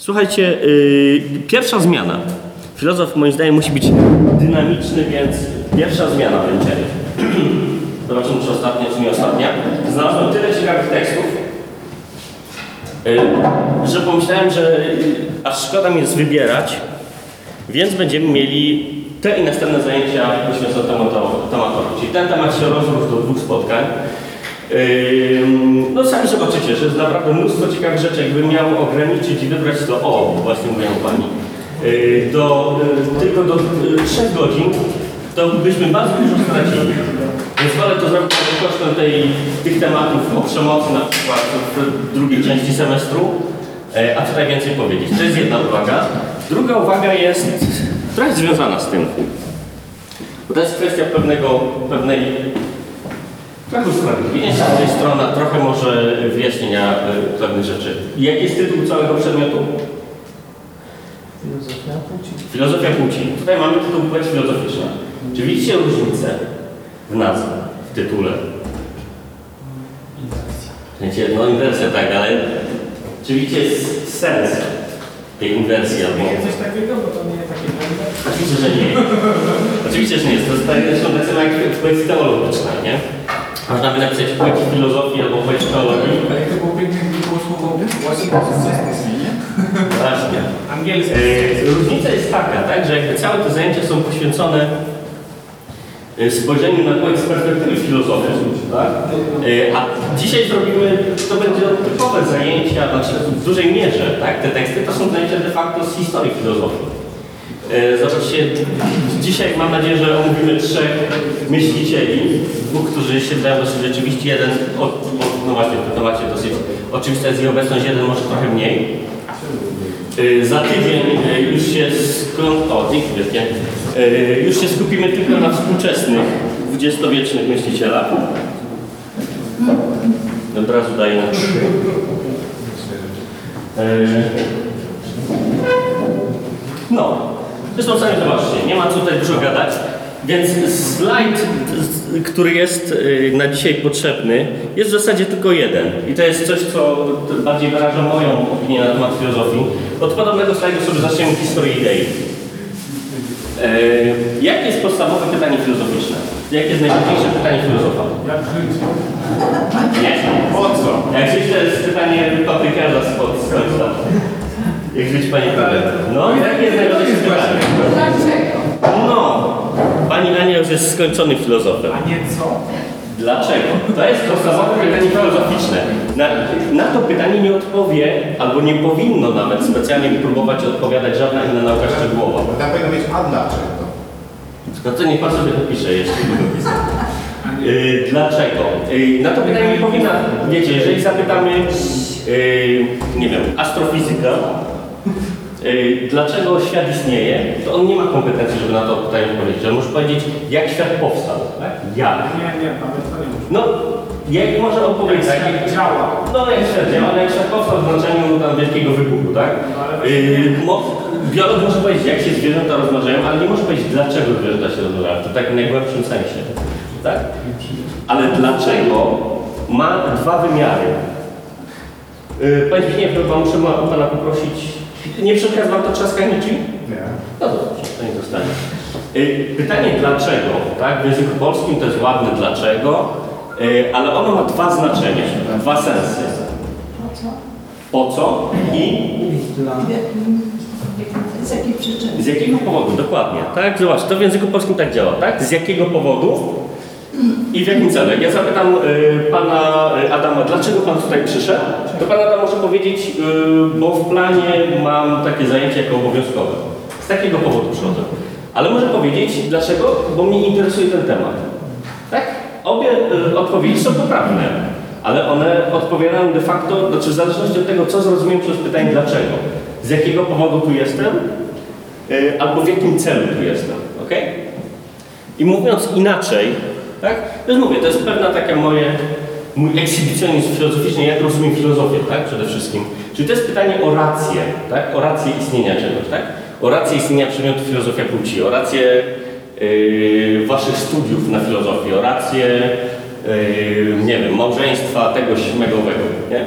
Słuchajcie, yy, pierwsza zmiana. Filozof moim zdaniem musi być dynamiczny, więc pierwsza zmiana będzie. Zobaczymy, czy ostatnia, czy nie ostatnia. Znalazłem tyle ciekawych tekstów, yy, że pomyślałem, że yy, aż szkoda mi jest wybierać, więc będziemy mieli te i następne zajęcia poświęcone tematowi. Czyli ten temat się rozrósł do dwóch spotkań. No sami zobaczycie, że jest naprawdę mnóstwo ciekawych rzeczy. Jakbym miał ograniczyć i wybrać to, o, właśnie mówią Pani, do, tylko do 3 godzin, to byśmy bardzo dużo stracili. Więc wolę to zrobić kosztem tej, tych tematów o przemocy na przykład w drugiej części semestru, e, a tutaj więcej powiedzieć. To jest jedna uwaga. Druga uwaga jest trochę związana z tym. Bo to jest kwestia pewnego, pewnej trochę usprawiedliwienia się z tej strony, trochę może wyjaśnienia y, pewnych rzeczy. Jaki jest tytuł całego przedmiotu? Filozofia płci. Filozofia płci. Tutaj mamy tytuł płeć filozoficzna. Czy widzicie różnicę w nazwie, w tytule? Sensie, no inwersja tak, ale czy widzicie sens tej inwersji albo... Nie coś takiego, bo to nie takie pewne. Oczywiście, że nie. Oczywiście, że nie jest. To jest tak, tak samo jak płeć teologiczna, nie? Można by napisać płeć filozofii albo płeć teologii. A jak to było pięknie, gdy było słowo właśnie to jest nie? Właśnie. Angielski. E, Różnica jest taka, tak, że jakby całe te zajęcia są poświęcone e, spojrzeniu na płeć z perspektywy filozofii, tak? E, A dzisiaj zrobimy, to będzie typowe zajęcia, znaczy w dużej mierze, tak? Te teksty to są zajęcia de facto z historii filozofii. E, Zobaczcie, dzisiaj mam nadzieję, że omówimy trzech myślicieli, dwóch, którzy się wydają dosyć rzeczywiście, jeden, o, no właśnie w temacie dosyć oczywista jest jej obecność, jeden może trochę mniej. Y, Za tydzień y, już się skąd... Już się skupimy tylko na współczesnych, dwudziestowiecznych myślicielach. Od razu na trzy. No, zresztą sami zobaczcie, nie ma co tutaj dużo gadać. Więc slajd, który jest y, na dzisiaj potrzebny, jest w zasadzie tylko jeden. I to jest coś, co bardziej wyraża moją opinię na temat filozofii. Od podobnego slajdu sobie zaczniemy historię idei. E, jakie jest podstawowe pytanie filozoficzne? Jakie jest najważniejsze pytanie filozofa? Jak żyć? Nie. Po co? Jak żyć to jest pytanie paprykarza spod z końca. Jak żyć panie Paweł? No, jakie jest najważniejsze pytanie? Dlaczego? No, pani Ania już jest skończony filozofem. A nie co? Dlaczego? To jest podstawowe pytanie filozoficzne. Na, na to pytanie nie odpowie, albo nie powinno nawet specjalnie próbować odpowiadać żadna inna nauka szczegółowa. Tam powinno być a dlaczego. No to niech pan sobie dopisze jeszcze. Yy, dlaczego? Yy, na to pytanie nie powinna, wiecie, jeżeli zapytamy, yy, nie wiem, astrofizyka, dlaczego świat istnieje, to on nie ma kompetencji, żeby na to pytanie odpowiedzieć. On może powiedzieć, jak świat powstał, tak? Jak? Nie, nie, nawet to nie muszę. No, jak może on powiedzieć, tak? Jak działa. No jak świat działa, no jak świat powstał w znaczeniu tam wielkiego wybuchu, tak? Mo- biolog może powiedzieć, jak się zwierzęta rozmnażają, ale nie może powiedzieć, dlaczego zwierzęta się rozmnażają, w takim najgłębszym sensie, tak? Ale dlaczego ma dwa wymiary? Panie Zbigniew, chyba muszę Pana poprosić, nie przeszkadza Wam to trzaskanie drzwi? Nie. No dobrze, to nie zostanie. Y, Pytanie dlaczego, tak? W języku polskim to jest ładne dlaczego, y, ale ono ma dwa znaczenia, dwa sensy. Po co? Po co i Dla. Z jakiej przyczyny? z jakiego powodu, dokładnie. Tak, zobacz, to w języku polskim tak działa, tak? Z jakiego powodu i w jakim celu. Ja zapytam y, pana y, Adama, dlaczego pan tutaj przyszedł, to pan Adam może powiedzieć, y, bo w planie mam takie zajęcie jako obowiązkowe. Z takiego powodu przychodzę. Ale może powiedzieć, dlaczego, bo mnie interesuje ten temat. Tak? Obie y, odpowiedzi są poprawne, ale one odpowiadają de facto, znaczy w zależności od tego, co zrozumiem przez pytanie dlaczego. Z jakiego powodu tu jestem, y, albo w jakim celu tu jestem. ok? I mówiąc inaczej, tak? Jest mówię, to jest pewna taka moje, mój ekshibicjonizm filozoficzny, jak rozumiem filozofię, tak? Przede wszystkim. Czyli to jest pytanie o rację, tak? O rację istnienia czegoś, tak? O rację istnienia przedmiotu filozofia płci, o rację yy, waszych studiów na filozofii, o rację, yy, nie wiem, małżeństwa tego śmegowego, nie?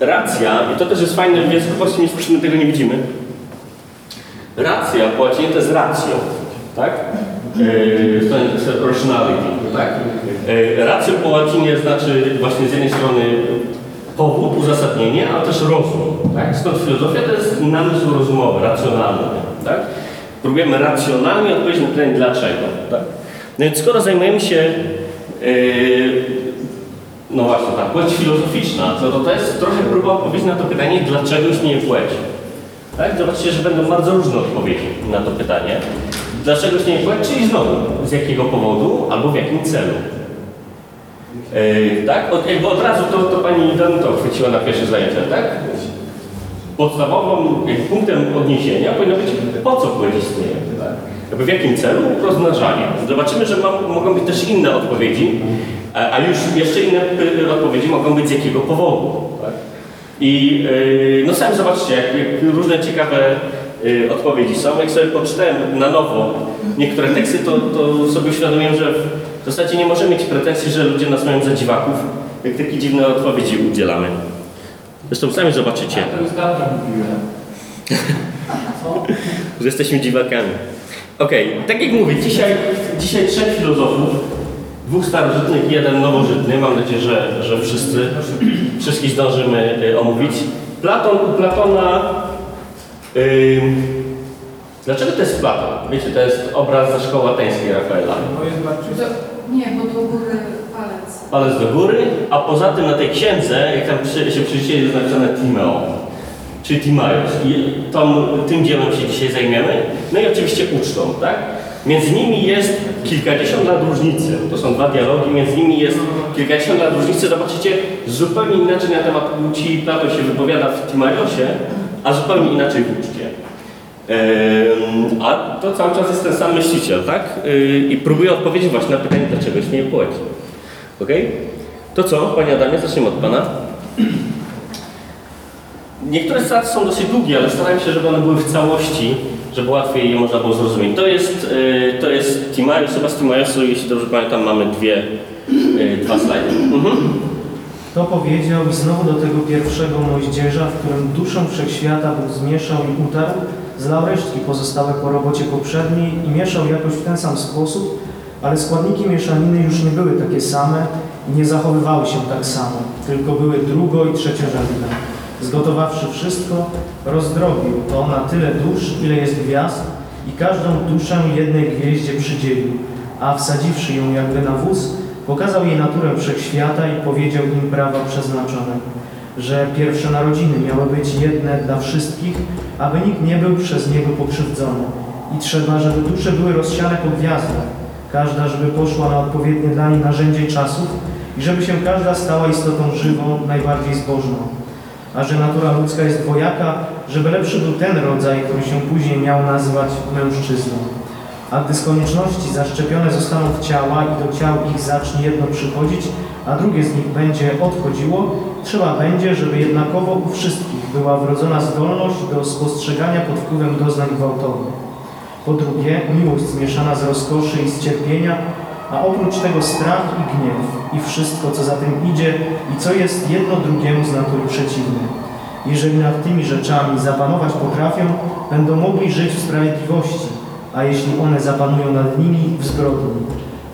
racja, i to też jest fajne, w języku polskim jest przy tego nie widzimy. Racja po łacinie to jest ratio, tak? Jest rationality, tak? Yy, ratio po łacinie znaczy właśnie z jednej strony powód, uzasadnienie, ale też rozum, tak? Stąd filozofia to jest namysł rozumowy, racjonalny, tak? Próbujemy racjonalnie odpowiedzieć na pytanie dlaczego, tak? No więc skoro zajmujemy się yy, no właśnie, ta płeć filozoficzna, to, to, to jest trochę próba odpowiedzi na to pytanie, dlaczego istnieje płeć. Tak? Zobaczcie, że będą bardzo różne odpowiedzi na to pytanie. Dlaczego istnieje płeć, czyli znowu, z jakiego powodu albo w jakim celu. Yy, tak? Od, jakby od razu to, to pani Danuta chwyciła na pierwsze zajęcia, tak? Podstawowym punktem odniesienia powinno być, po co płeć istnieje. Tak? Jakby w jakim celu? Rozmnażanie. Zobaczymy, że ma, mogą być też inne odpowiedzi, a, a już jeszcze inne y, odpowiedzi mogą być z jakiego powodu. Tak? I yy, no sami zobaczcie, jak, jak różne ciekawe y, odpowiedzi są. Jak sobie poczytałem na nowo niektóre teksty, to, to sobie uświadomiłem, że w zasadzie nie możemy mieć pretensji, że ludzie nas mają za dziwaków, jak takie dziwne odpowiedzi udzielamy. Zresztą sami zobaczycie, To już dawno mówiłem. że jesteśmy dziwakami. Okej, tak jak mówię, dzisiaj, dzisiaj trzech filozofów, dwóch starożytnych i jeden nowożytny. Mam nadzieję, że, że wszyscy, wszystkich zdążymy y, omówić. Platon, u Platona... dlaczego to jest Platon? Wiecie, to jest obraz ze szkoły ateńskiej Rafaela. Bo jest bardziej... Do, nie, bo do góry palec. Palec do góry, a poza tym na tej księdze, jak tam przy, się przyjrzycie, jest napisane Timeo, czyli Timaios. I tą, tym dziełem się dzisiaj zajmiemy. No i oczywiście ucztą, tak? Między nimi jest kilkadziesiąt lat różnicy. To są dwa dialogi, między nimi jest kilkadziesiąt lat różnicy. Zobaczycie, zupełnie inaczej na temat płci Platon się wypowiada w Timaiosie, a zupełnie inaczej w uczcie. A to cały czas jest ten sam myśliciel, tak? Yy, I próbuje odpowiedzieć właśnie na pytanie, dlaczego istnieje płeć. Okej? To co, Panie Adamie, zaczniemy od Pana. Niektóre straty są dosyć długie, ale staram się, żeby one były w całości, żeby łatwiej je można było zrozumieć. To jest, yy, to jest Timaios, chyba z Timaiosu, jeśli dobrze pamiętam, mamy dwie, yy, dwa slajdy. Mhm. To powiedział i znowu do tego pierwszego moździerza, w którym duszę wszechświata Bóg zmieszał i utarł, zlał resztki pozostałe po robocie poprzedniej i mieszał jakoś w ten sam sposób, ale składniki mieszaniny już nie były takie same i nie zachowywały się tak samo, tylko były drugo- i trzeciorzędne. Zgotowawszy wszystko, rozdrobił to na tyle dusz, ile jest gwiazd i każdą duszę jednej gwieździe przydzielił, a wsadziwszy ją jakby na wóz, Pokazał jej naturę wszechświata i powiedział im prawa przeznaczone, że pierwsze narodziny miały być jedne dla wszystkich, aby nikt nie był przez niego pokrzywdzony. I trzeba, żeby dusze były rozsiane po gwiazdach, każda, żeby poszła na odpowiednie dla niej narzędzie czasów i żeby się każda stała istotą żywą, najbardziej zbożną. A że natura ludzka jest dwojaka, żeby lepszy był ten rodzaj, który się później miał nazywać mężczyzną. A gdy z konieczności zaszczepione zostaną w ciała i do ciał ich zacznie jedno przychodzić, a drugie z nich będzie odchodziło, trzeba będzie, żeby jednakowo u wszystkich była wrodzona zdolność do spostrzegania pod wpływem doznań gwałtownych. Po drugie, miłość zmieszana z rozkoszy i z cierpienia, a oprócz tego strach i gniew i wszystko, co za tym idzie i co jest jedno drugiemu z natury przeciwne. Jeżeli nad tymi rzeczami zapanować potrafią, będą mogli żyć w sprawiedliwości, a jeśli one zapanują nad nimi w.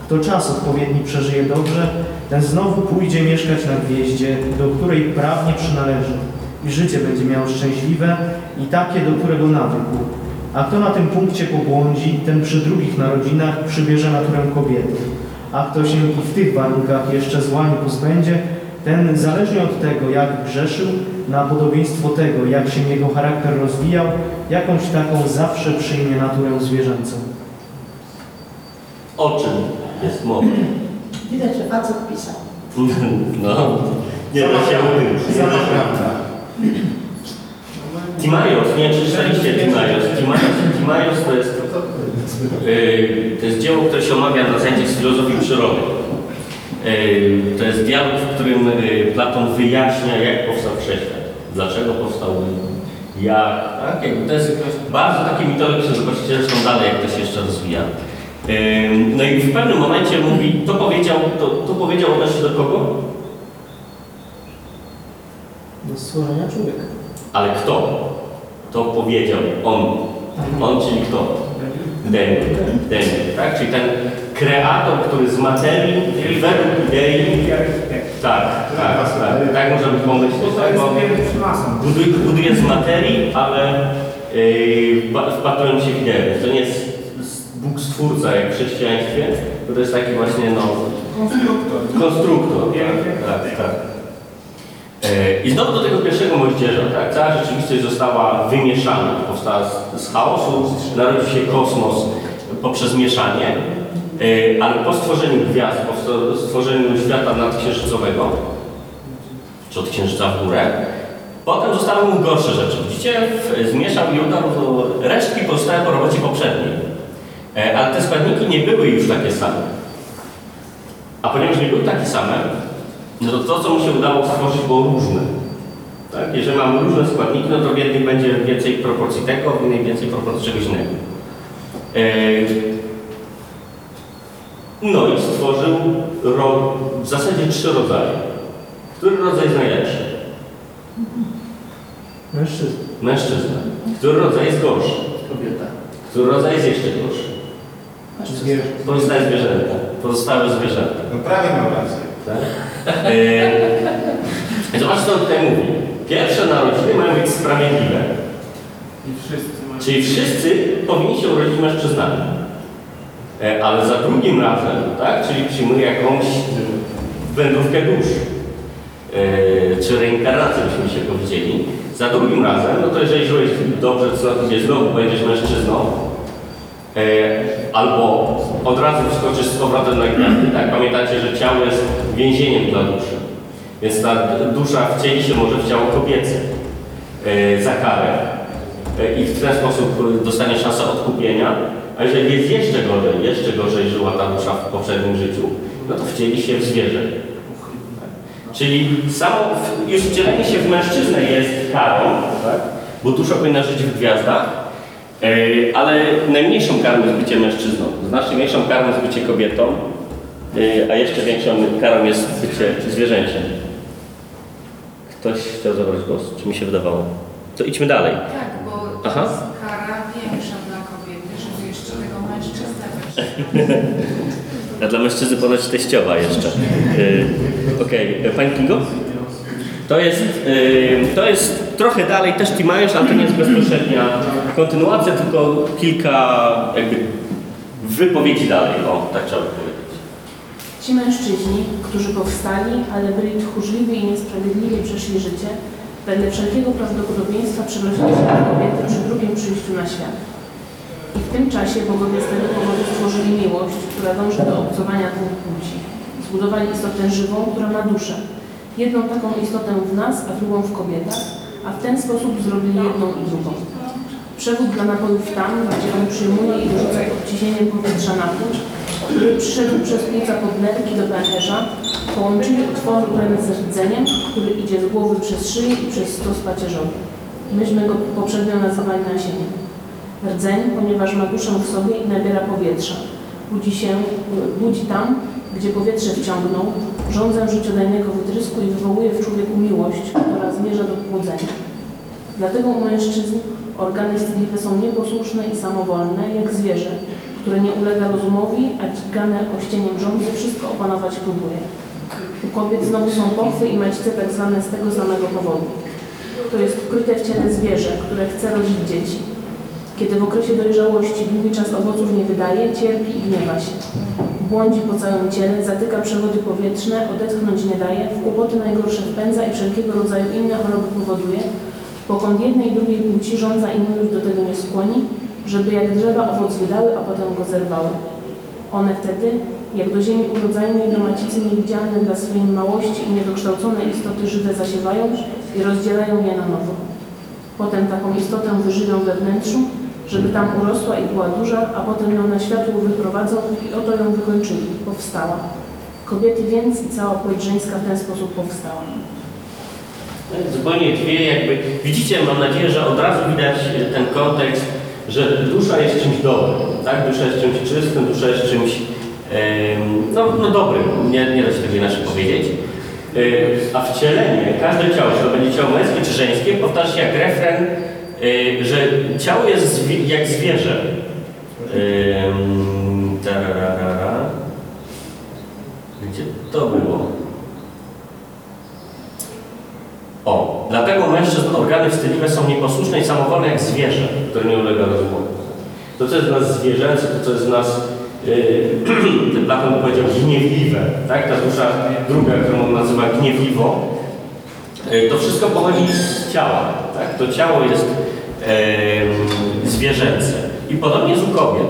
Kto czas odpowiedni przeżyje dobrze, ten znowu pójdzie mieszkać na gwieździe, do której prawnie przynależy i życie będzie miało szczęśliwe i takie, do którego nawykł. A kto na tym punkcie pobłądzi, ten przy drugich narodzinach przybierze naturę kobiety. A kto się i w tych warunkach jeszcze zła nie pozbędzie, ten zależnie od tego, jak grzeszył, na podobieństwo tego, jak się jego charakter rozwijał, jakąś taką zawsze przyjmie naturę zwierzęcą. O czym jest mowa? Widać, że facet pisał. No, nie da się ukryć. Sama prawda. Timaios, nie czytaliście Timaios. Timaios, Timaios to jest, yy, to jest dzieło, które się omawia na zajęciach z filozofii przyrody. To jest dialog, w którym yy, Platon wyjaśnia, jak powstał wszechświat. Dlaczego powstał, jak, tak? To jest bardzo takie mitologiczne, zobaczycie zresztą dalej, jak to się jeszcze rozwija. No i w pewnym momencie mówi, to powiedział, to, to powiedział odnośnie do kogo? stworzenia człowieka. Ale kto? To powiedział on. On, czyli kto? Daniel. Daniel, tak? Czyli ten kreator, który z materii, według idei, tak, tak, tak, tak można by pomyśleć, tak, bo buduje, z materii, ale yy, wpatrując się w ideę. To nie jest Bóg stwórca jak w chrześcijaństwie, to jest taki właśnie, no, Konstruktor. konstruktor, tak, tak, tak. E, I znowu do tego pierwszego moździerza, tak? Cała rzeczywistość została wymieszana, powstała z, z chaosu, narodził się kosmos poprzez mieszanie, ale po stworzeniu gwiazd, po stworzeniu świata nadksiężycowego, czy od księżyca w górę, potem zostały mu gorsze rzeczy. Widzicie, zmieszał i udarł, resztki powstałe po robocie poprzedniej. E, Ale te składniki nie były już takie same. A ponieważ nie były takie same, no to to, co mu się udało stworzyć, było różne. Tak? Jeżeli mamy różne składniki, no to w jednej będzie więcej proporcji tego, w innej więcej proporcji czegoś innego. Eee, No i stworzył ro, w zasadzie trzy rodzaje. Który rodzaj jest najlepszy? Mężczyzna. Mężczyzna. Który rodzaj jest gorszy? Kobieta. Który rodzaj jest jeszcze gorszy? Zwierzę. Pozostałe zwierzęta. Pozostałe zwierzęta. No prawie mam rację. Tak? Eee, Zobaczcie, co on tutaj mówi. Pierwsze narodziny mają być sprawiedliwe. I wszyscy mają... Czyli wszyscy powinni się urodzić mężczyznami. E, ale za drugim razem, tak, czyli przyjmuje jakąś wędrówkę dusz, e, czy reinkarnację, byśmy się powiedzieli. Za drugim razem, no to jeżeli żyłeś dobrze, to gdzie znowu będziesz mężczyzną, e, albo od razu wskoczysz z powrotem na gwiazdy, tak? Pamiętacie, że ciało jest więzieniem dla duszy. Więc ta dusza wcieli się może w ciało kobiece za karę. I w ten sposób dostanie szansę odkupienia. A jeżeli jest jeszcze gorzej, jeszcze gorzej żyła ta dusza w poprzednim życiu, no to wcieli się w zwierzę. Czyli samo w- już wcielenie się w mężczyznę jest karą, tak? bo dusza powinna żyć w gwiazdach, e, ale najmniejszą karą jest bycie mężczyzną. Znacznie większą karą jest bycie kobietą, e, a jeszcze większą karą jest bycie zwierzęciem. Ktoś chciał zabrać głos, czy mi się wydawało? To idźmy dalej. Tak, bo Aha. jest kara większa dla kobiety, żeby jeszcze tego mężczyznę weź. A dla mężczyzny ponoć teściowa jeszcze. Yy, Okej, Pani Kingo? To jest, yy, to jest trochę dalej też Timajusz, ale to nie jest bezpośrednia kontynuacja, tylko kilka jakby wypowiedzi dalej. O, tak trzeba by powiedzieć. Ci mężczyźni, którzy powstali, ale byli tchórzliwi i niesprawiedliwie przeszli życie, wedle wszelkiego prawdopodobieństwa przenosili się na kobiety przy drugim przyjściu na świat. I w tym czasie bogowie z tego powodu stworzyli miłość, która dąży do obcowania dwóch płci. Zbudowali istotę żywą, która ma duszę. Jedną taką istotę w nas, a drugą w kobietach, a w ten sposób zrobili jedną i drugą. Przewód dla napojów tam, gdzie on przyjmuje i dorzuca odciśnieniem powietrza napój, który przyszedł przez płuca podnerki do pęcherza, połączyli utwory ten z rdzeniem, który idzie z głowy przez szyję i przez stos pacierzowy. Myśmy go poprzednio nazywali nasieniem. Rdzeń, ponieważ ma duszę w sobie i nabiera powietrza. Budzi się, budzi tam, gdzie powietrze wciągnął, rządzę życiodajnego wytrysku i wywołuje w człowieku miłość, która zmierza do płodzenia. Dlatego u mężczyzn organy wstydliwe są nieposłuszne i samowolne, jak zwierzę, które nie ulega rozumowi, a dźgane ościeniem rządzy wszystko opanować próbuje. U kobiet znowu są pochwy i maćce tak zwane z tego samego powodu. To jest ukryte w ciele zwierzę, które chce rodzić dzieci. Kiedy w okresie dojrzałości długi czas owoców nie wydaje, cierpi i gniewa się. Błądzi po całym ciele, zatyka przewody powietrzne, odetchnąć nie daje, w kłopoty najgorsze wpędza i wszelkiego rodzaju inne choroby powoduje, pokąd jednej i drugiej płci rządza innym już do tego nie skłoni, żeby jak drzewa owoc wydały, a potem go zerwały. One wtedy, jak do ziemi urodzają i do macicy niewidzialne dla swojej małości i niedokształcone istoty żywe zasiewają i rozdzielają je na nowo. Potem taką istotę wyżywią we wnętrzu, żeby tam urosła i była duża, a potem ją na światło wyprowadzą i oto ją wykończyli, powstała. Kobiety więc i cała płeć żeńska w ten sposób powstała. Zupełnie dwie jakby, widzicie, mam nadzieję, że od razu widać e, ten kontekst, że dusza jest czymś dobrym, tak? Dusza jest czymś czystym, dusza jest czymś em, no, no dobrym, nie, nie da się tego inaczej powiedzieć. Y, A wcielenie, każde ciało, czy to będzie ciało męskie czy żeńskie, powtarza się jak refren, że ciało jest jak zwierzę. Tararara. Gdzie to było? O, dlatego mężczyzn organy wstydliwe są nieposłuszne i samowolne jak zwierzę, które nie ulega rozumowi. To, co jest w nas zwierzęce, to, co jest w nas, yy, Platon powiedział, gniewliwe, tak? Ta dusza druga, którą on nazywa gniewliwą, yy, to wszystko pochodzi z ciała, tak? To ciało jest zwierzęce. I podobnie jest u kobiet.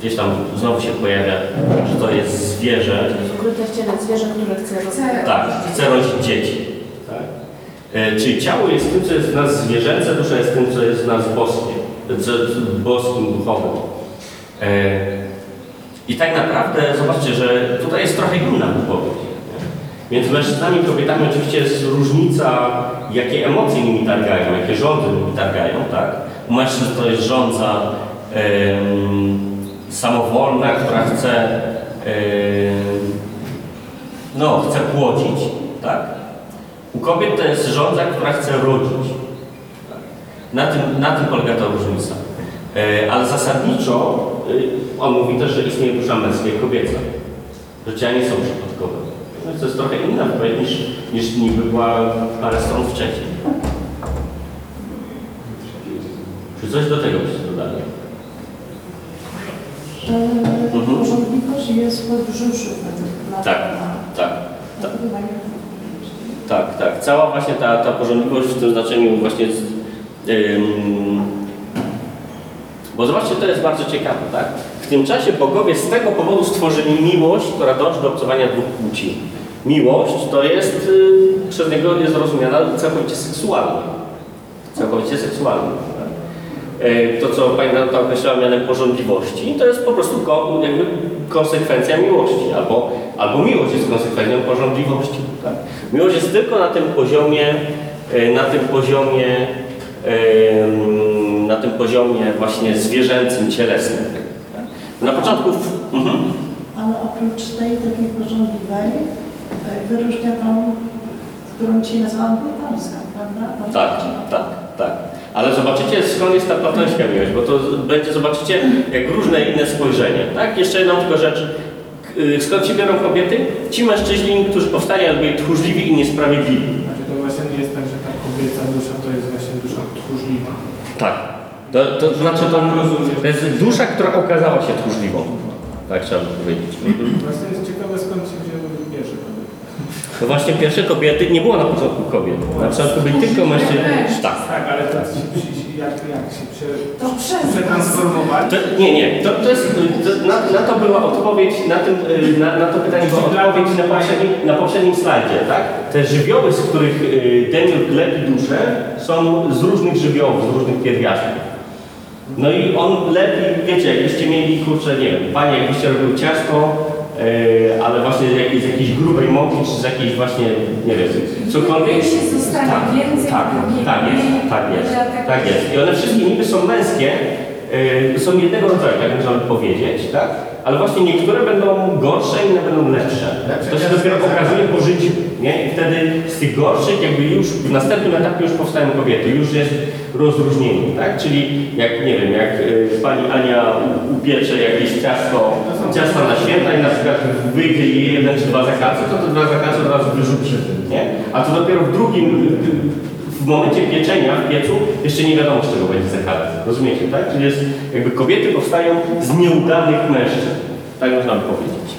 Gdzieś tam znowu się pojawia, że to jest zwierzę, Ukryte w ciele zwierzę, które chce rozwijać. Chce- tak, chce rodzić dzieci. Tak? E, czyli ciało jest tym, co jest w nas zwierzęce, dusza jest tym, co jest w nas boskie, co boskim, duchowym. E, I tak naprawdę zobaczcie, że tutaj jest trochę inna wypowiedź. Między mężczyznami i kobietami oczywiście jest różnica, jakie emocje nimi targają, jakie rządy nimi targają, tak? U mężczyzn to jest rządza em, samowolna, która chce em, no, chce płodzić, tak? U kobiet to jest rządza, która chce rodzić. Na, tym, na tym polega ta różnica. E, ale zasadniczo e, on mówi też, że istnieje dusza męska i kobieca. Że ciała nie są przypadkowe. To jest trochę inna wypowiedź niż, niż niby była parę stron wcześniej. Czy coś do tego byście dodali? że Mhm. jest brzuszy według Tak, tak, tak. Tak, tak. Cała właśnie ta, ta porządliwość w tym znaczeniu właśnie z, ym, bo zobaczcie, to jest bardzo ciekawe, tak? W tym czasie bogowie z tego powodu stworzyli miłość, która dąży do obcowania dwóch płci. Miłość to jest, y, przez niego całkowicie seksualnie. Całkowicie seksualnie. Tak? E, To, co Pani Danuta określała mianem porządliwości, to jest po prostu jakby konsekwencja miłości, albo, albo miłość jest konsekwencją porządliwości. Tak? Miłość jest tylko na tym poziomie, e, na tym poziomie, na tym poziomie właśnie zwierzęcym, cielesnym. Tak? Na początku, mhm. Ale oprócz tej takiej porządliwej wyróżnia Pan, którą dzisiaj nazwałam platońską, prawda? Tak, tak, tak. Ale zobaczycie, skąd jest ta platońska miłość, bo to będzie, zobaczycie, jak różne inne spojrzenie. Tak? Jeszcze jedną tylko rzecz. Y, Skąd się biorą kobiety? Ci mężczyźni, którzy powstali, byli tchórzliwi i niesprawiedliwi. Znaczy to właśnie nie jest tak, że ta kobieca dusza to jest właśnie dusza tchórzliwa. Tak. To, to znaczy, to, to jest dusza, która okazała się tchórzliwą. Tak trzeba by powiedzieć. Właśnie jest ciekawe skąd się wzięły pierwsze kobiety. To właśnie pierwsze kobiety, nie było na początku kobiet. Na początku byli tylko mężczyźni. Tak. Tak, ale to się, jak, jak się prze, To przetransformowali? To, nie, nie, to, to jest, to, na, na to była odpowiedź, na, tym, y, na, na to pytanie była odpowiedź na poprzednim, na poprzednim slajdzie, tak? Te żywioły, z których y, Demiurg lepi duszę, są z różnych żywiołów, z różnych pierwiastków. No i on lepi, wiecie, jakbyście mieli, kurczę, nie wiem, panie, jakbyście robił ciasto, ale właśnie z jakiejś, grubej mąki, czy z jakiejś właśnie, nie wiem, cokolwiek. Zostanie Tak, więcej, tak, tak jest, tak jest, tak jest. I one wszystkie niby są męskie, są jednego rodzaju, tak można by powiedzieć, tak? Ale właśnie niektóre będą gorsze, inne będą lepsze. Lepsze To się dopiero okazuje po życiu, nie? I wtedy z tych gorszych jakby już w następnym etapie już powstają kobiety, już jest rozróżnienie, tak? Czyli jak, nie wiem, jak y, pani Ania upiecze jakieś ciasto, ciasto na święta i na przykład wygryje jeden czy dwa zakazy, to te dwa zakazy od razu wyrzuci, nie? A to dopiero w drugim, w momencie pieczenia w piecu jeszcze nie wiadomo, z czego będzie zakaz. Rozumiecie, tak? Czyli jest, jakby kobiety powstają z nieudanych mężczyzn. Tak można by powiedzieć.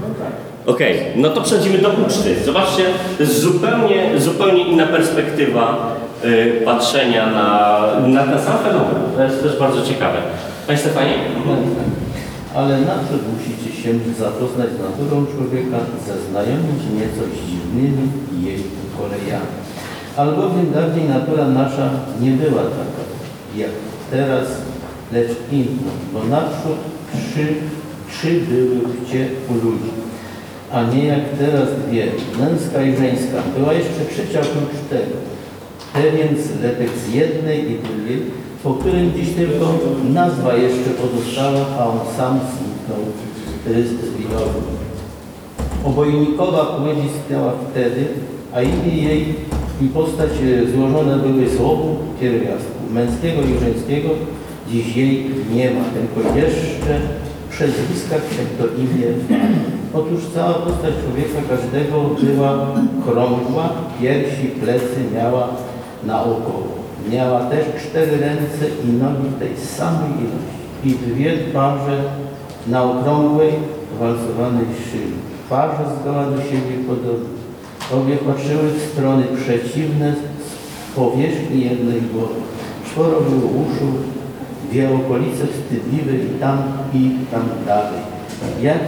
No tak. Okej, no to przechodzimy do uczty. Zobaczcie, to jest zupełnie, zupełnie inna perspektywa y, patrzenia na, na ten sam fenomen. To jest też bardzo ciekawe. Panie Stefanie? Ale najpierw musicie się zapoznać z naturą człowieka, zaznajomić nieco z dziwnymi jej kolejami. Albowiem dawniej natura nasza nie była taka jak teraz, lecz inna, bo naprzód trzy, trzy były płcie u ludzi, a nie jak teraz dwie, męska i żeńska. Była jeszcze trzecia oprócz tego. Pewien zlepek z jednej i drugiej, po którym dziś tylko nazwa jeszcze pozostała, a on sam zniknął rys winowy. Obojnikowa płeć istniała wtedy, a imię jej i postać e, złożone były z obu pierwiastków, męskiego i żeńskiego. Dziś jej nie ma, tylko jeszcze przezwiska to imię. Otóż cała postać człowieka każdego była krągła, piersi, plecy miała naokoło. Miała też cztery ręce i nogi tej samej ilości i dwie twarze na okrągłej, walcowanej szyi. Twarze zgoła do siebie podobne. Obie patrzyły w strony przeciwne z powierzchni jednej głowy. Czworo było uszu, dwie okolice wstydliwe i tam i tam dalej. Jak,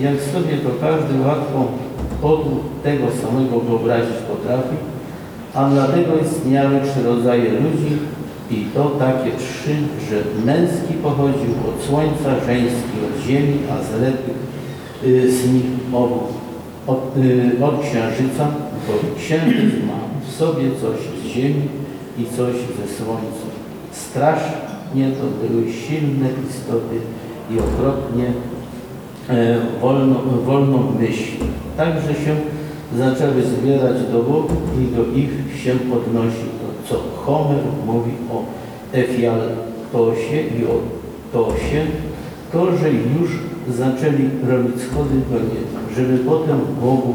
jak sobie to każdy łatwo podług tego samego wyobrazić potrafi, a dlatego istniały trzy rodzaje ludzi i to takie trzy, że męski pochodził od słońca, żeński od ziemi, a zlety y, z nich od, od, y, od księżyca, bo księżyc ma w sobie coś z ziemi i coś ze słońca. Strasznie to były silne istoty i okropnie e, wolno, wolną myśl. Także się zaczęły zbierać do Bogu i do ich się podnosi to, co Homer mówi o Efialtosie i o Tosie, to, że już zaczęli robić schody do nieba, żeby potem Bogu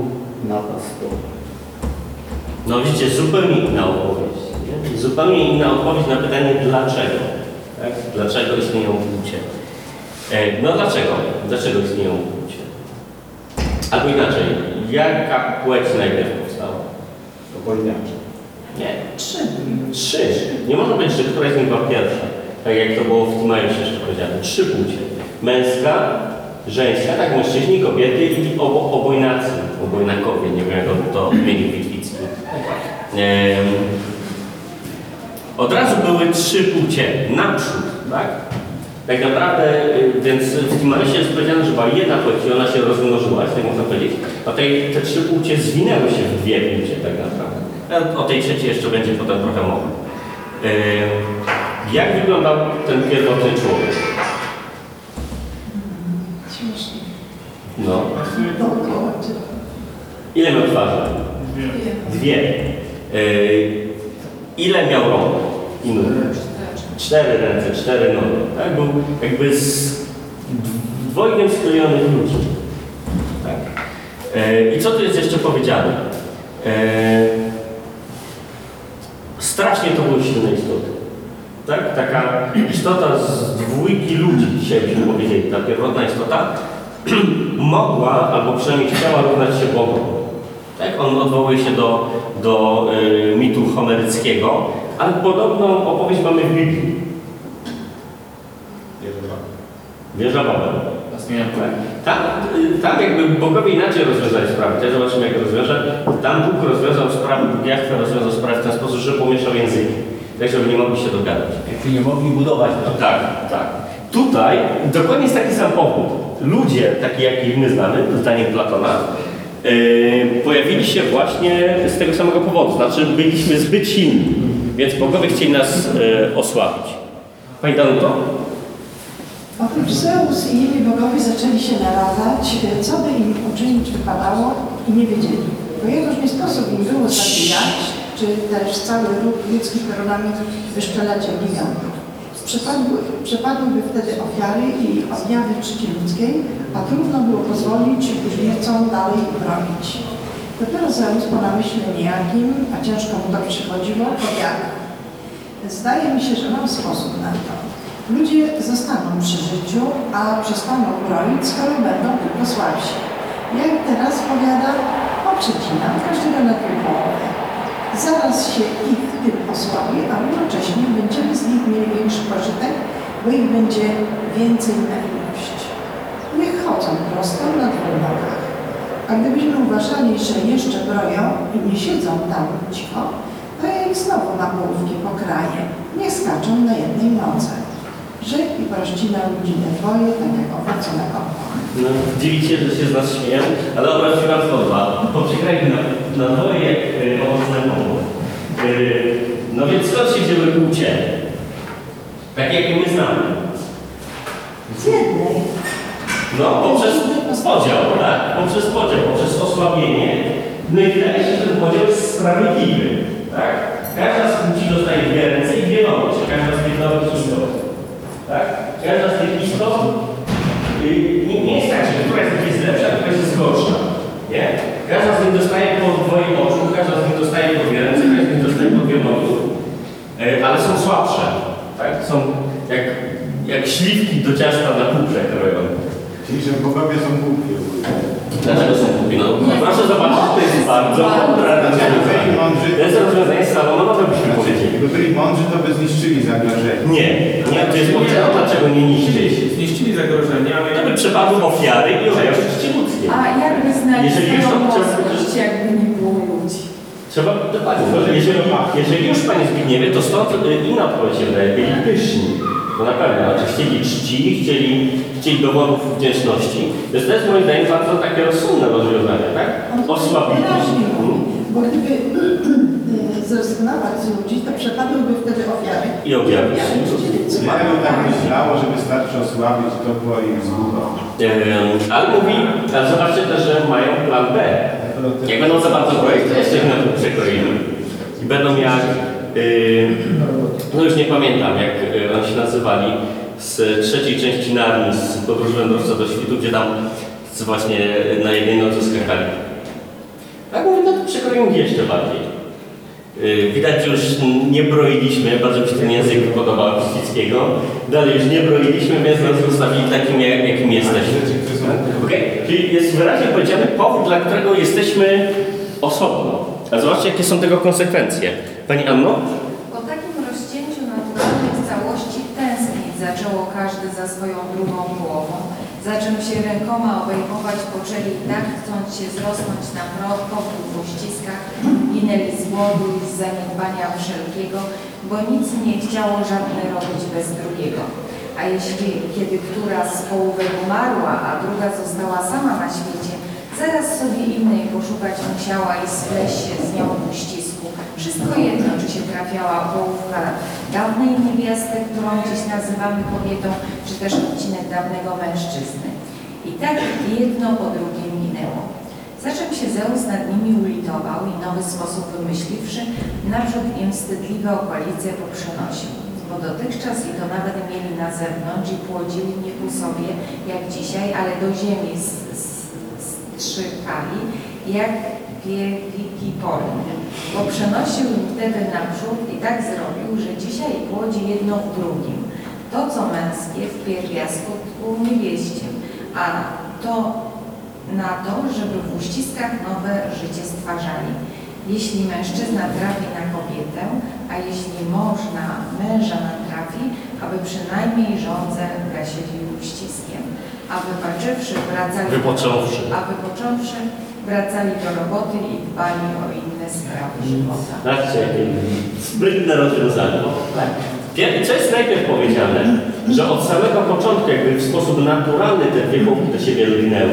napastować. No widzicie, zupełnie inna odpowiedź. Nie? Zupełnie inna odpowiedź na pytanie dlaczego. Tak? Dlaczego istnieją płcie? E, no dlaczego? Dlaczego istnieją płcie? Albo inaczej, jaka płeć najpierw powstała? Obojniacze. Nie, Trzy. trzy. Nie można powiedzieć, że któraś z nich była pierwsza. Tak jak to było w Timaiusie jeszcze powiedziane. Trzy płcie. Męska, żeńska, tak mężczyźni, kobiety i obo, obojnacy. Obojnakowie, nie wiem jak to odmienił Witwicki. Em, od razu były trzy płcie naprzód, tak? Tak naprawdę, y, więc w Timaiusie jest powiedziane, że była jedna płeć i ona się rozmnożyła, tak można powiedzieć. A tej, te trzy płcie zwinęły się w dwie płcie tak naprawdę. O tej trzeciej jeszcze będzie potem trochę mowy. Em, Jak wyglądał ten pierwotny człowiek? Śmiesznie. No. Ile miał twarzy? Dwie. Yy, ile miał rąk i nóg? Cztery ręce, cztery nogi. Tak? Był jakby z dwojgiem skrojonych ludzi. Tak. I co tu jest jeszcze powiedziane? Strasznie to były silne istoty. Tak? Taka istota z dwójki ludzi, dzisiaj byśmy powiedzieli, ta pierwotna istota, mogła, albo przynajmniej chciała równać się Bogu. Tak? On odwołuje się do, do y, mitu homeryckiego, ale podobną opowieść mamy w Biblii. Wieża Babel. Tam, y, tam jakby bogowie inaczej rozwiązali sprawy. Teraz zobaczymy jak rozwiąże. Tam Bóg rozwiązał sprawy, Bóg Jachwę rozwiązał sprawy w ten sposób, że pomieszał języki. Tak, żeby nie mogli się dogadać. Czyli nie mogli budować. Tak, tak. Tutaj dokładnie jest taki sam powód. Ludzie, taki jakich my znamy, zdaniem Platona, yy, pojawili się właśnie z tego samego powodu. Znaczy byliśmy zbyt silni, więc bogowie chcieli nas yy, osłabić. Pani Danuto? Oprócz Zeus i inni bogowie zaczęli się naradzać, co by im uczynić wypadało i nie wiedzieli. Bo jakoś nie sposób im było zabijać, czy też cały ród ludzki koronami wyszczelać gigantów. Przepadły, przepadłyby wtedy ofiary i objawy czci ludzkiej, a trudno było pozwolić burzliwcom dalej bronić. Dopiero Zeus po namyśle niejakim, a ciężko mu to przychodziło, powiada. Zdaje mi się, że mam sposób na to. Ludzie zostaną przy życiu, a przestaną broić, skoro będą tylko słabsi. Jak teraz powiada, poprzecinam każdego na dwie połowy. Zaraz się ich tym osłabi, a równocześnie będziemy z nich mieli większy pożytek, bo ich będzie więcej na ilość. Niech chodzą prosto na dwóch nogach. A gdybyśmy uważali, że jeszcze broją i nie siedzą tam cicho, to ja ich znowu na połówki pokraję. Niech skaczą na jednej nodze. Żyw i poczci na rodzinę tak jak owoce na. No, dziwicie, że się z nas śmieją, ale obróciłam słowa. Poczekajmy na, na Twoje yy, e, owoce. Yy, no więc co się wzięły płcie? Tak jak my znamy. Z jednej. No, poprzez podział, tak? Poprzez podział, poprzez osłabienie. No i wydaje się, że ten podział jest sprawiedliwy, tak? Każda z płci dostaje dwie ręce i dwie nogi, każda z dwie nogi i tak? Każda z tych istot nie, nie jest tak, że nich jest lepsza, któraś jest gorsza. Nie? Każda z nich dostaje po dwoje oczu, każda z nich dostaje po dwie ręce, każda z nich dostaje po dwie nogi. E, ale są słabsze. Tak? Są jak, jak śliwki do ciasta na pół przekrojowe. Czyli, że bogowie są głupi. Dlaczego są głupi? No, proszę zobaczyć, to jest bardzo mądre Dlaczego byli mądrzy? To jest rozwiązanie Salomona, byśmy powiedzieli. Gdyby byli mądrzy, to by zniszczyli zagrożenie. Nie, nie, to jest powiedziane, dlaczego nie niszczyć. Zniszczyli zagrożenie, ale... To by przypadły ofiary i czci ludzkie. A jakby znać Jeżeli już to trzeba boskość, jakby nie było ludzi? Trzeba, dokładnie, jeżeli, jeżeli już Panie Zbigniewie, to stąd y, inna odpowiedź się wydaje, byli pyszni. No na pewno, znaczy chcieli czci, chcieli, chcieli dowodów wdzięczności. Więc to jest moim zdaniem bardzo takie rozsądne rozwiązanie, tak? Osłabili. Mhm. bo gdyby zrezygnować z ludzi, to przepadłyby wtedy ofiary. I objawy. Wielu tak myślało, że wystarczy osłabić, to była ich zguba. Ale mówi, ale zobaczcie też, że mają plan B. Jak będą za bardzo broić, to jeszcze ich na to przekroimy. I będą jak, no już nie pamiętam jak yy, oni się nazywali, z trzeciej części Narni, z podróży wędrowca do świtu, gdzie tam właśnie na jednej nodze skakali. Tak mówię, no to ich jeszcze bardziej. Yy, Widać, że już nie broiliśmy, bardzo mi się ten język podobał Wislickiego. Dalej już nie broiliśmy, więc nas zostawili takim, jak, jakim jesteśmy. Okej, czyli jest wyraźnie powiedziane powód, dla którego jesteśmy osobno. A zobaczcie, jakie są tego konsekwencje. Pani Anno? Po takim rozcięciu naturalnych całości tęsknić zaczęło każdy za swoją drugą połową. Zaczął się rękoma obejmować poczęli tak, chcąc się zrosnąć na powrót w uściskach, ginęli z głodu i z zaniedbania wszelkiego, bo nic nie chciało żadne robić bez drugiego. A jeśli kiedy która z połówek umarła, a druga została sama na świecie, zaraz sobie innej poszukać musiała i spleść się z nią w uścisku. Wszystko jedno, czy się trafiała połówka dawnej niewiasty, którą dziś nazywamy kobietą, czy też odcinek dawnego mężczyzny. I tak jedno po drugim minęło. Zaczem się Zeus nad nimi ulitował i nowy sposób wymyśliwszy, naprzód im wstydliwe okolice poprzenosił. Bo dotychczas i to nawet mieli na zewnątrz i płodzili nie ku sobie, jak dzisiaj, ale do ziemi s- s- strzykali, jak wielki polny. Bo przenosił im wtedy naprzód i tak zrobił, że dzisiaj płodzi jedno w drugim. To, co męskie w pierwiastku ku niewieściem, a to na to, żeby w uściskach nowe życie stwarzali. Jeśli mężczyzna trafi na kobietę, a jeśli mąż na męża natrafi, aby przynajmniej żądzę gasili uściskiem. A wybaczywszy wracali Wypocząwszy. a wypocząwszy wracali do roboty i dbali o inne sprawy żywota. Zobaczcie, jakie sprytne rozwiązanie. Co jest najpierw powiedziane? Że od samego początku, jakby w sposób naturalny te dwie do siebie lgnęły.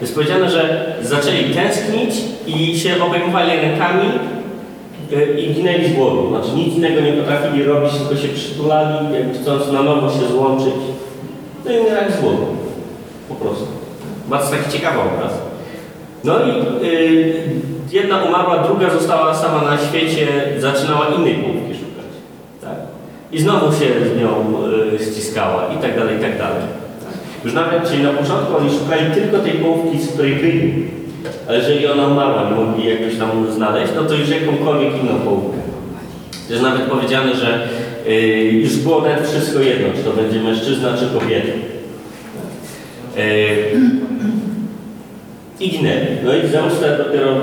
Jest powiedziane, że zaczęli tęsknić i się obejmowali rękami y, i ginęli z głodu. Znaczy nic innego nie potrafili robić, tylko się przytulali, jakby chcąc na nowo się złączyć. No i umierali z głodu. Po prostu. Bardzo taki ciekawy obraz. No i y, jedna umarła, druga została sama na świecie, zaczynała innej połówki szukać. Tak? I znowu się z nią y, ściskała i tak dalej, i tak dalej. Już nawet, czyli na początku oni szukali tylko tej połówki, z której byli. Ale jeżeli ona umarła, nie mogli jakoś tam znaleźć, no to już jakąkolwiek inną połówkę. Jest nawet powiedziane, że y, już było nawet wszystko jedno, czy to będzie mężczyzna, czy kobieta. Y, i ginęli. No i Zeus wtedy dopiero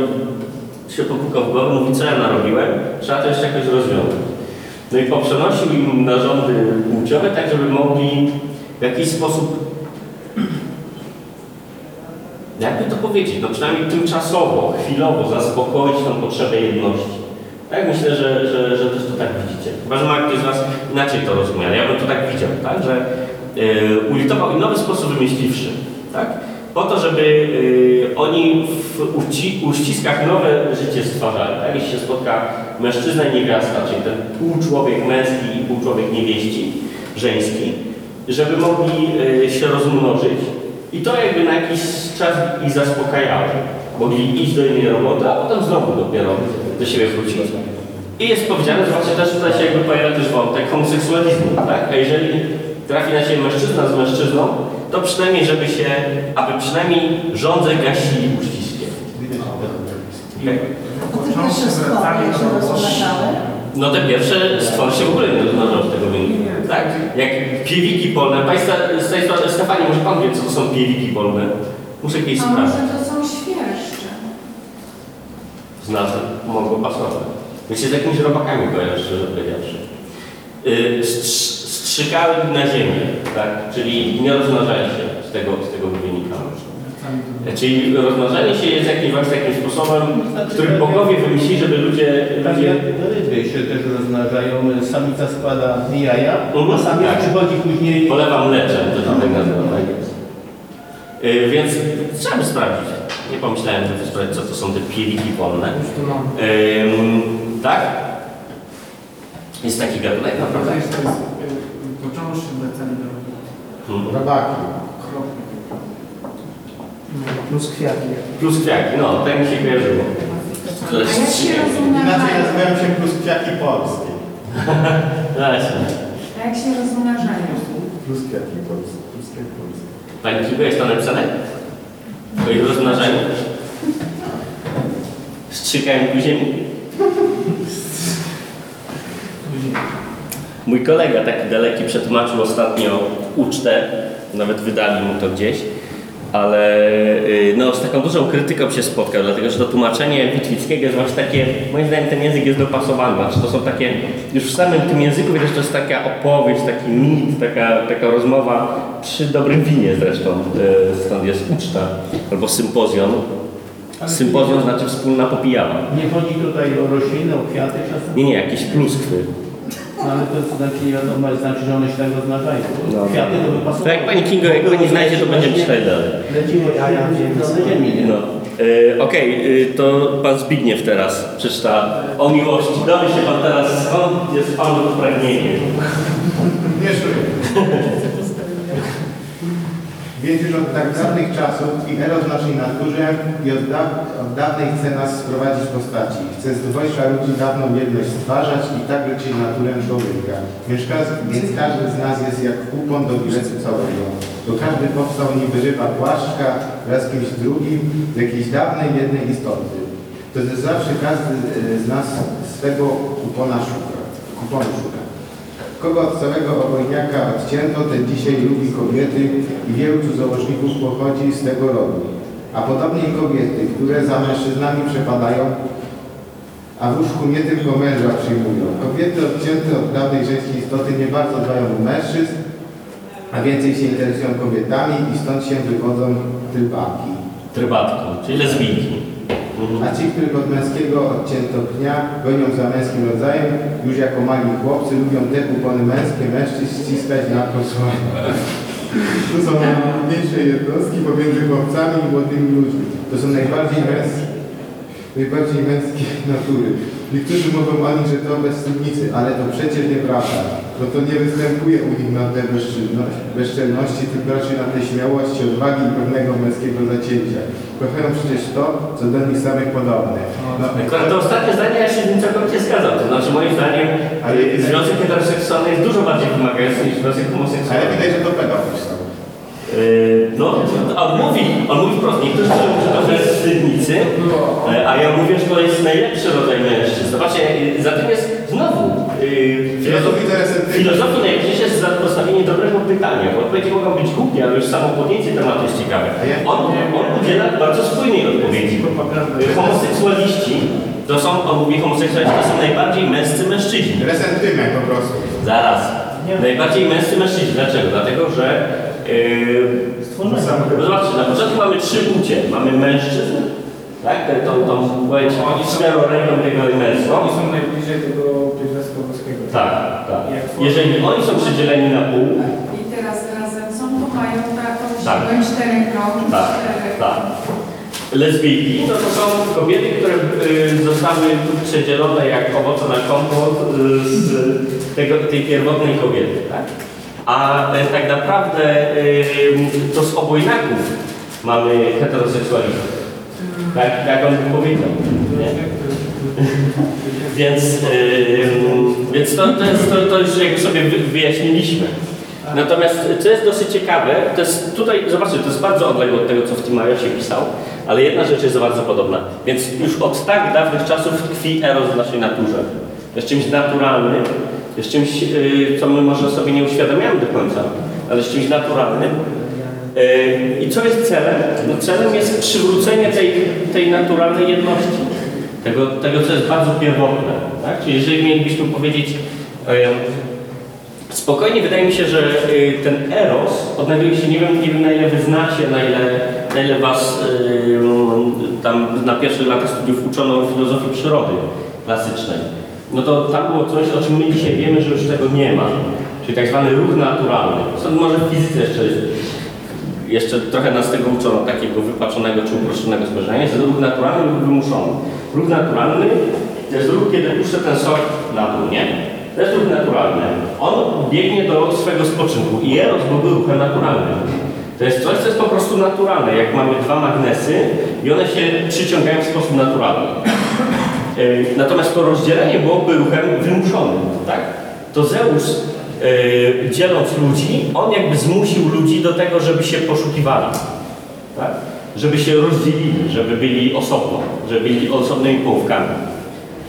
się popukał w głowę, mówi, co ja narobiłem? Trzeba to jeszcze jakoś rozwiązać. No i poprzenosił im narządy płciowe, tak żeby mogli w jakiś sposób, jakby to powiedzieć, no przynajmniej tymczasowo, chwilowo zaspokoić tą potrzebę jedności. Tak, myślę, że, że, że też to tak widzicie. Chyba, że ma ktoś z Was inaczej to rozumiał. Ja bym to tak widział, tak, że yy, ulitował i nowy sposób wymyśliwszy, tak? po to, żeby y, oni w uci, uściskach nowe życie stwarzali. Tak? Jeśli się spotka mężczyzna i niewiasta, czyli ten półczłowiek męski i półczłowiek niewieści, żeński, żeby mogli y, się rozmnożyć i to jakby na jakiś czas ich zaspokajało. Mogli iść do innej roboty, a potem znowu dopiero do siebie wrócić. I jest powiedziane, że właśnie też tutaj się jakby pojawia też wątek homoseksualizmu, tak? A jeżeli trafi na siebie mężczyzna z mężczyzną, to przynajmniej, żeby się, aby przynajmniej żądze gasili rozmnażały, No te pierwsze stwory się w ogóle nie z tego wyniku. Tak? Jak piewiki polne. Państwa, Stefanie, może Pan wie, co to są piewiki polne? Muszę kiedyś sprawdzić. to są świerszcze? Z nazwy mogło pasować. My się z jakimiś robakami kojarzy, szczerze powiedziawszy. Yy, strz- strzykały na ziemię, tak? Czyli nie rozmnażali się z tego, z tego by wynikało. Czyli rozmnażanie się jest jakimś właśnie takim sposobem, który bogowie wymyślili, żeby ludzie, Tak ludzie ryby się też rozmnażają, samica składa jaja, Mhm, a samiec tak. przychodzi później Polewam mleczem, to się tak nazywa. Tak jest. Yy, więc trzeba by sprawdzić. Nie pomyślałem, że to sprawdzić, co to są te piewiki wolne. Już tu mam. Ym, tak? Jest taki gatunek, To naprawdę? jest, to jest począwszy wlecenie do. Robaki. kropki. Plus kwiatki. Plus kwiaki, no, tak mi się kojarzyło. To A jest jak się strzyganie. Inaczej rozmnażają? nazywają się pluskwiaki polskie. Właśnie. A jak się rozmnażają? Pluskwiaki polskie. Pluskwiaki polskie. Pani Kigo, jest to napisane? O ich rozmnażaniu? Strzykają ku ziemi? Mój kolega taki daleki przetłumaczył ostatnio ucztę, nawet wydali mu to gdzieś, ale y, no, z taką dużą krytyką się spotkał, dlatego że to tłumaczenie Witwickiego jest właśnie takie, moim zdaniem ten język jest dopasowany, znaczy to są takie, już w samym tym języku widać, że to jest taka opowieść, taki mit, taka, taka rozmowa przy dobrym winie zresztą, y, stąd jest uczta albo sympozjon. Sympozjon znaczy wspólna popijana. Nie chodzi tutaj o rośliny, o kwiaty czasem? Nie, nie, jakieś pluskwy. No ale to znaczy, nie wiadomo, znaczy, że one się tak rozmnażają. No. Kwiaty to pasowało. To jak pani Kingo, jak pani znajdzie, to będziemy czytać dalej. Lecimy jaja w ziemi, nie? No. E, Okej, y, to pan Zbigniew teraz przeczyta o miłości. Dowie się pan teraz, skąd jest panu pragnienie. Nie szuję. Więc już od tak dawnych czasów i eros w naszej naturze i od, da, od dawnej chce nas sprowadzić postaci. Chce z dwojga ludzi dawną jedność stwarzać i tak leczyć naturę człowieka. Każ- więc każdy z nas jest jak kupon do biletu całego. Bo każdy powstał niby ryba płaszczka wraz z kimś drugim z jakiejś dawnej jednej istoty. To też zawsze każdy e, z nas swego kupona szuka. Kuponu szuka. Kogo od całego obojniaka odcięto, ten dzisiaj lubi kobiety i wielu cudzołożników pochodzi z tego rodu. A podobnie kobiety, które za mężczyznami przepadają, a w łóżku nie tylko męża przyjmują. Kobiety odcięte od dawnej żeńskiej istoty nie bardzo dbają o mężczyzn, a więcej się interesują kobietami i stąd się wywodzą trybaki. Trybatki, czyli lesbijki. A ci, których od męskiego odcięto pnia, gonią za męskim rodzajem, już jako mali chłopcy lubią te kupony męskie mężczyzn ściskać na posłanie. Tu są mniejsze jednostki pomiędzy chłopcami i młodymi ludźmi. To są najbardziej męskie, najbardziej męskie natury. Niektórzy mówią o nich, że to bezstydnicy, ale to przecież nieprawda, bo to nie występuje u nich na te bezczelności, bezczelności, tylko raczej na tej śmiałości, odwagi i pewnego męskiego zacięcia. Kochają przecież to, co do nich samych podobne. No, Akurat to ostatnie zdanie ja się z nim całkowicie zgadzam. To znaczy moim zdaniem Ale- y, związek heteroseksualny jest dużo bardziej wymagający niż związek ale homoseksualny. widać, że to pedofil No, on mówi, on mówi wprost, niektórzy mówią, że to bezstydnicy, e, a ja mówię, że to jest najlepszy rodzaj mężczyzn. Zobaczcie, yy, za tym jest znowu yy, Filozofii najważniejsze jest za postawienie dobrego pytania, bo odpowiedzi mogą być głupie, ale już samo podjęcie tematu jest ciekawe. On, on udziela bardzo spójnej odpowiedzi. Yy, Homoseksualiści, to są, on mówi, homoseksualiści to są najbardziej męscy mężczyźni. Resentyment po prostu. Zaraz. Najbardziej męscy mężczyźni. Dlaczego? Dlatego, że yy, Stworzenie. no Zobaczcie, na początku mamy trzy płcie. Mamy mężczyzn, tak? Tą, tą powiedzmy, czteroręką tego męską. Oni są najbliżej tego pierwiastka boskiego. Tak, tak. Jeżeli oni są przydzieleni na pół, I teraz razem są, to mają taką Tak. siłę czterech rąk, tak, tak. Lesbijki, no to są kobiety, które y, zostały przedzielone jak owoce na kompot y, z tego, tej pierwotnej kobiety, tak? A y, tak naprawdę y, to z obojnaków mamy heteroseksualizm. Tak, tak on by powiedział. Więc, yy, więc to, to, jest, to, to już jakby sobie wy- wyjaśniliśmy. Natomiast co jest dosyć ciekawe, to jest tutaj, zobaczcie, to jest bardzo odległe od tego, co w Timajosie pisał, ale jedna rzecz jest bardzo podobna. Więc już od tak dawnych czasów tkwi eros w naszej naturze. Jest czymś naturalnym, jest czymś, yy, co my może sobie nie uświadamiamy do końca, ale jest czymś naturalnym. Yy, I co jest celem? No celem jest przywrócenie tej, tej naturalnej jedności. Tego, tego, co jest bardzo pierwotne. Tak? Czyli jeżeli mielibyśmy powiedzieć, yy, spokojnie wydaje mi się, że ten eros odnajduje się, nie wiem, nie wiem na ile wy znacie, na ile, na ile was tam na pierwszych latach studiów uczono filozofii przyrody klasycznej. No to tam było coś, o czym my dzisiaj wiemy, że już tego nie ma. Czyli tak zwany ruch naturalny. Stąd może w fizyce jeszcze jeszcze trochę nas tego uczono, takiego wypaczonego czy uproszczonego spojrzenia. Jest ruch naturalny lub wymuszony. Ruch naturalny to jest ruch, kiedy puszczę ten sok na dół, nie? To jest ruch naturalny. On biegnie do swego spoczynku i eros byłby ruchem naturalnym. To jest coś, co jest po prostu naturalne. Jak mamy dwa magnesy i one się przyciągają w sposób naturalny. Natomiast to rozdzielenie byłoby ruchem wymuszonym, tak? To Zeus, dzieląc ludzi, on jakby zmusił ludzi do tego, żeby się poszukiwali, tak? Żeby się rozdzielili, żeby byli osobno, żeby byli osobnymi połówkami.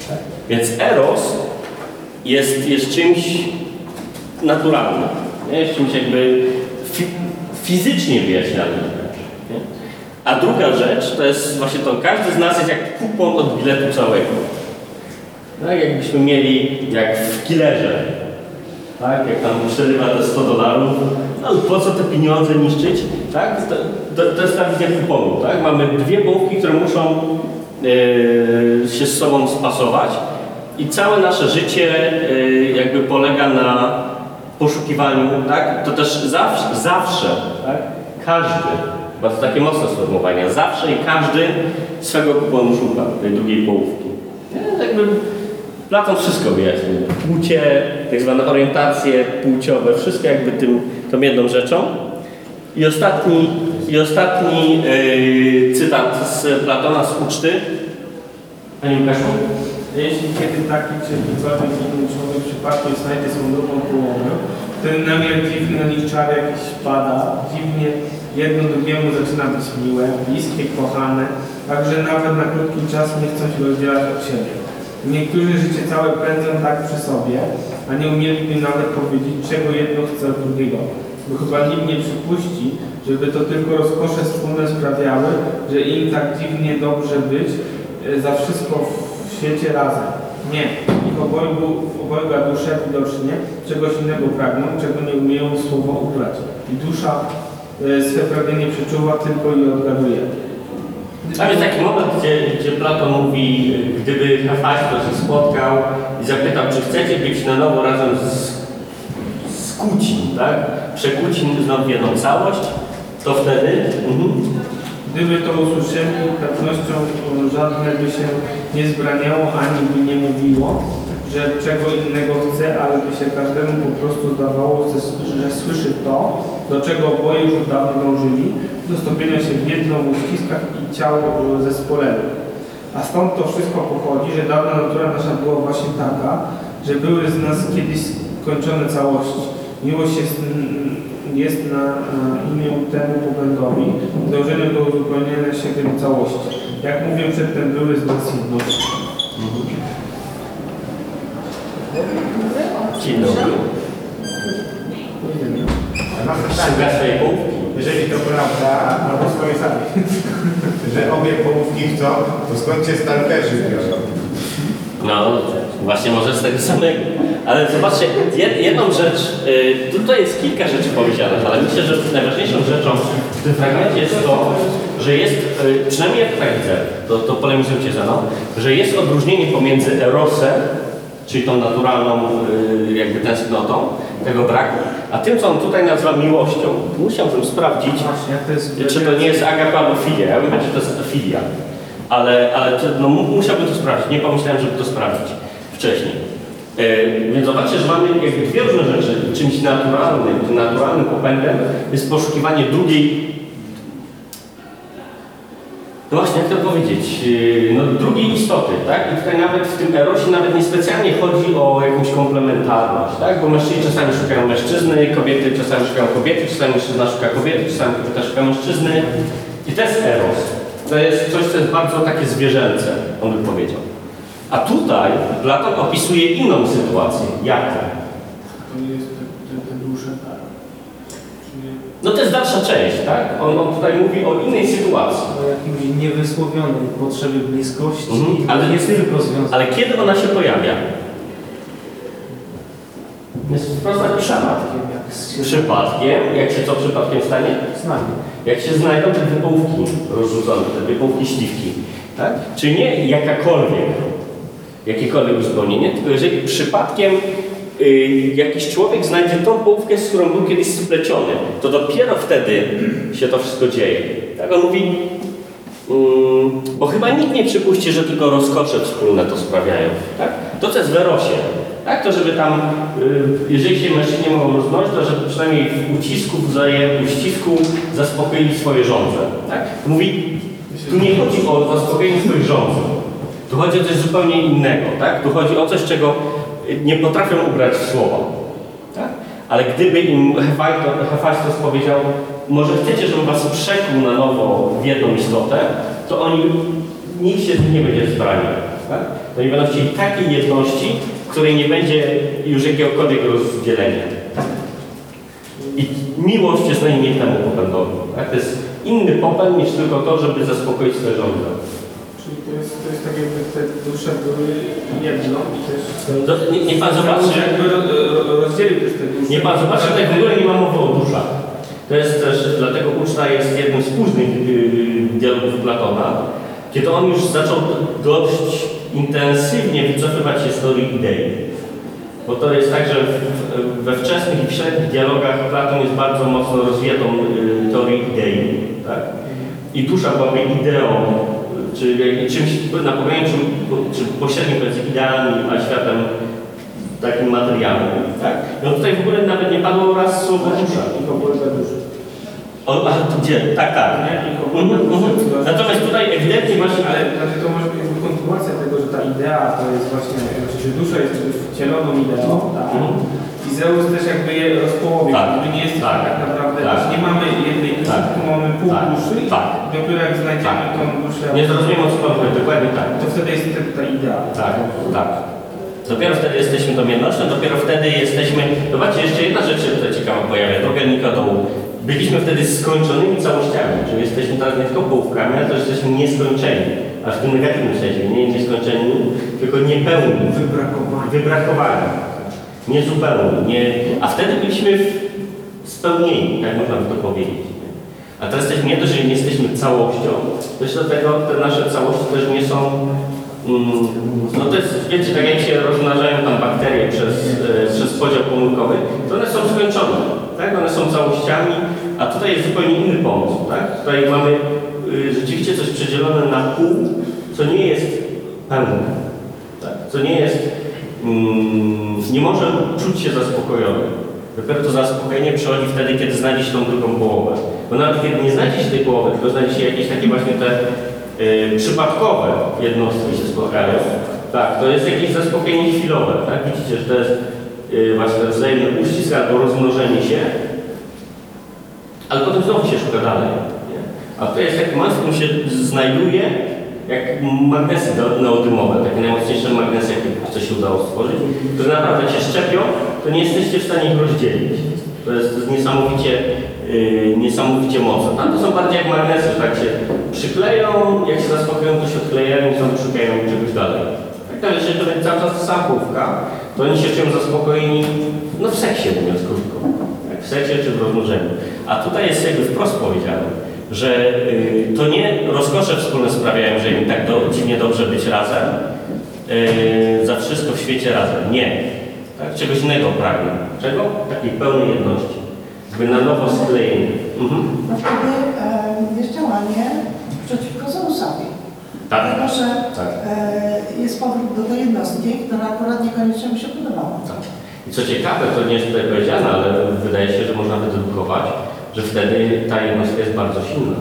Tak? Więc Eros jest, jest czymś naturalnym, jest czymś jakby fi fizycznie wyjaśnialnym. A druga rzecz to jest właśnie to, każdy z nas jest jak kupon od biletu całego. Tak, jakbyśmy mieli, jak w killerze, tak, jak tam przerywa te 100 dolarów, no po co te pieniądze niszczyć, tak, to, to, to jest ta wizja kuponu, tak, mamy dwie połówki, które muszą e, się z sobą spasować i całe nasze życie e, jakby polega na poszukiwaniu, tak, to też zawsze, zawsze, tak, każdy, bardzo takie mocne sformułowania, zawsze i każdy swego kuponu szuka, tej drugiej połówki. Nie, jakby Platon wszystko wyjaśnił. Płcie, tak zwane orientacje płciowe, wszystko jakby tym, tą jedną rzeczą. I ostatni, i ostatni yy, cytat z Platona z uczty. Panie Łukaszu? Jeśli kiedy taki jakikolwiek inny człowiek przypadkiem znajdzie swoją drugą połowę, ten namiar dziwny na nich czar jakiś pada, dziwnie jedno drugiemu zaczyna być miłe, bliskie, kochane, także nawet na krótki czas nie chcą się rozdzielać od siebie. Niektórzy życie całe pędzą tak przy sobie, a nie umieliby nawet powiedzieć, czego jedno chce od drugiego. Bo chyba nikt nie przypuści, żeby to tylko rozkosze wspólne sprawiały, że im tak dziwnie dobrze być e, za wszystko w świecie razem. Nie. Ich obojgu, obojga dusze widocznie czegoś innego pragną, czego nie umieją słowo ubrać. I dusza swe pragnienie przeczuwa tylko i odgaduje. Tam jest taki moment, gdzie, gdzie Platon mówi, gdyby Hefajsto się spotkał i zapytał, czy chcecie być na nowo razem z, z Kuci, tak? Przekuci znowu jedną całość, to wtedy... Mhm. Gdyby to usłyszeli, pewnością e, żadne by się nie zbraniało, ani by nie mówiło, że czego innego chce, ale by się każdemu po prostu zdawało, że, słyszy to, do czego oboje już od dawna dążyli, do stopienia się w jedno w uściskach i ciało e, zespoleniu. A stąd to wszystko pochodzi, że dawna natura nasza była właśnie taka, że były z nas kiedyś skończone całości. Miłość jest, jest na, na imię temu popędowi, dążeniem do uzupełnienia się tym całości. Jak mówię przedtem, były z nas jednością. Dzień dobry. Mam Szuka pytanie, swojej połówki. jeżeli to prawda, albo swoje sami, że obie połówki chcą, to skąd się stalkerzy biorą? No, właśnie może z tego samego. Ale zobaczcie, jed, jedną rzecz, y, tutaj jest kilka rzeczy powiedzianych, ale myślę, że najważniejszą rzeczą w tym fragmencie jest to, że jest, y, przynajmniej ja to tak widzę, to, to polemizujcie ze mną, że jest odróżnienie pomiędzy erosem, czyli tą naturalną y, jakby tęsknotą, tego braku, a tym, co on tutaj nazywa miłością. Musiałbym sprawdzić, Właśnie, jak to czy to nie jest agape albo filia. Ja bym powiedział, że to jest filia. Ale, ale no, mu- musiałbym to sprawdzić. Nie pomyślałem, żeby to sprawdzić wcześniej. E, więc zobaczcie, że mamy jakby dwie różne rzeczy. Czymś naturalnym, tym naturalnym popędem jest poszukiwanie drugiej No właśnie, jak to powiedzieć, yy, no drugiej istoty, tak? I tutaj nawet w tym erosie nawet niespecjalnie chodzi o jakąś komplementarność, tak? Bo mężczyźni czasami szukają mężczyzny, kobiety czasami szukają kobiety, czasami mężczyzna szuka kobiety, czasami kobieta szuka mężczyzny. I to jest eros. To jest coś, co jest bardzo takie zwierzęce, on by powiedział. A tutaj Platon opisuje inną sytuację. Jaką? To nie jest te, te, te dusze, tak? Czyli No to jest dalsza część, tak? On, on tutaj mówi o innej sytuacji. O jakiejś niewysłowionej potrzebie bliskości, Mhm, ale nie jest- tylko związana. Ale kiedy ona się pojawia? Jest wprost napisana. Przypadkiem, jak Przypadkiem, jak się co przypadkiem stanie? znamy. Jak się znajdą te wypołówki rozrzucone, te wypołówki śliwki, tak? Czy nie jakakolwiek, jakiekolwiek uzupełnienie, tylko jeżeli przypadkiem jakiś człowiek znajdzie tą połówkę, z którą był kiedyś spleciony, to dopiero wtedy się to wszystko dzieje. Tak on mówi, mm, bo chyba nikt nie przypuści, że tylko rozkosze wspólne to sprawiają. Tak? To, co jest w erosie, tak? to żeby tam, y, jeżeli się mężczyźni mogą rozmnożyć, to żeby przynajmniej w ucisku, wzajem, uścisku zaspokoili swoje żądze. Tak? Mówi, tu nie chodzi o zaspokojenie swoich żądz. Tu chodzi o coś zupełnie innego. Tak? Tu chodzi o coś, czego nie potrafią ubrać w słowa. Tak? Ale gdyby im Hefajstos powiedział, może chcecie, żebym was przekuł na nowo w jedną istotę, to oni, nikt się nie będzie zbraniał. Tak? To oni będą chcieli takiej jedności, w której nie będzie już jakiegokolwiek rozdzielenia. I miłość jest najmniej temu popędowi. Tak? To jest inny popęd niż tylko to, żeby zaspokoić swoje żądze. To jest, to jest tak jakby te dusze były jedno i też... Nie, niech pan zobaczy, Jakby ro, ro, rozdzielił też te dusze. Nie pan zobaczy, tutaj w ogóle nie ma mowy o duszach. To jest też, dlatego uczta jest jednym z późnych yy, dialogów Platona, kiedy on już zaczął dość intensywnie wycofywać się z teorii idei. Bo to jest tak, że w, we wczesnych i średnich dialogach Platon jest bardzo mocno rozwijał tą yy, teorię idei. Tak? I dusza byłaby ideą, czy czymś na pograniczu, czy pośrednim między ideami a światem takim materialnym. Tak? No tutaj w ogóle nawet nie padło raz słowo dusza. Kobolda duszy. O, a to gdzie? Tak, tak. Nie? Mhm, mhm. Natomiast tutaj ewidentnie właśnie, Ale znaczy to może być kontynuacja tego, że ta idea to jest właśnie, znaczy, że dusza jest wcieloną ideą, tak? Mhm. I Zeus też jakby je rozpołowił, Tak, nie jest tak, tak, naprawdę, tak. nie mamy jednej duszy, Tak, tylko mamy pół tak, duszy tak. i dopiero jak znajdziemy Tak. tą duszę, nie zrozumiałem o co pan mówi, dokładnie tak. to wtedy jest ta, idea. Tak, tak. Dopiero wtedy jesteśmy tą jednością, dopiero wtedy jesteśmy... Zobaczcie, jeszcze jedna rzecz się tutaj ciekawa pojawia, droga Nikodołu. Byliśmy wtedy skończonymi całościami, czyli jesteśmy teraz nie tylko połówkami, ale też jesteśmy nieskończeni. Aż w tym negatywnym sensie, nie nieskończeni, tylko niepełni. Wybrakowani. Wybrakowani. Niezupełni. Nie... A wtedy byliśmy spełnieni, tak można by to powiedzieć. A teraz jesteśmy nie to, że nie jesteśmy całością, też dlatego te nasze całości też nie są Mm, No to jest, wiecie, tak jak się rozmnażają tam bakterie przez, e, przez podział komórkowy, to one są skończone, tak? One są całościami, a tutaj jest zupełnie inny pomysł, tak? Tutaj mamy y, rzeczywiście coś przedzielone na pół, co nie jest pełne, tak? Co nie jest, nie może czuć się zaspokojony. Dopiero to zaspokojenie przychodzi wtedy, kiedy znajdzie się tą drugą połowę. Bo nawet kiedy nie znajdzie się tej połowy, tylko znajdzie się jakieś takie właśnie te y, przypadkowe jednostki się spotkają, tak, to jest jakieś zaspokojenie chwilowe, tak? Widzicie, że to jest y, właśnie wzajemny uścisk albo rozmnożenie się, ale potem znowu się szuka dalej. Nie? A to jest taki moment, w którym się znajduje jak magnesy neodymowe, takie najmocniejsze magnesy, jakie co się udało stworzyć, które naprawdę się szczepią, to nie jesteście w stanie ich rozdzielić. To jest, to jest niesamowicie, yy, niesamowicie mocne. A to są bardziej jak magnesy, tak się przykleją, jak się zaspokoją, to się odklejają i znowu szukają czegoś dalej. Tak, ale jeżeli to będzie cały czas połówka, to oni się czują zaspokojeni, no w seksie mówiąc krótko. Tak, w seksie czy w rozmnożeniu. A tutaj jest jakby wprost powiedziane, że y, to nie rozkosze wspólne sprawiają, że im tak do, dziwnie dobrze być razem, y, za wszystko w świecie razem. Nie. Tak? Czegoś innego pragną. Czego? Takiej pełnej jedności. By na nowo sklejeni. Mhm. No wtedy e, jest działanie przeciwko Zeusowi. Tak. Dlatego, że Tak. e, jest powrót do tej jednostki, która akurat niekoniecznie mu się podobała. Tak. I co ciekawe, to nie jest tutaj powiedziane, ale wydaje się, że można wydedukować, że wtedy ta jednostka jest bardzo silna.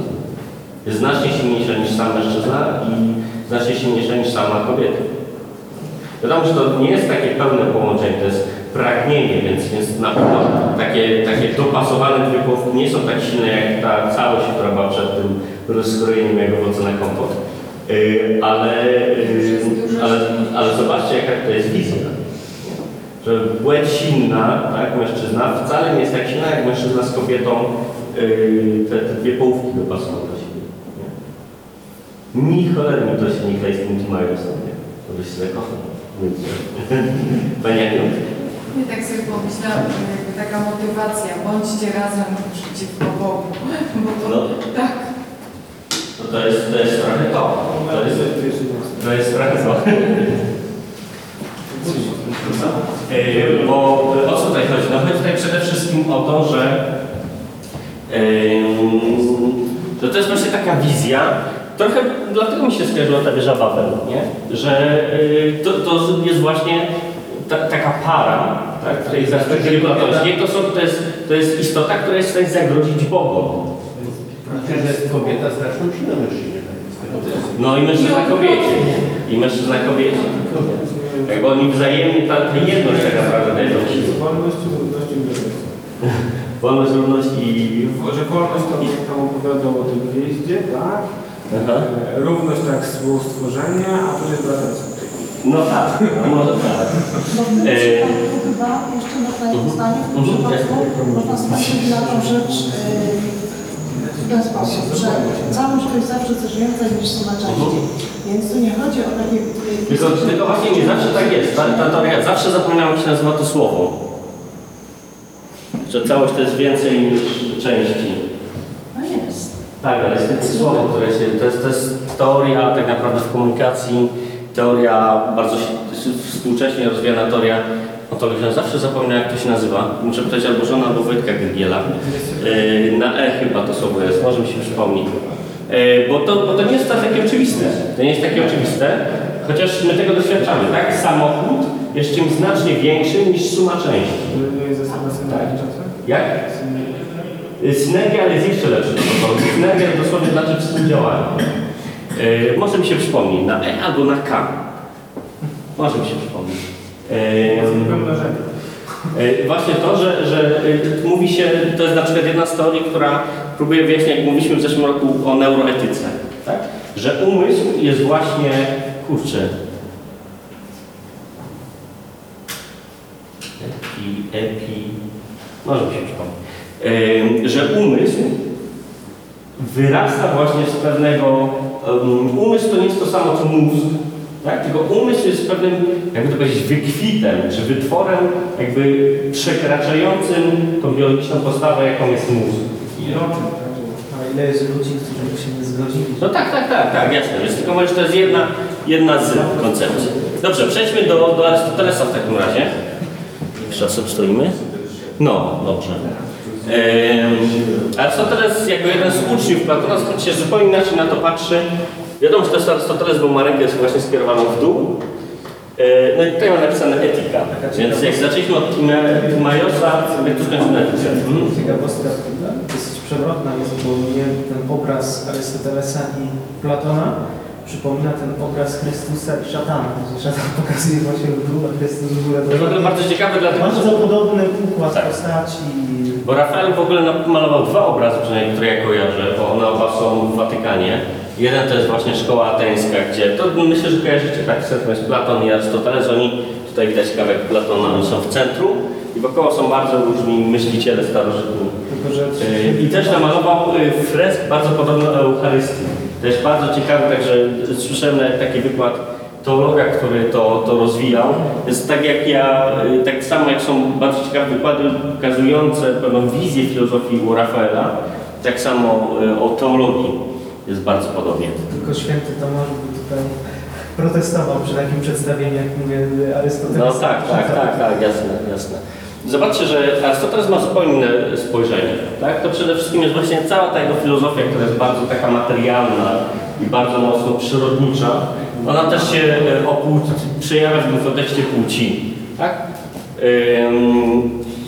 jest znacznie silniejsza niż sam mężczyzna i znacznie silniejsza niż sama kobieta. Wiadomo, że to nie jest takie pełne połączenie, to jest pragnienie, więc, więc na pewno takie, takie dopasowane dwie połówki nie są tak silne jak ta całość, która była przed tym rozkrojeniem owoce na kompot. Yy, ale, yy, ale, ale zobaczcie, jaka to jest wizja. Że płeć silna, tak, mężczyzna, wcale nie jest tak silna jak mężczyzna z kobietą yy, te, te dwie połówki dopasują do siebie. Nie? Ni cholernie to się nie z tym Timajusem, nie? To byś się zakochał. Pani Aniu? Ja tak sobie pomyślałam, jakby taka motywacja, bądźcie razem przeciwko Bogu. Bo to No. tak, No to jest, to jest trochę to. To jest, to jest trochę to. Bo o co tutaj chodzi? No chodzi tutaj przede wszystkim o to, że, że to jest właśnie taka wizja, trochę dlatego mi się skojarzyła ta wieża Wawel, nie? że yy, to, to jest właśnie ta, taka para, tak, w tej perspektywie platońskiej, to, są, to, jest, to jest istota, która jest w stanie zagrozić Bogom. że kobieta straszną siłę mężczyźnie. No i mężczyzna kobiecie. I mężczyzna kobiecie. Jakby oni wzajemnie, ta, ta jedność tak naprawdę daje tą siłę. Wolność, równość i równość. Wolność, równość i... Że wolność to tam opowiadał o tej gwieździe, tak? Aha. E, Równość tak z było stworzenia, a tu jest braterstwo. No tak, no może tak. Bo w tym E, jeszcze na zdanie zdanie, w tym Mhm. przypadku można spojrzeć na tą rzecz yy, w ten sposób, że całość to jest zawsze coś więcej niż suma części. Więc tu nie chodzi o takie... yy, Tylko, tylko właśnie nie zawsze tak jest. Ta, ta teoria, zawsze zapomniałem, jak się nazywa to słowo. Że całość to jest więcej niż części. No jest. Tak, ale jest słowo, które się, to jest, to jest teoria tak naprawdę w komunikacji, teoria bardzo współcześnie rozwijana teoria ontologiczna. Zawsze zapominam jak to się nazywa. Muszę pytać albo żona, albo Wojtka Grygiela. Yy, na E chyba to słowo jest, może mi się przypomni. Yy, bo, to, bo to nie jest tak takie oczywiste. To nie jest takie oczywiste, chociaż my tego doświadczamy, tak? Samochód jest czymś znacznie większym niż suma części. Czasem? Jak? Synergia, ale jest jeszcze to. Synergia dosłownie znaczy współdziałanie. Yy, może mi się przypomni na E albo na K. Może mi się przypomni. Pomnożenie. yy, właśnie to, że, że yy, mówi się, to jest na przykład jedna z teorii, która próbuje wyjaśnić, jak mówiliśmy w zeszłym roku o neuroetyce, tak? że umysł jest właśnie, kurczę, epi, epi, może mi się przypomni, Yy, że umysł wyrasta właśnie z pewnego, um, umysł to nie jest to samo co mózg, tak? tylko umysł jest pewnym, jakby to powiedzieć, wykwitem, czy wytworem jakby przekraczającym tą biologiczną postawę, jaką jest mózg. I o czym? tak? A ile jest ludzi, którzy by się nie zgodzili? No tak, tak, tak, tak, jasne, więc tylko może to jest jedna, jedna z koncepcji. Dobrze, przejdźmy do, do Arystotelesa w takim razie. Czasem stoimy? No, dobrze. Ehm, Arystoteles jako jeden z uczniów Platona się zupełnie inaczej na to patrzy. Wiadomo, że to jest Arystoteles, bo ma rękę właśnie skierowaną w dół. E, No i tutaj ma napisane etyka. Więc jak zaczęliśmy od Timajosa, jak tu skończymy etykę. Mhm. Ciekawostka dosyć przewrotna jest, bo mnie ten obraz Arystotelesa i Platona przypomina ten obraz Chrystusa i szatana. Szatan pokazuje właśnie w dół, a Chrystus w górę. To jest ogóle bardzo ciekawe, dlatego Bardzo podobny układ Tak. postaci. Bo Rafael w ogóle malował dwa obrazy, przynajmniej które ja kojarzę, bo one oba są w Watykanie. Jeden to jest właśnie szkoła ateńska, gdzie to myślę, że kojarzycie, tak? W centrum jest Platon i Arystoteles. Oni, tutaj widać kawałek Platona, oni są w centrum i wokoło są bardzo różni myśliciele starożytni. Yy, I też namalował yy, fresk bardzo podobny do Eucharystii. To jest bardzo ciekawe, także słyszałem taki wykład teologa, który to, to rozwijał. Jest tak jak ja, yy, tak samo jak są bardzo ciekawe wykłady pokazujące pewną wizję filozofii u Rafaela, tak samo o teologii jest bardzo podobnie. tylko święty Tomasz by tutaj protestował przy takim przedstawieniu, jak mówię, Arystotelesa. No tak, tak, tak, tak, jasne, jasne. Zobaczcie, że Arystoteles ma zupełnie inne spojrzenie. Tak? To przede wszystkim jest właśnie cała ta jego filozofia, która jest bardzo taka materialna i bardzo mocno przyrodnicza. Ona też się e, o płci, przejawia w tym kontekście płci. Tak?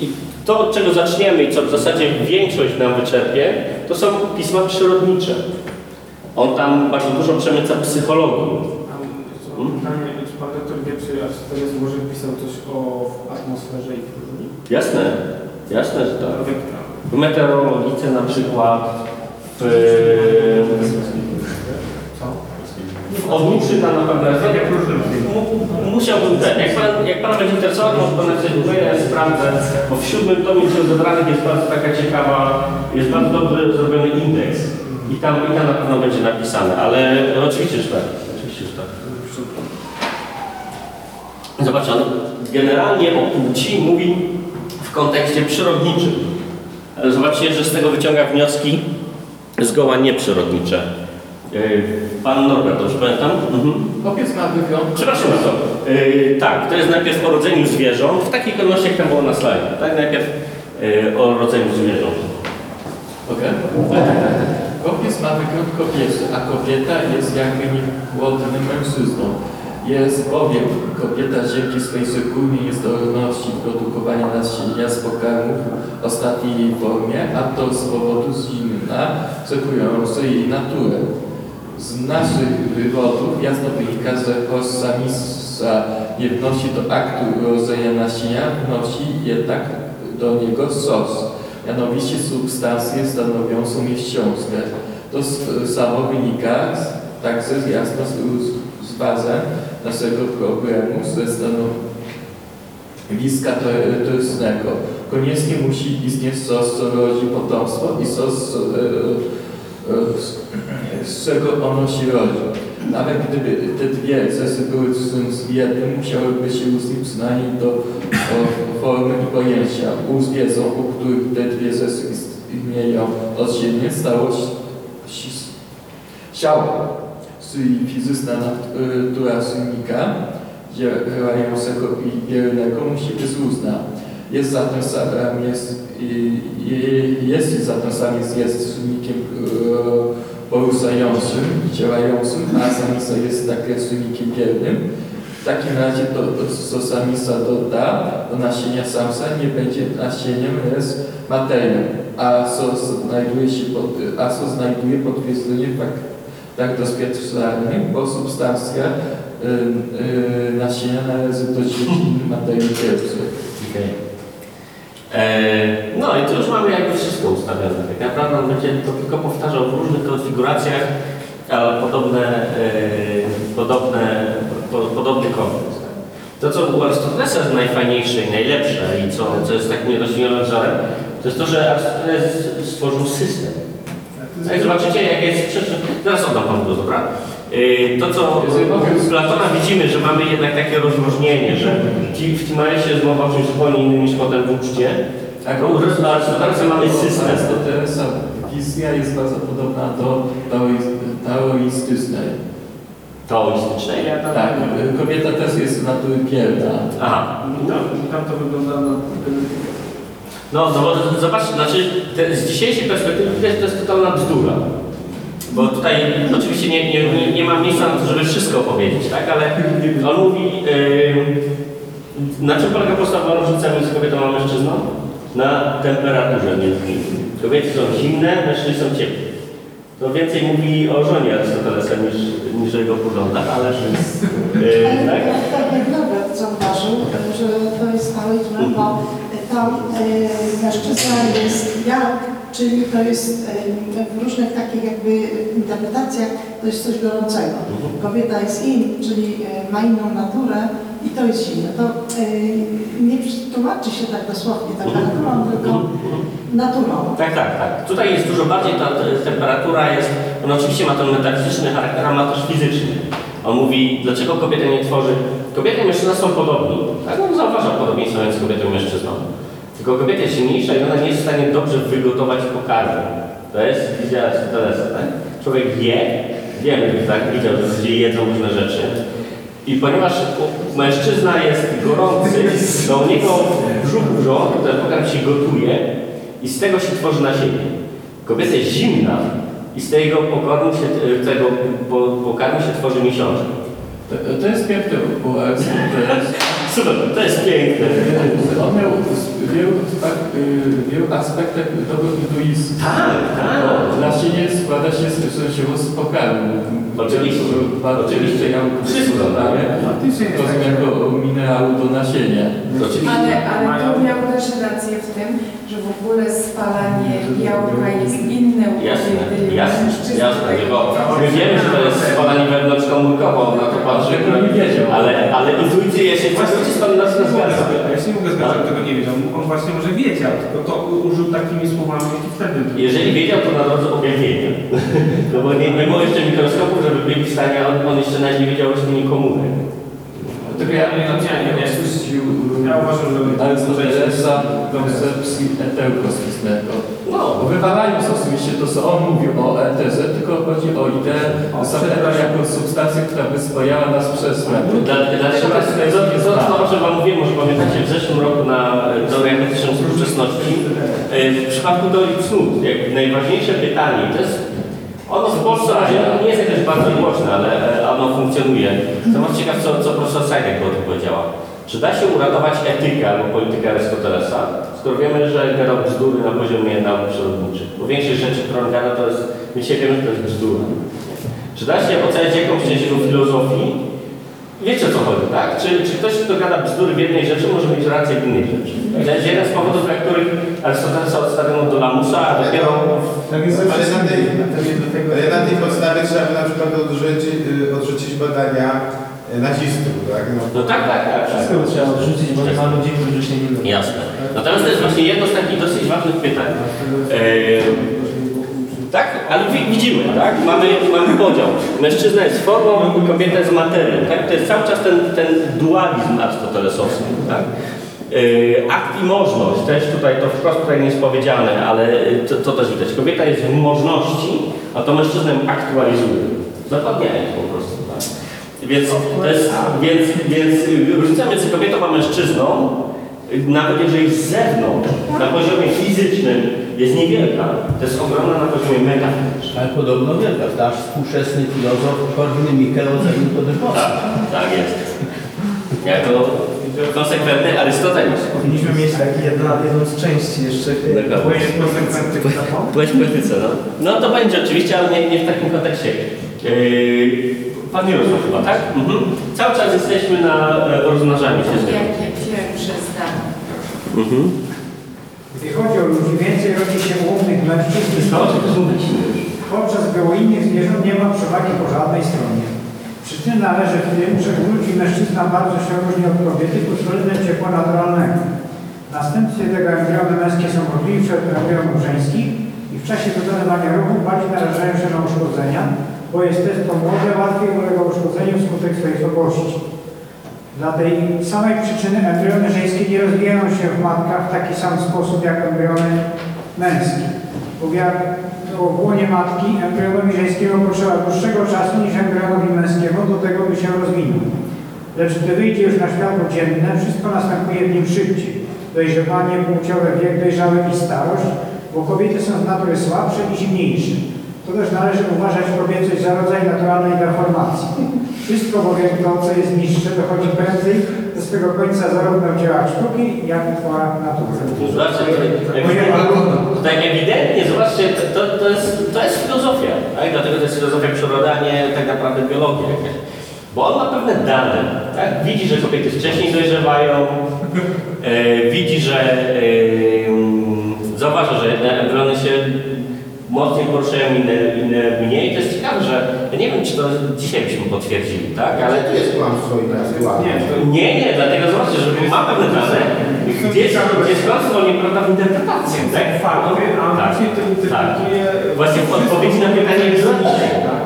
I to, od czego zaczniemy i co w zasadzie większość nam wyczerpie, to są pisma przyrodnicze. On tam bardzo dużo przemyca psychologii. Pytanie, czy pan doktor wie, czy Arystoteles może pisał coś o atmosferze i próżni? Jasne, jasne, że tak. W meteorologice na przykład, w, Co? w ogniczy tam na pewno jest, jak mu- musiałbym ten, jak pan, jak pana będzie interesował, może pan napisać dłużej, ja sprawdzę, bo w siódmym tomie zebranych jest bardzo taka ciekawa, jest bardzo dobrze zrobiony indeks i tam, i tam na pewno będzie napisane, ale oczywiście, że tak, oczywiście, że tak. Zobaczcie, on generalnie o płci mówi w kontekście przyrodniczym. Zobaczcie, że z tego wyciąga wnioski zgoła nieprzyrodnicze. Yy, Pan Norbert, dobrze pamiętam? Mhm. Chłopiec ma wygląd... Przepraszam bardzo. Yy, tak, to jest najpierw o rodzeniu zwierząt, w takiej kolejności jak tam było na slajdzie. Tak, najpierw yy, o rodzeniu zwierząt. Okej. Chłopiec ma wygląd kobiety, a kobieta jest jakby niepłodnym mężczyzną. Jest bowiem kobieta dzięki swej szczególnej zdolności produkowania nasienia z pokarmów ostatniej jej formie, a to z powodu zimna cechującej jej naturę. Z naszych wywodów jasno wynika, że choć samisa nie wnosi do aktu urodzenia nasienia, wnosi jednak do niego sos, mianowicie substancję stanowiącą miesiączkę. To s- samo wynika także jasno z, z bazem naszego problemu ze stanowiska teoretycznego. Koniecznie musi istnieć sos, co rodzi potomstwo i sos, e, e, z, z czego ono się rodzi. Nawet gdyby te dwie zesy były z jednym, musiałyby się różnić przynajmniej do o, formy pojęcia. U wiedzą, u których te dwie zesy istnieją oddzielnie, stało się ciało, czyli fizyczna natura silnika, działającego i biernego musi być różna. Jest zatem sam jest, jest zatem sam jest, jest czynnikiem e, poruszającym, działającym, a samisa jest takie czynnikiem biernym. W takim razie to, co samisa doda do nasienia samsa nie będzie nasieniem, jest materią, a co znajduje się pod, a co znajduje potwierdzenie tak, tak doświadczalnym, bo substancja y, y, nasienia należy do materii pierwszej. Eee, No i tu już mamy jakby wszystko ustawione. Tak naprawdę on będzie to tylko powtarzał w różnych konfiguracjach, ale podobne, eee, podobne, po, podobny kontekst. To, co u Arystotelesa jest najfajniejsze i najlepsze i co, co jest takim niedoścignionym wzorem, to jest to, że Arystoteles stworzył system. Jak zobaczycie, jak jest sprzeczny... Teraz oddam Panu głos, dobra? Yy, To, co z Platona widzimy, że mamy jednak takie rozróżnienie, że w Timaesie jest mowa o czymś zupełnie innym niż potem w uczcie. Tak, No, u Arystotelesa mamy system. Arystotelesa wizja jest bardzo podobna do taoiz- taoistycznej. Taoistycznej? Tak, y, kobieta też jest z natury bierna. Aha. No, tam to wygląda na No, no bo zobaczcie, znaczy te, z dzisiejszej perspektywy widać, że to jest totalna bzdura. Bo tutaj oczywiście nie, nie, nie, nie ma miejsca na to, żeby wszystko powiedzieć, tak? Ale on mówi, yy, na czym polega podstawowa różnica między kobietą a mężczyzną? Na temperaturze między nimi. Kobiety są zimne, mężczyźni są ciepli. To więcej mówi o żonie Arystotelesa niż, niż o jego poglądach, ale yy, tak? tak, tak Norbert zauważył, że to jest taoizm, bo tam e, mężczyzna jest jak, czyli to jest w różnych takich jakby interpretacjach to jest coś gorącego. Kobieta jest in, czyli ma inną naturę i to jest zimne. To e, nie tłumaczy się tak dosłownie temperaturą, tylko naturą. Tak, tak, tak. Tutaj jest dużo bardziej ta temperatura jest, on oczywiście ma ten metafizyczny charakter, a ma też fizyczny. On mówi, dlaczego kobieta nie tworzy. Kobieta i mężczyzna są podobni. Tak, on zauważa podobieństwo między kobietą i mężczyzną. Tylko kobieta jest silniejsza i ona nie jest w stanie dobrze wygotować pokarmu. To jest wizja Arystotelesa, tak? Człowiek je, wiemy, tak, widział, że ludzie jedzą różne rzeczy. I ponieważ mężczyzna jest gorący, to u niego w brzuchu wrząt, ten pokarm się gotuje i z tego się tworzy nasienie. Kobieta jest zimna i z tego pokarmu się, tego po- pokarmu się tworzy miesiączka. To, to jest piękne u Arystotelesa. Absolutnie, to jest piękne. On miał w wielu, tak, y, wielu aspektach dobry hinduizm. Tak, tak. Nasienie składa się z z pokarmu. Oczywiście. Oczywiście, ja Wszystko, tak. To tak, są że- jako minerału do nasienia. Ale, ale to miał też rację w tym, że w ogóle spalanie białka jest inne u Jasne, kobiety jasne, mężczyzny. jasne, bo my wiemy, że to jest spalanie wewnątrzkomórkowo, na to patrzy, Tego nie wiedział. ale, ale intuicyjnie się całkowicie z Panem nas zgadza. Ja się nie mogę zgadzać, że tego nie wiedział. On właśnie może wiedział, tylko to użył takimi słowami, jakie wtedy. Jeżeli wiedział, to na drodze objawienia. No bo nie, nie było jeszcze mikroskopu, żeby byli w stanie, on, on jeszcze nawet nie wiedział o istnieniu komórek. Tylko ja nie wiem, jak spuścił Ja uważam, że Arystotelesa koncepcji eteru kosmicznego. No, Bo wywalając oczywiście to, co on mówił o eterze, tylko chodzi o ideę sam eter jako substancję, która wyspojała nas przez Dla- Dlatego to to, to, to, o czym Wam mówiłem, może pamiętacie, w zeszłym roku na teorię etyczną współczesności, e, w przypadku teorii cnót, jak najważniejsze pytanie, to jest, ono w Polsce nie jest jakoś bardzo głośne, ale e, ono funkcjonuje. Jestem bardzo ciekaw, co, co profesor Sajdek o tym powiedziała. Czy da się uratować etykę albo politykę Arystotelesa, skoro wiemy, że gadał bzdury na poziomie nauk przyrodniczych? Bo większość rzeczy, które on gada, to jest, my dzisiaj wiemy, że to jest bzdura. Czy da się oceniać jakąś jego filozofii Wiecie o co chodzi, tak? Czy, czy ktoś, kto gada bzdury w jednej rzeczy, może mieć rację w innej rzeczy? To jest jeden z powodów, dla których Arystotelesa odstawiono do lamusa, a dopiero... Ale na tej, ale na tej podstawie trzeba by na przykład odrzucić, odrzucić badania nazistów, tak? No. No tak, tak, tak. Wszystko trzeba odrzucić, bo nie ma ludzi, którzy się nie lubią. Jasne. Natomiast to jest właśnie jedno z takich dosyć ważnych pytań. Eee, tak, ale wi- widzimy, tak? Mamy, mamy podział. Mężczyzna jest formą, kobieta jest materią, tak? To jest cały czas ten, ten dualizm arystotelesowski, tak? Yy, akt i możność, też tutaj to wprost tutaj nie jest powiedziane, ale yy, to, to też widać. Kobieta jest w możności, a to mężczyzna ją aktualizuje. Zapadniaje po prostu, tak? Więc, to jest, więc, więc yy, różnica między kobietą a mężczyzną, yy, nawet jeżeli z zewnątrz, na poziomie fizycznym jest niewielka, to jest ogromna na poziomie metafizycznym. Ale podobno wielka, nasz współczesny filozof Korwin Mikke ocenił to mocno. Tak, tak jest. Jako konsekwentny Arystoteles. Powinniśmy mieć taki jedna, jedną z części jeszcze. W polityce, no. No to będzie oczywiście, ale nie, nie w takim kontekście. Yy, pan Mirosław chyba, tak? Mhm. Cały czas jesteśmy na e, rozmnażaniu się. Jakie pierwsze zdanie? Mhm. Gdy chodzi o ludzi, więcej rodzi się umnych mężczyzn No. Podczas gdy u innych zwierząt nie ma przewagi po żadnej stronie. Przyczyna leży w tym, że u ludzi mężczyzna bardzo się różni od kobiety pod względem ciepła naturalnego. Następcy tego embriony męskie są możliwsze od embrionów żeńskich i w czasie wykonywania ruchu bardziej narażają się na uszkodzenia, bo jest też to młode łatwiej ulega uszkodzeniu wskutek swojej słabości. Dla tej samej przyczyny embriony żeńskie nie rozwijają się w matkach w taki sam sposób jak embriony męskie. Bo w łonie matki embrionowi żeńskiego potrzeba dłuższego czasu niż embrionowi męskiego do tego, by się rozwinął. Lecz gdy wyjdzie już na światło dzienne, wszystko następuje w nim szybciej. Dojrzewanie, płciowe wiek dojrzały i starość, bo kobiety są z natury słabsze i zimniejsze. To też należy uważać kobiecość za rodzaj naturalnej deformacji. Wszystko bowiem to, co jest niższe, dochodzi prędzej do swego końca zarówno w dziełach sztuki, jak i dziełach natury. Zobaczcie, tutaj ewidentnie, zobaczcie, to, to, jest, to jest filozofia, tak? Dlatego to jest filozofia przyrody, a nie tak naprawdę biologia jakaś. Bo on ma pewne dane, tak? Widzi, że kobiety wcześniej dojrzewają, e, widzi, że e, mm, zauważa, że jedne embriony się mocniej poruszają, inne, inne mniej. To jest ciekawe, że ja nie wiem, czy to dzisiaj byśmy potwierdzili, tak? Ale to jest kłamstwo i aktualnie. Nie, nie, nie, dlatego zobaczcie, że ma pewne dane, gdzieś, gdzieś kłamstwo nieprawda w interpretacji, tak? fakty, a on Tak, właśnie to interpretuje... Właśnie w odpowiedzi na pytanie jest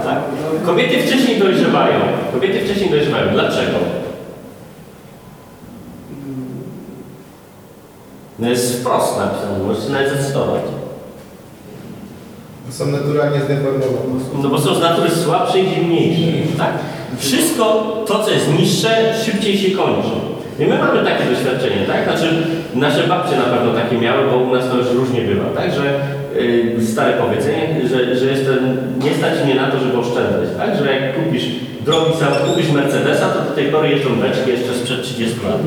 tak? Kobiety wcześniej dojrzewają. Kobiety wcześniej dojrzewają. Dlaczego? No jest wprost napisane, możecie nawet zacytować. Są naturalnie zdeformowane. No bo są z natury słabsze i zimniejsze, tak? Wszystko to, co jest niższe, szybciej się kończy. I my mamy takie doświadczenie, tak? Znaczy, nasze babcie na pewno takie miały, bo u nas to już różnie bywa, tak? Że Yy, stare powiedzenie, że, że jestem, nie stać mnie na to, żeby oszczędzać, tak? Że jak kupisz drogi samochód, kupisz Mercedesa, to do tej pory jeżdżą beczki jeszcze sprzed 30 lat.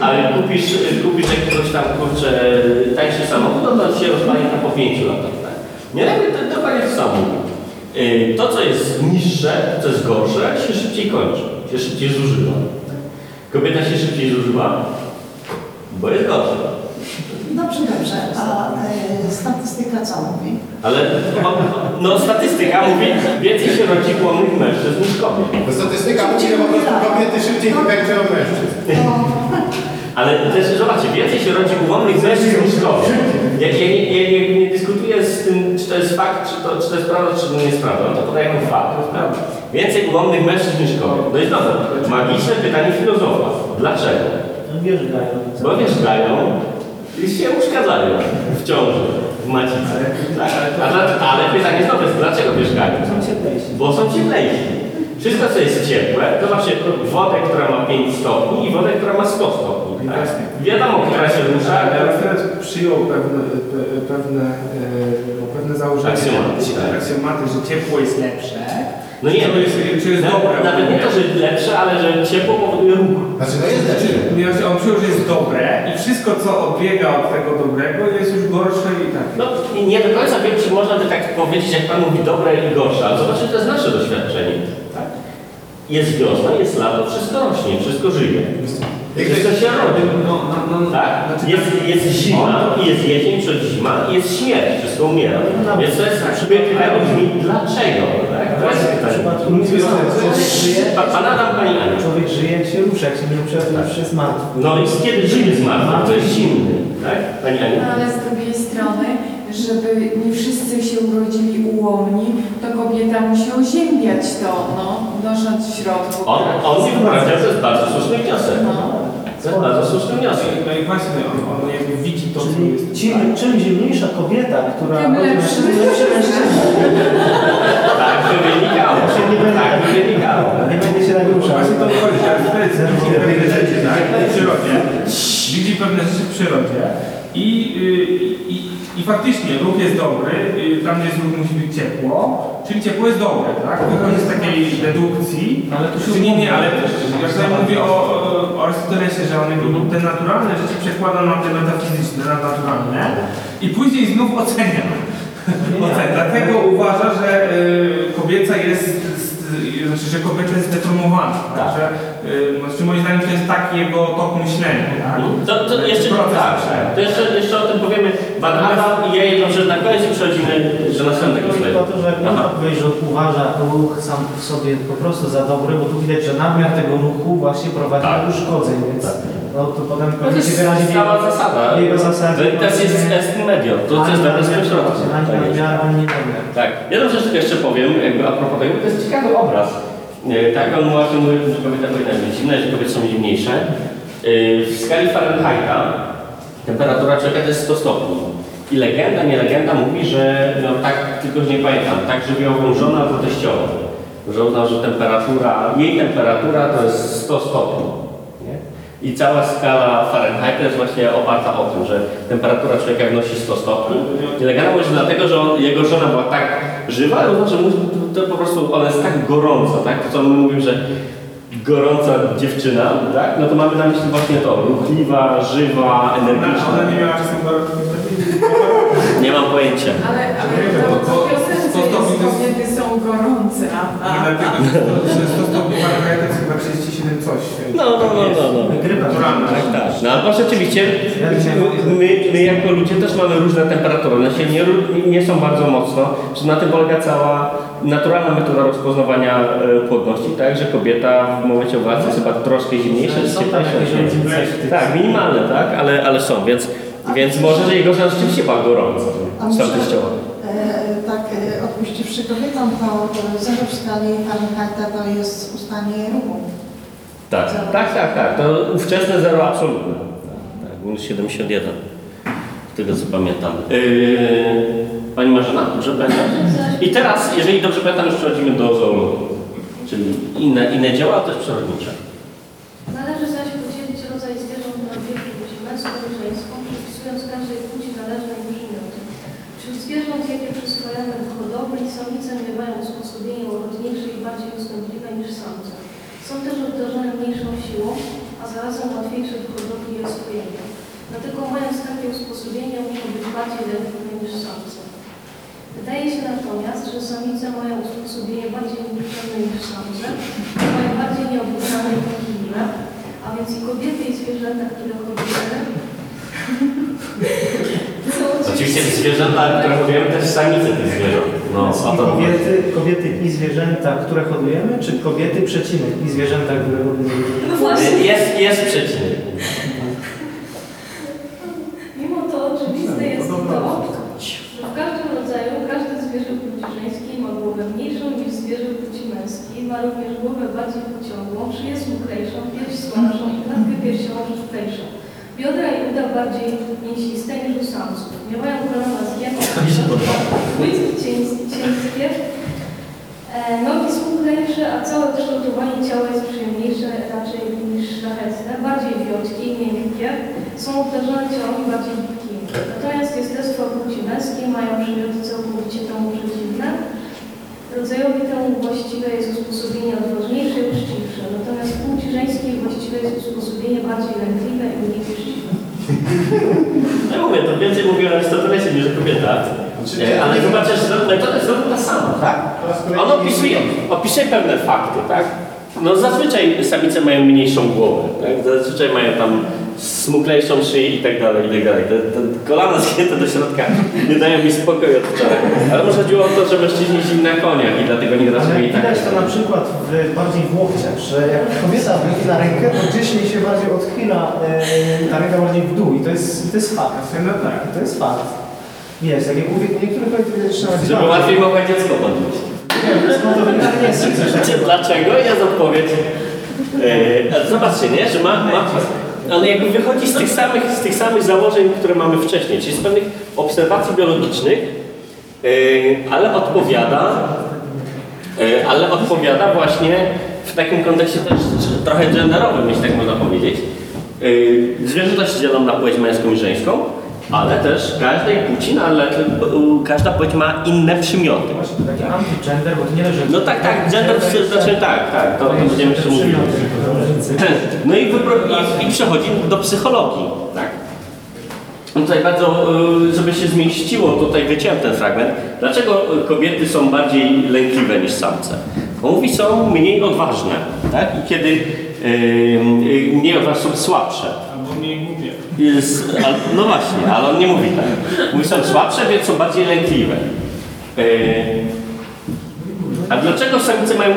Ale kupisz, kupisz jakiegoś tam, kurczę, tańszy samochód, no to się rozpali tam po 5 latach, tak? Nie, to dokładnie to samo. To, co jest niższe, co jest gorsze, się szybciej kończy, się szybciej zużywa. Kobieta się szybciej zużywa, bo jest gorsza. Dobrze, dobrze. A e, statystyka co mówi? Ale no, statystyka mówi, więcej się rodzi głodnych mężczyzn niż kobiet. Bo statystyka mówi, że po prostu kobiety szybciej wykańczają mężczyzn. Ale też zobaczcie, więcej się rodzi głodnych mężczyzn niż kobiet. Ja, ja, nie- ja, ja nie dyskutuję z tym, czy to jest fakt, czy to, czy to jest prawda, czy to nie jest prawda. No to podaję jako fakt. tak? Więcej głodnych mężczyzn niż kobiet. No i znowu, magiczne pytanie filozofa. Dlaczego? No wiesz, dają. Się uszkadzają w ciąży, w macicy. Tak? A dla, ale pytanie jest, dlaczego wierzgają? Są cieplejsi. Bo są cieplejsi. Wszystko, co jest ciepłe, to zobaczcie, wodę, która ma 5 stopni i wodę, która ma 100 stopni. Tak? Wiadomo, która się rusza, teraz przyjął pewne, pe- pewne, e, pewne założenie, Aksjomaty, tak. aksjomaty, że ciepło jest lepsze. No nie, To jest, czy jest na- dobre. nawet nie to, że lepsze, ale że ciepło powoduje ruch. Znaczy, no jest lepszy. Ponieważ on przyjął, że jest dobre i wszystko, co odbiega od tego dobrego, jest już gorsze i tak. No i nie do końca wiem, czy można by tak powiedzieć, jak Pan mówi, dobre i gorsze, ale zobaczcie, to jest nasze doświadczenie. Tak? Jest wiosna, jest lato, wszystko rośnie, wszystko żyje. Wszystko się rodzi. No, no, no, Tak? Jest, jest zima, i jest jesień, przed zima i jest śmierć, wszystko umiera. Więc to jest pytanie brzmi, dlaczego? Tak? Pan Adam, Pani Aniu. człowiek żyje, jak się rusza, jak się nie rusza, to już jest martwy. No i kiedy żyje zmarł, to jest zimny. Tak? Pani Aniu? No, ale z drugiej strony, żeby nie wszyscy się urodzili ułomni, to kobieta musi oziębiać to, no, nosząc w środku. On, on nie wyprawia, to jest bardzo słuszny wniosek. No. To jest bardzo słuszny wniosek. No i właśnie, on, on jakby widzi to, co Czyli jest. czym, czym zimniejsza kobieta, która... Tym lepszy lepszy mężczyzna. Tak by wynikało. Tak by wynikało. Nie będzie się tak ruszał. Właśnie to chodzi, wtedy widzi pewne rzeczy tak, w przyrodzie, widzi pewne rzeczy w przyrodzie i, y, i, i faktycznie ruch jest dobry, y, tam gdzie jest ruch musi być ciepło, czyli ciepło jest dobre, tak? Wychodzi z takiej dedukcji, Ale to się Czy nie, nie, ale ja tutaj mówię o, o Arystotelesie, że on te naturalne rzeczy przekłada na te metafizyczne, na naturalne i później znów ocenia. ocenia. Dlatego uważa, że y, kobieca jest, znaczy, że kobieta jest deformowana. Tak. Tak. Że, y, znaczy moim zdaniem to jest taki jego tok myślenia. Tak? To, to jeszcze, Proces tak, myślenia. to jeszcze, jeszcze o tym powiemy Adam i ja jedno, że na koniec przechodzimy do następnego Chodzi slajdu. o to, że jak można powiedzieć, że uważa ruch sam w sobie po prostu za dobry, bo tu widać, że nadmiar tego ruchu właśnie prowadzi Tak. do uszkodzeń, więc no to potem To pewnie się jest wyrazi jego, zasada. jego. To też jest est medium, to, to jest środki. Ani nadmiar, ani nadmiar. Tak. Jedną rzecz tylko jeszcze powiem, jakby a propos tego, to jest ciekawy obraz. Tak, on właśnie mówi, że kobieta powinna być zimna, że kobiety są zimniejsze. E, W skali Fahrenheita temperatura człowieka to jest 100 stopni. I legenda, nie legenda mówi, że, no tak, tylko że nie pamiętam, tak żywiołową żonę albo teściową. Że uznał, że temperatura, jej temperatura to jest 100 stopni. I cała skala Fahrenheita jest właśnie oparta o tym, że temperatura człowieka wynosi 100 stopni. I mówi, że dlatego, że on, jego żona była tak żywa, że mu- to po prostu ona jest tak gorąca, tak? To co my mówimy, że gorąca dziewczyna, tak? No to mamy na myśli właśnie to, ruchliwa, żywa, Ona, ona energiczna. nie miała czasem Nie mam pojęcia. Ale, ale to są gorące, a, a, Nie dlatego, że 100 stopni Fahrenheita jest chyba 37 coś. No, no, no, no. no. Tak, tak. No albo rzeczywiście my, my jako ludzie też mamy różne temperatury. One się nie, nie są bardzo mocno. Na tym polega cała naturalna metoda rozpoznawania e, płodności, tak? Że kobieta w momencie ovulacji jest chyba troszkę zimniejsza, tam cieplejsza. Tak, minimalne, tak? Ale, ale są, więc, więc może, że jego rzeczywiście była gorąca. A Sam muszę- teściowa. E, tak, odpuściwszy kobietom, to zero w skali Fahrenheita to jest ustanie ruchu. Tak, tak, tak, tak. To ówczesne zero absolutne. Tak, tak, minus 71. Z tego co pamiętam. Yy, Pani Marzena, dobrze pamiętam? I teraz, jeżeli dobrze pamiętam, już przechodzimy do zoologii. Czyli inne, inne dzieła, też przyrodnicze. Należy zaś podzielić rodzaj zwierząt na dwie płci, męską i żeńską, przypisując każdej płci należne brzmioty. Wśród zwierząt, jakie w samice miewają usposobienie łagodniejsze i bardziej ustępliwe niż samce. Są też obdarzone mniejszą siłą, a zarazem łatwiejsze w hodowli i oswojeniu. Dlatego mając takie usposobienie muszą być bardziej lękliwe niż samce. Wydaje się natomiast, że samice mają usposobienie bardziej niewdzięczne niż samce, mają bardziej nieobliczane i wątpliwe, a więc i kobiety i zwierzęta, które hodujemy, są Oczywiście zwierzęta, które hodujemy, też samice tych zwierząt. No, o to kobiety, kobiety i zwierzęta, które hodujemy, czy kobiety przecinek i zwierzęta, które hodujemy? No właśnie. Jest, jest przecinek. Mimo to oczywiste jest to, że w każdym rodzaju każde zwierzę płci żeńskiej ma głowę mniejszą niż zwierzę płci męskiej, ma również głowę bardziej pociągłą, szyję smuklejszą, pierś słabszą i klatkę piersiową żółtejszą. Biodra i uda bardziej mięsiste niż u samców. Miewają kolana zgięte, łyski cień- ciężkie, e, nogi smuklejsze, a całe kształtowanie ciała jest przyjemniejsze raczej niż szlachetne, bardziej wiotkie i miękkie, są obdarzone ciałami bardziej gitkimi. Natomiast jestestwa płci męskiej mają przymioty całkowicie temu przeciwne. Rodzajowi temu właściwe jest usposobienie odważniejsze i uczciwsze, natomiast płci żeńskiej właściwe jest usposobienie bardziej lękliwe i mniej uczciwe. Ja mówię, to więcej mówi o Arystotelecie niż o kobietach. E, Ale zobaczysz, że metoda jest znowu ta sama, tak? On opisuje, opisuje pewne fakty, tak? No zazwyczaj samice mają mniejszą głowę, tak? Zazwyczaj mają tam smuklejszą szyję i tak dalej, i tak dalej. Te, te kolana zgięte do środka nie dają mi spokoju od wczoraj. Ale może chodziło o to, że mężczyźni jeździli na koniach i dlatego nie da sobie i tak. widać to na przykład w, bardziej w łokciach, że jak kobieta wychyla rękę, to gdzieś jej się bardziej odchyla e, ta ręka bardziej w dół i to jest, to jest fakt. No tak. To jest fakt. Jest, tak jak mówię, niektóre kobiety trzeba Żeby łatwiej mogła dziecko podnieść. Nie wiem, to jest motoryzacja, nie jest coś dlaczego? Jest odpowiedź. E, zobaczcie, nie? Że ma, ma, on jakby wychodzi z tych, samych, z tych samych założeń, które mamy wcześniej, czyli z pewnych obserwacji biologicznych, e, ale odpowiada, e, ale odpowiada właśnie w takim kontekście też trochę genderowym, jeśli tak można powiedzieć. E, zwierzęta się dzielą na płeć męską i żeńską, ale też każdej płci, no, ale każda płeć ma inne przymioty. Właśnie to taki anti-gender, bo to nie leży... No tak, tak, gender, znaczy tak, tak, to, to będziemy jeszcze mówić. No i, wypro- i, i przechodzi do psychologii, tak? No Tutaj bardzo, y, żeby się zmieściło, tutaj wyciąłem ten fragment. Dlaczego kobiety są bardziej lękliwe niż samce? Bo mówi, są mniej odważne, tak? I kiedy y, y, mniej odważne są słabsze. Albo mniej. Jest, no właśnie, ale on nie mówi tak. Mówi, są słabsze, więc są bardziej lękliwe. E, a dlaczego samice mają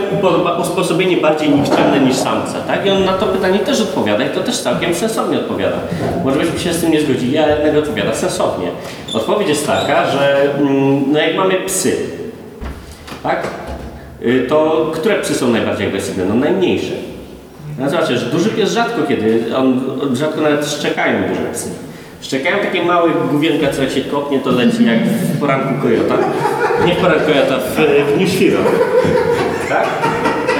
usposobienie bardziej nikczemne niż samce? Tak? I on na to pytanie też odpowiada i to też całkiem sensownie odpowiada. Może byśmy się z tym nie zgodzili, ale jednak odpowiada sensownie. Odpowiedź jest taka, że mm, no jak mamy psy, tak? Y, to które psy są najbardziej agresywne? No najmniejsze. No zobaczysz, duży pies rzadko kiedy, on rzadko nawet szczekają duże psy. Szczekają takie małe główienka, co jak się kopnie, to leci jak w poranku kojota. Nie w poranku kojota, w, w dniu świra. Tak?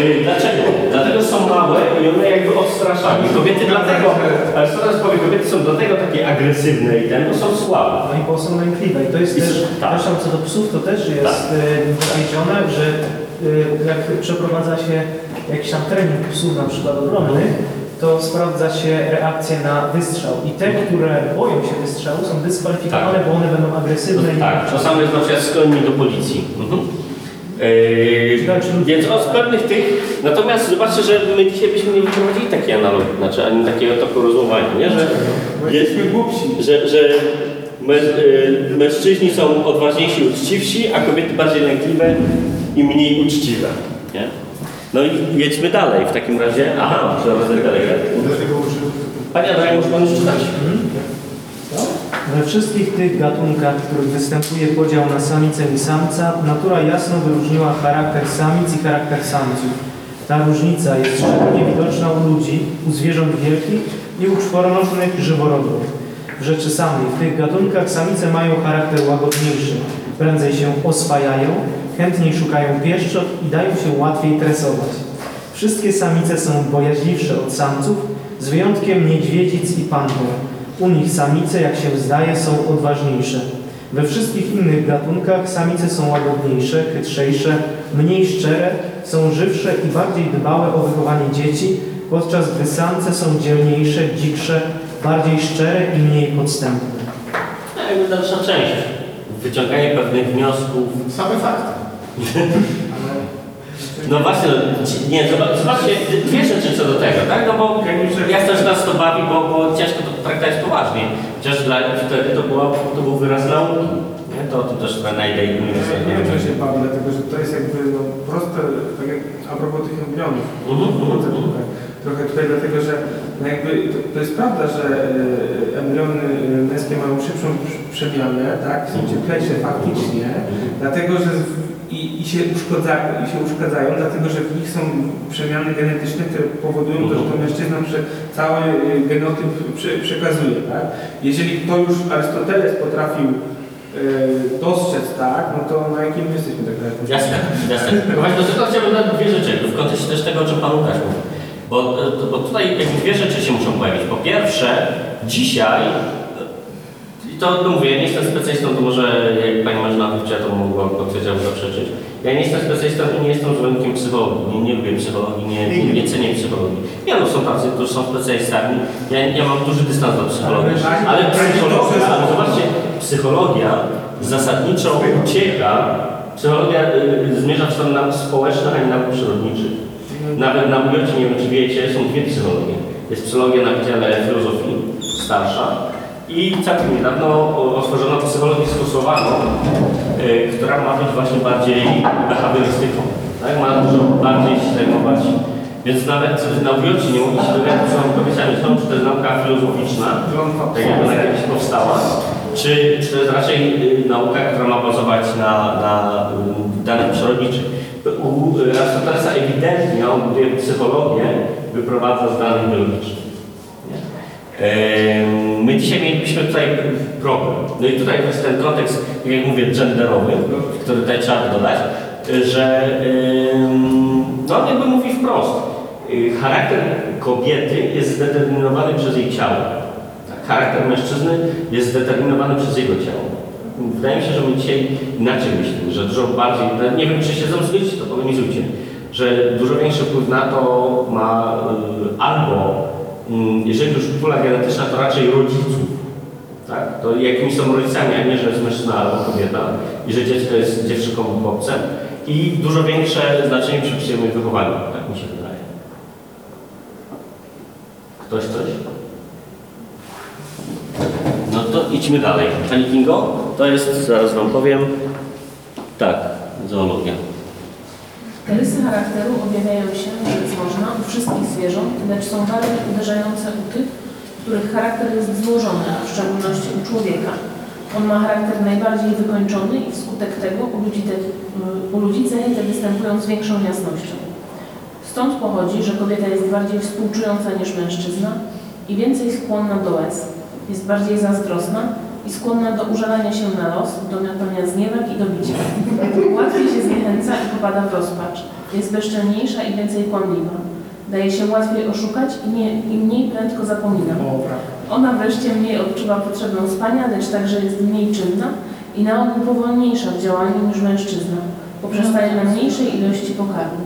Ej, Dlaczego? Dlatego są małe i one jakby odstraszają. Kobiety dlatego, ale co teraz powiem, kobiety są dlatego takie agresywne i ten, bo są słabe. No i bo są lękliwe. I to jest I też, tak. co do psów, to też jest Tak. e, dowiedzione, że e, jak przeprowadza się jakiś tam trening psów na przykład obronnych, to sprawdza się reakcję na wystrzał. I te, które boją się wystrzału, są dyskwalifikowane, bo one będą agresywne. i Tak, samo jest na przykład do policji. Mhm. Yy, więc od pewnych tych, natomiast zobaczcie, że my dzisiaj byśmy nie wyprowadzili takiej analogii, znaczy ani takiego toku rozumowania, nie? Że, Jesteśmy głupsi. że, że yy, mężczyźni są odważniejsi i uczciwsi, a kobiety bardziej lękliwe i mniej uczciwe. Nie? No i jedźmy dalej w takim razie. Aha, trzeba dalej. Panie Adrian, może Pan już czytać? We wszystkich tych gatunkach, w których występuje podział na samicę i samca, natura jasno wyróżniła charakter samic i charakter samców. Ta różnica jest szczególnie widoczna u ludzi, u zwierząt wielkich i u czworonożnych żyworodów. W rzeczy samej w tych gatunkach samice mają charakter łagodniejszy, prędzej się oswajają, chętniej szukają pieszczot i dają się łatwiej tresować. Wszystkie samice są bojaźliwsze od samców, z wyjątkiem niedźwiedzic i panter. U nich samice, jak się zdaje, są odważniejsze. We wszystkich innych gatunkach samice są łagodniejsze, chytrzejsze, mniej szczere, są żywsze i bardziej dbałe o wychowanie dzieci, podczas gdy samce są dzielniejsze, dziksze, bardziej szczere i mniej podstępne. No, jakby dalsza część. Wyciąganie pewnych wniosków. Same fakty. No właśnie, nie, zobacz- zobaczcie, dwie rzeczy co do tego, tak? No bo ja też nas to bawi, bo, bo ciężko to traktować poważnie. Chociaż dla wtedy to, była, to był wyraz nauki. Nie? To, to też trochę na idei Ja nie wiem, czy się bawi, dlatego że to jest jakby no, proste, tak jak a propos tych embrionów. Mhm, Trochę, mhm. Trochę, tutaj, dlatego że no jakby to, to jest prawda, że e, embriony męskie mają szybszą prz- przemianę, tak? Są cieplejsze faktycznie, dlatego że i, i, się uszkodzają, i się uszkadzają, dlatego że w nich są przemiany genetyczne, które powodują to, że to mężczyzna prze, cały e, genotyp prze, przekazuje, tak? Jeżeli to już Arystoteles potrafił e, dostrzec, tak, no to na jakim my jesteśmy tak naprawdę? Jasne, jasne. No Właśnie do tego chciałbym dodać dwie rzeczy, w kontekście też tego, o czym Pan Łukasz mówił. Bo, e, bo tutaj jakby dwie rzeczy się muszą pojawić. Po pierwsze, dzisiaj, e, i to no mówię, ja nie jestem specjalistą, to może jak Pani Marzena wywczyła, to mogła albo zaprzeczyć. Ja nie jestem specjalistą i nie jestem zwolennikiem psychologii, nie, nie lubię psychologii, nie, nie, nie cenię psychologii. Nie no, są tacy, którzy są specjalistami, ja, ja mam duży dystans do psychologii, ale psychologia, ale zobaczcie, psychologia zasadniczo ucieka, psychologia y, zmierza w stronę nauk społecznych, a nie nauk przyrodniczych. Nawet na UJ, nie wiem czy wiecie, są dwie psychologie. Jest psychologia na Wydziale Filozofii, starsza i całkiem niedawno otworzono psychologię stosowaną, y, która ma być właśnie bardziej behawiorystyką. Tak? Ma dużo bardziej się zajmować. Więc nawet na UJ nie mogli się dowiedzieć, co są, czy to jest nauka filozoficzna, tak jak ona kiedyś powstała, czy, czy to jest raczej y, nauka, która ma bazować na, na y, danych przyrodniczych. U y, ewidentnie on buduje psychologię, wyprowadza z danych biologicznych. My dzisiaj mielibyśmy tutaj problem. No i tutaj jest ten kontekst, tak jak mówię, genderowy, który tutaj trzeba dodać, że no on jakby mówi wprost. y, Charakter kobiety jest zdeterminowany przez jej ciało. Tak, Charakter mężczyzny jest zdeterminowany przez jego ciało. Wydaje mi się, że my dzisiaj inaczej myślimy, że dużo bardziej, nie wiem czy się ze mną zgodzicie, to polemizujcie, że dużo większy wpływ na to ma y, albo, y, jeżeli już pula genetyczna, to raczej rodziców, tak? To jakimi są rodzicami, a nie, że jest mężczyzna albo kobieta i że dziecko jest dziewczynką lub chłopcem i dużo większe znaczenie przypisujemy wychowaniu, tak mi się wydaje. Ktoś coś? To idźmy dalej. Pani Kingo, to jest, zaraz Wam powiem, tak, zoologia. Rysy charakteru objawiają się, rzec można, u wszystkich zwierząt, lecz są bardziej uderzające u tych, których charakter jest złożony, w szczególności u człowieka. On ma charakter najbardziej wykończony i wskutek tego u ludzi, te, u ludzi te występują z większą jasnością. Stąd pochodzi, że kobieta jest bardziej współczująca niż mężczyzna i więcej skłonna do łez. Jest bardziej zazdrosna i skłonna do użalania się na los, do miotania zniewek i do bicia. Łatwiej się zniechęca i popada w rozpacz. Jest bezczelniejsza i więcej kłamliwa. Daje się łatwiej oszukać i, nie, i mniej prędko zapomina. Ona wreszcie mniej odczuwa potrzebę spania, lecz także jest mniej czynna i na ogół powolniejsza w działaniu niż mężczyzna. Poprzestaje na mniejszej ilości pokarmu.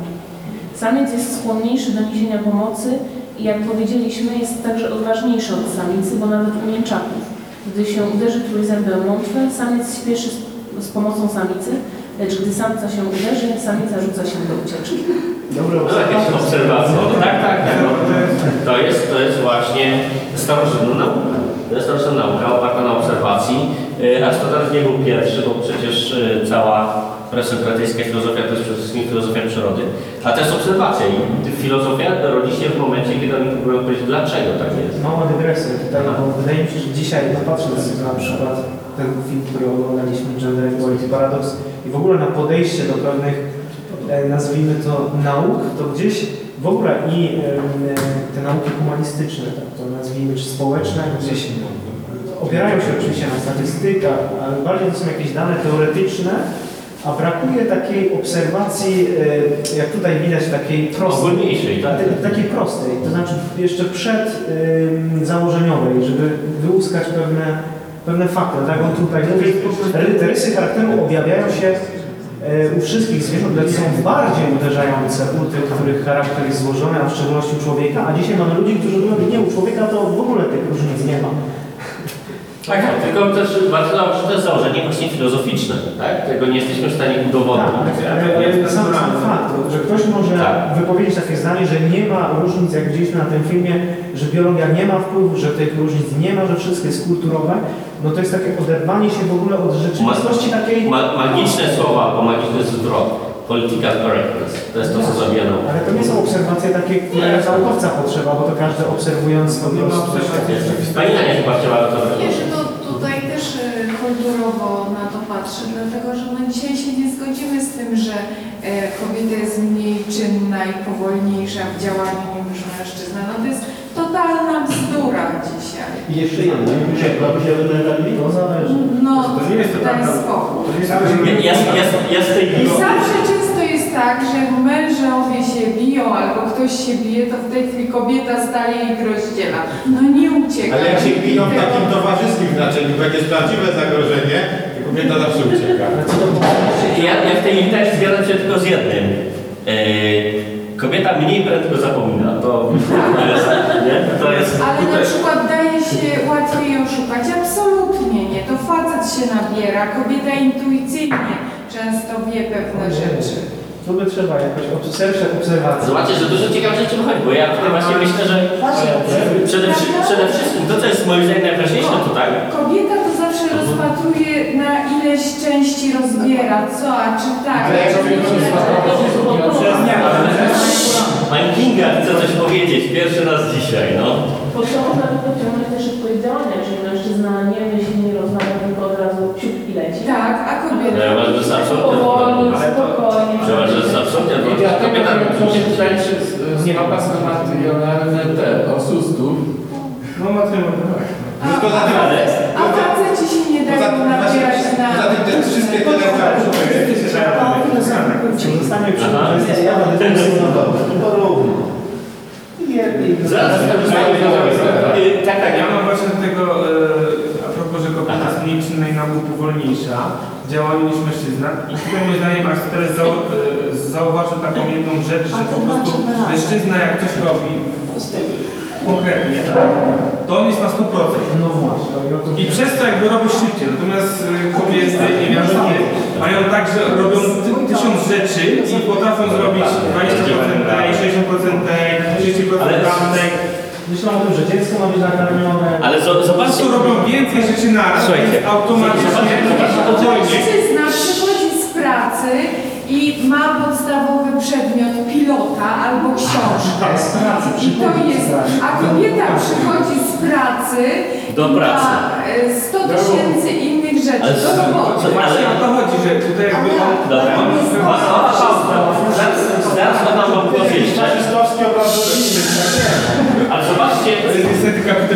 Samiec jest skłonniejszy do niesienia pomocy jak powiedzieliśmy jest także odważniejszy od samicy, bo nawet u mięczaków. Gdy się uderzy trójzębem łątwę, samiec śpieszy z, z pomocą samicy, lecz gdy samca się uderzy, samica rzuca się do ucieczki. Dobre No, jakieś obserwacje. No, tak, tak, tak. To, jest, to jest właśnie starożytna nauka. Starożytna nauka oparta na obserwacji. Y, Arystoteles nie był pierwszy, bo przecież y, cała presokratyjska filozofia to jest przede wszystkim filozofia przyrody. A to jest obserwacja i filozofia rodzi się w momencie, kiedy oni próbują powiedzieć, dlaczego tak jest. Mała dygresja tutaj, bo wydaje mi się, że dzisiaj, no patrząc na przykład ten film, który oglądaliśmy, Gender Equality Paradox i w ogóle na podejście do pewnych, e, nazwijmy to nauk, to gdzieś w ogóle i e, te nauki humanistyczne, tak nazwijmy, czy społeczne, gdzieś opierają się oczywiście na statystykach, ale bardziej to są jakieś dane teoretyczne, a brakuje takiej obserwacji, e, jak tutaj widać, takiej prostej. Ogólniejszej, tak. Ta- Takiej prostej, to znaczy jeszcze przed założeniowej, żeby wyłuskać pewne, pewne fakty. Tak on tutaj mówi, rysy charakteru objawiają się u wszystkich zwierząt, lecz są bardziej uderzające u tych, których charakter jest złożony, a w szczególności u człowieka, a dzisiaj mamy ludzi, którzy mówią, nie, u człowieka to w ogóle tych różnic nie ma. Tak, tak, tylko też bardzo że to jest założenie właśnie filozoficzne, tak? Tego nie jesteśmy w stanie udowodnić. Ale ale sam, sam fakt, że ktoś może Tak. wypowiedzieć takie zdanie, że nie ma różnic, jak widzieliśmy na tym filmie, że biologia nie ma wpływu, że tych różnic nie ma, że wszystko jest kulturowe, no to jest takie oderwanie się w ogóle od rzeczywistości takiej... Ma, magiczne słowa, bo magiczny zwrot. Political correctness. To jest to, co zabija naukę. Ale to nie są obserwacje takie, które naukowca potrzeba, bo to każdy obserwując po prostu... Pani Ania chyba chciała to Nie, że to tutaj też e, kulturowo na to patrzę, dlatego że no dzisiaj się nie zgodzimy z tym, że e, kobieta jest mniej czynna i powolniejsza w działaniu niż mężczyzna. No to jest totalna bzdura dzisiaj. I jeszcze jedno, jak by się? To zależy. No, To nie jest to daj spokój. To nie jest tej I zawsze często jest tak, że jak mężowie się biją albo ktoś się bije, to w tej chwili kobieta staje i ich rozdziela. No nie ucieka. Ale jak się biją w takim towarzyskim znaczeniu, jak jest prawdziwe zagrożenie, to kobieta zawsze ucieka. Ja, ja w tej też zgadzam się tylko z jednym. Yy, kobieta mniej prędko zapomina. To, to jest, nie? To jest Ale na przykład daje się łatwiej oszukać? Absolutnie nie. To facet się nabiera, kobieta intuicyjnie często wie pewne rzeczy. Tu by trzeba jakoś obs- szersze obserwacje. Zobaczcie, że dużo ciekawych rzeczy wychodzi, bo ja tutaj właśnie myślę, że przede, wszy- przede wszystkim to, co jest moim zdaniem najważniejsze tutaj, Kobieta to zawsze rozpatruje na ileś części rozbiera, co, a czy tak. Ale jak czy sobie to nie. Pani Kinga chce coś powiedzieć pierwszy raz dzisiaj, no. Bo to można by pociągnąć też szybkość działania, czyli mężczyzna nie myśli, nie rozmawia, tylko od razu ciup i leci. Tak, a kobieta. Ja uważam, że jest absolutnie Powoli, spokojnie. Ja uważam, że jest absolutnie I odwrotnie. dlatego Kobieta mnie wydaje się znowa materialne te oszustów. No materiał. A, Tylko za tym, Ale a faceci się nie poza dają nabierać na... poza tym te wszystkie no Y, tak, tak, Ja mam właśnie do tego, e, a propos, że kobieta jest mniej czynna i nauku powolniejsza w działaniu niż mężczyzna. I tutaj moim zdaniem teraz zau, e, zauważył taką jedną rzecz, że po prostu mężczyzna jak coś robi konkretnie, to on jest na 100%. No właśnie. i to I przez to jakby robi szybciej, natomiast y, kobiety, nie wiem, nie, mają tak, że robią ty, tysiąc rzeczy i potrafią zrobić 20% tej, 60% tej, 30% Ale- tamtej. Myślę o tym, że dziecko ma być nakarmione. Ale zo- Po zobaczcie, prostu robią więcej rzeczy Słuchajcie. więc automatycznie spokojnie. Mężczyzna przychodzi z pracy i ma podstawowy przedmiot pilota albo książkę. Tak, z pracy I to jest, a kobieta przychodzi z pracy Do pracy. ma e, 100 tysięcy innych rzeczy Ale do roboty. Właśnie o to chodzi, że tutaj jakby on... Dobra. on Ma- ma- pauza. Zaraz, wam głos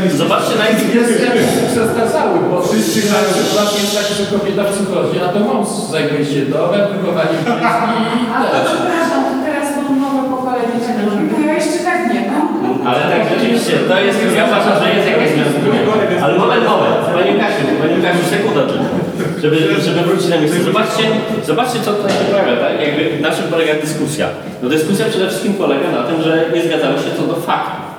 jest zobaczcie na Jest innych jakiś przestazały, bo wszyscy na przykład jest tak, że kobieta przychodzi, a to mąż zajmuje się domem, wychowaniem dzieci i A to też. przepraszam, to teraz mam nowe pokolenie bo ja jeszcze tak nie mam. Ale tak, rzeczywiście, to jest, ja uważam, że jest jakaś zmiana. Ale moment, moment, Panie Kasiu, Panie Kasiu, sekunda tylko. Żeby, żeby wrócić na miejsce. Zobaczcie, zobaczcie, co tutaj się pojawia, tak? Jakby na czym polega dyskusja. No dyskusja przede wszystkim polega na tym, że nie zgadzamy się co do faktów.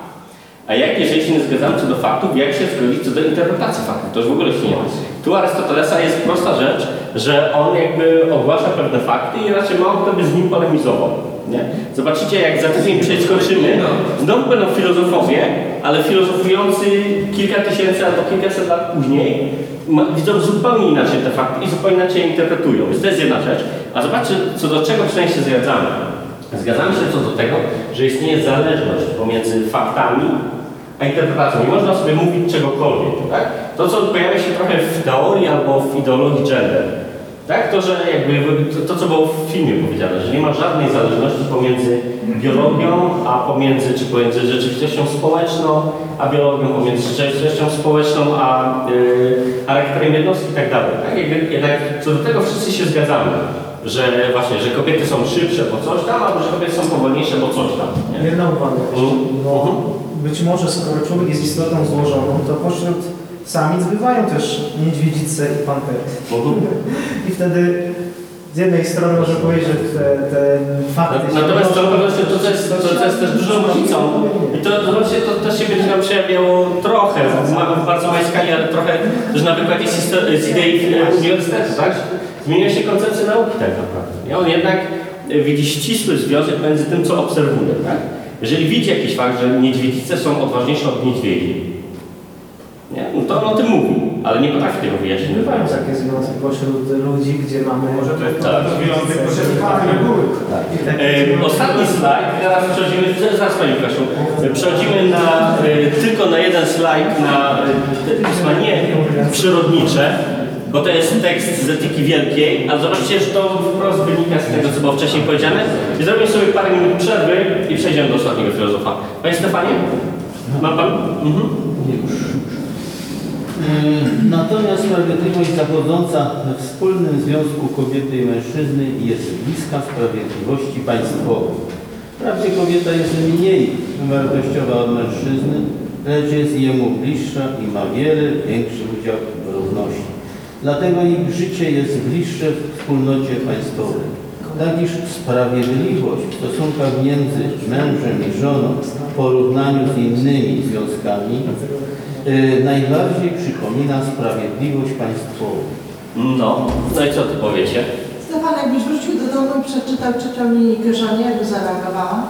A jak, jeżeli się nie zgadzamy co do faktów, jak się zgodzić co do interpretacji faktów? To już w ogóle się nie ma. Tu Arystotelesa jest prosta rzecz, że on jakby ogłasza pewne fakty i raczej mało kto by z nim polemizował. Nie? Zobaczycie, jak za tydzień przeskoczymy, znowu będą filozofowie, ale filozofujący kilka tysięcy albo kilkaset lat później widzą zupełnie inaczej te fakty i zupełnie inaczej je interpretują. Więc to jest jedna rzecz. A zobaczcie, co do czego przynajmniej się zgadzamy. Zgadzamy się co do tego, że istnieje zależność pomiędzy faktami a interpretacją. Nie można sobie mówić czegokolwiek, tak? To, co pojawia się trochę w teorii albo w ideologii gender, tak? To, że jakby, to, to co było w filmie powiedziane, że nie ma żadnej zależności pomiędzy biologią, a pomiędzy, czy pomiędzy rzeczywistością społeczną, a biologią, pomiędzy rzeczywistością społeczną, a yy, charakterem jednostki i tak dalej. Tak? Jakby, jednak co do tego wszyscy się zgadzamy, że właśnie, że kobiety są szybsze, bo coś tam, albo że kobiety są powolniejsze, bo coś tam. Nie? Jedna uwaga. Mhm. Być może skoro człowiek jest istotą złożoną, to pośród samic bywają też niedźwiedzice i pantery. Mhm. I wtedy z jednej strony można powiedzieć, że te, te fakty... Natomiast to, właśnie to, to, jest, to, to jest też dużą różnicą. I to, to właśnie to też się będzie nam przejawiało trochę, w, bardzo małej skali, ale trochę też na wykładzie z, idei e, uniwersytetu, tak? Zmienia się koncepcja nauki tak naprawdę. Nie? On jednak e, widzi ścisły związek między tym, co obserwuje, tak? Jeżeli widzi jakiś fakt, że niedźwiedzice są odważniejsze od niedźwiedzi, nie? No to on o tym mówi, ale nie potrafi tego wyjaśnić. Bywają takie związki pośród ludzi, gdzie mamy... Może to jest Tak. reguły. I tak- E, Ostatni slajd, teraz przechodzimy, zaraz Pani Kasiu, E, przechodzimy na, e, tylko na jeden slajd na pisma nie przyrodnicze, bo to jest tekst z etyki wielkiej, a zobaczcie, że to wprost wynika z tego, co było wcześniej powiedziane. I zrobimy sobie parę minut przerwy i przejdziemy do ostatniego filozofa. Panie Stefanie? Ma Pan? Mhm. Yy, Natomiast sprawiedliwość zachodząca we wspólnym związku kobiety i mężczyzny jest bliska sprawiedliwości państwowej. Wprawdzie kobieta jest mniej wartościowa od mężczyzny, lecz jest jemu bliższa i ma wiele większy udział w równości. Dlatego ich życie jest bliższe w wspólnocie państwowej. Tak iż sprawiedliwość w stosunkach między mężem i żoną w porównaniu z innymi związkami yy, najbardziej przypomina sprawiedliwość państwową. No, no i co Ty powiecie? Stefan, jakbyś wrócił do domu i przeczytał trzecią linijkę żonie, jakby zareagowała?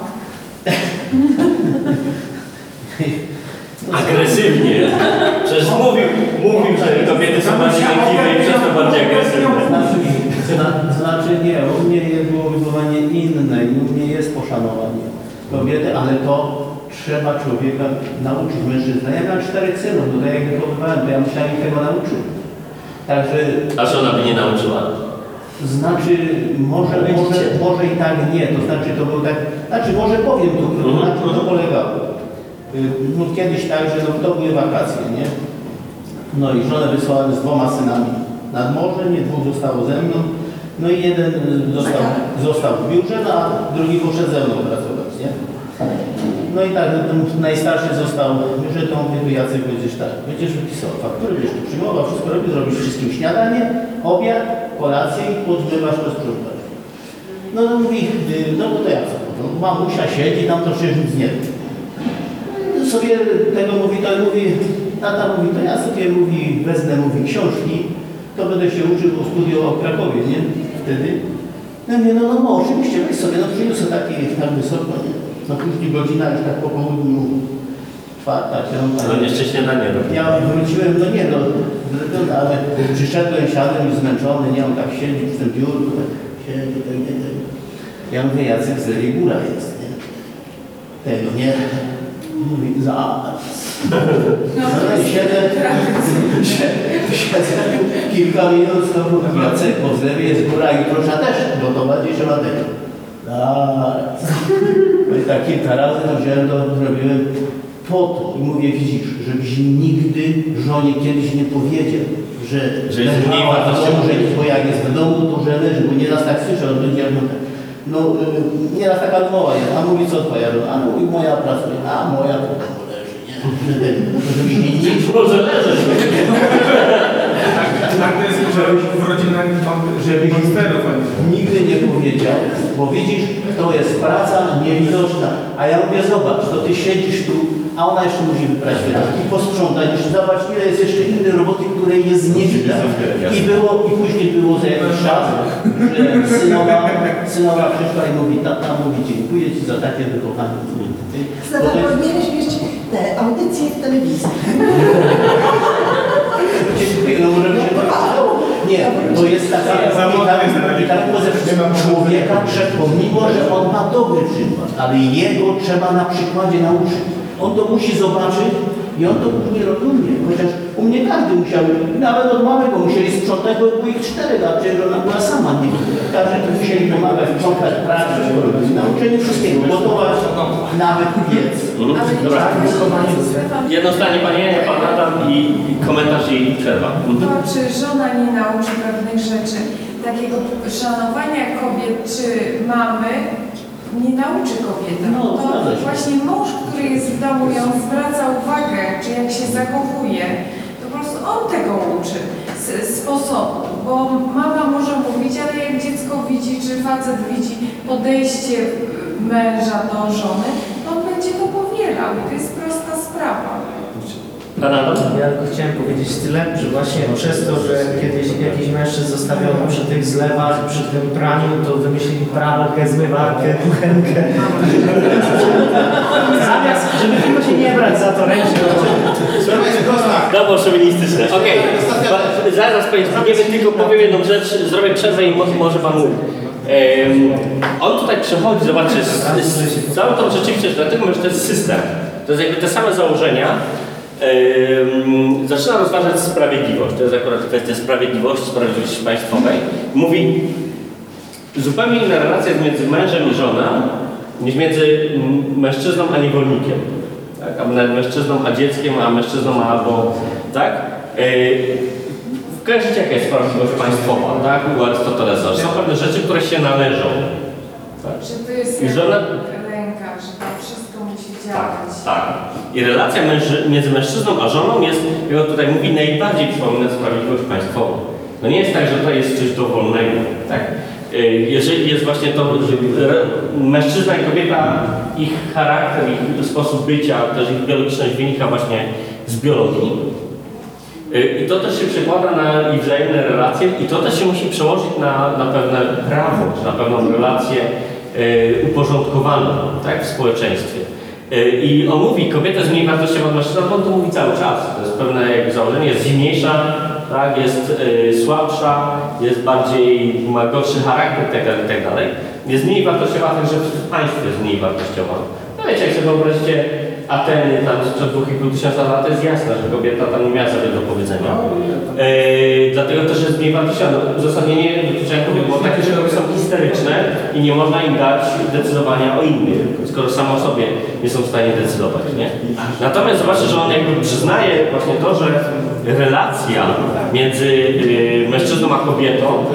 Agresywnie. Przecież mówił, mówił, że kobiety są bardziej lękliwe i przez to bardziej agresywne. Znaczy, zna- znaczy nie, u mnie jest było wychowanie inne i u mnie jest poszanowanie kobiety, ale to trzeba człowieka nauczyć mężczyzna. Ja miałem czterech synów, tutaj jak wychowywałem, to ja musiałem ich tego nauczyć. Także A żona by nie nauczyła? znaczy może, może, może i tak nie, to znaczy to było tak, znaczy może powiem to, to na czym to polegało. Y, No kiedyś tak, że no, to były wakacje, nie? No i żonę wysłałem z dwoma synami nad morze, nie dwóch zostało ze mną. No i jeden y, został, został w biurze, no, a drugi poszedł ze mną pracować, nie? No i tak, ten najstarszy został, że to mówię, tu Jacek będziesz tak, będziesz wypisał faktury, będziesz tu przyjmował, wszystko robisz, zrobisz wszystkim śniadanie, obiad, kolację i podmywasz, posprzątasz. No to mówi, y, no to ja co, no, mamusia siedzi, tam to przecież nic nie robi. Sobie tego mówi, to mówi, tata mówi, to ja sobie mówi, wezmę, mówi, książki, to będę się uczył, bo studiował w Krakowie, nie? Wtedy. No ja mówię, no, no, no oczywiście, weź sobie, no przyniosę taki tak wysoko, nie? No później godzina już tak po południu, czwarta, piąta. No jeszcze śniadanie robi. Ja wróciłem, no nie no, ale przyszedłem, siadłem już zmęczony, nie on tak siedzi przy tym biurku, tak siedzi, tak, nie, tak. Ja mówię, Jacek z góra jest, nie? Tego nie. Mówi, zaraz. No siedzę, siedzę kilka minut, znowu Jacek po zlewie jest góra i proszę też gotować i trzeba tego. Zaraz. No i tak kilka razy wziąłem to, zrobiłem po to i mówię, widzisz, żebyś nigdy żonie kiedyś nie powiedział, że, Że jest mniej leżała w wartościowa. domu, że bo jak jest w domu, to że leży, bo nieraz tak słyszę od ludzi, jak tak, no y, nieraz taka rozmowa jest, a mówi co twoja a mówi moja pracuje, a moja to tam leży, nie? Nigdy Może leżeć. Tak to jest, że w rodzinach żeby monsterów, Nigdy nie powiedział, bo widzisz, to jest praca niewidoczna. A ja mówię, zobacz, to ty siedzisz tu, a ona jeszcze musi wybrać wydatki, posprzątać, jeszcze zobacz, ile jest jeszcze innej roboty, której jest nie widać. I było, i później było za jakiś czas, że synowa, synowa przyszła i mówi, tata mówi, dziękuję ci za takie wychowanie. Powinieneś mieć te audycje w telewizji. Dziękuję, no może się Nie, to jest taka, i tak, tak człowieka pomimo, że on ma dobry przykład, ale jego trzeba na przykładzie nauczyć. On to musi zobaczyć i on to później rozumie. Chociaż u mnie każdy musiał, nawet od małego musieli sprzątać, bo było ich czterech, a przecież ona była sama. Nie? Każdy tu musieli pomagać, sprzątać, pracę, nauczenie wszystkiego, gotować, nawet. Dobra. Jedno zdanie Panie, Pan Adam i i komentarz i przerwa. Mhm. To czy żona nie nauczy pewnych rzeczy, takiego szanowania kobiet, czy mamy, nie nauczy kobietę. No, to właśnie mąż, który jest w domu, ją zwraca uwagę, czy jak się zachowuje, to po prostu on tego uczy z sposobu, bo mama może mówić, ale jak dziecko widzi, czy facet widzi podejście męża do żony, to on będzie to powielał i to jest prosta sprawa. Ja tylko chciałem powiedzieć tyle, że właśnie przez to, że kiedyś jakiś mężczyzn zostawiono przy tych zlewach, przy tym praniu, to wymyślili pralkę, zmywarkę, kuchenkę. Zamiast, żeby tylko się nie brać za to ręcznie. No bo szowinistyczne. Okej, zaraz Zbigniewie, tylko powiem jedną rzecz, zrobię przerwę i mo- może Pan mówi. Em, on tutaj przychodzi, zobaczcie, z, z, całą tą rzeczywistość, dlatego że to jest system. To jest jakby te same założenia. Zaczyna rozważać sprawiedliwość. To jest akurat kwestia sprawiedliwości, sprawiedliwości państwowej. Mówi, zupełnie inna relacja jest między mężem i żoną niż między mężczyzną a niewolnikiem. Tak? A mężczyzną a dzieckiem, a mężczyzną albo tak? Yy, kojarzycie jaka jest sprawiedliwość państwowa, tak? U Arystotelesa. Są pewne rzeczy, które się należą. Tak? I żona- Tak, działać. tak. I relacja między mężczyzną a żoną jest, jak on tutaj mówi, najbardziej przypomina sprawiedliwość państwową. No nie jest tak, że to jest coś dowolnego. Tak? Y, Jeżeli jest właśnie to, że mężczyzna i kobieta, ich charakter, ich sposób bycia, też ich biologiczność wynika właśnie z biologii. Y, I to też się przekłada na ich wzajemne relacje i to też się musi przełożyć na, na pewne prawo, czy na pewną relację y, uporządkowaną tak, w społeczeństwie. Y, I on mówi, kobieta jest mniej wartościowa od mężczyzny, bo on to mówi cały czas. To jest pewne jakby założenie, jest zimniejsza, tak, jest y, słabsza, jest bardziej, ma gorszy charakter itd. itd. Jest mniej wartościowa, także w państwie jest mniej wartościowa. No wiecie, jak sobie wyobraźcie Ateny tam sprzed 2,5 tysiąca lat, to jest jasne, że kobieta tam nie miała sobie do powiedzenia. Yy, dlatego też jest mniej wartościowa. No, uzasadnienie dotyczące kobiet było takie, one są histeryczne i nie można im dać decydowania o innych, skoro samo o sobie nie są w stanie decydować, nie? Natomiast zobaczcie, że on jakby przyznaje właśnie to, że relacja między yy, mężczyzną a kobietą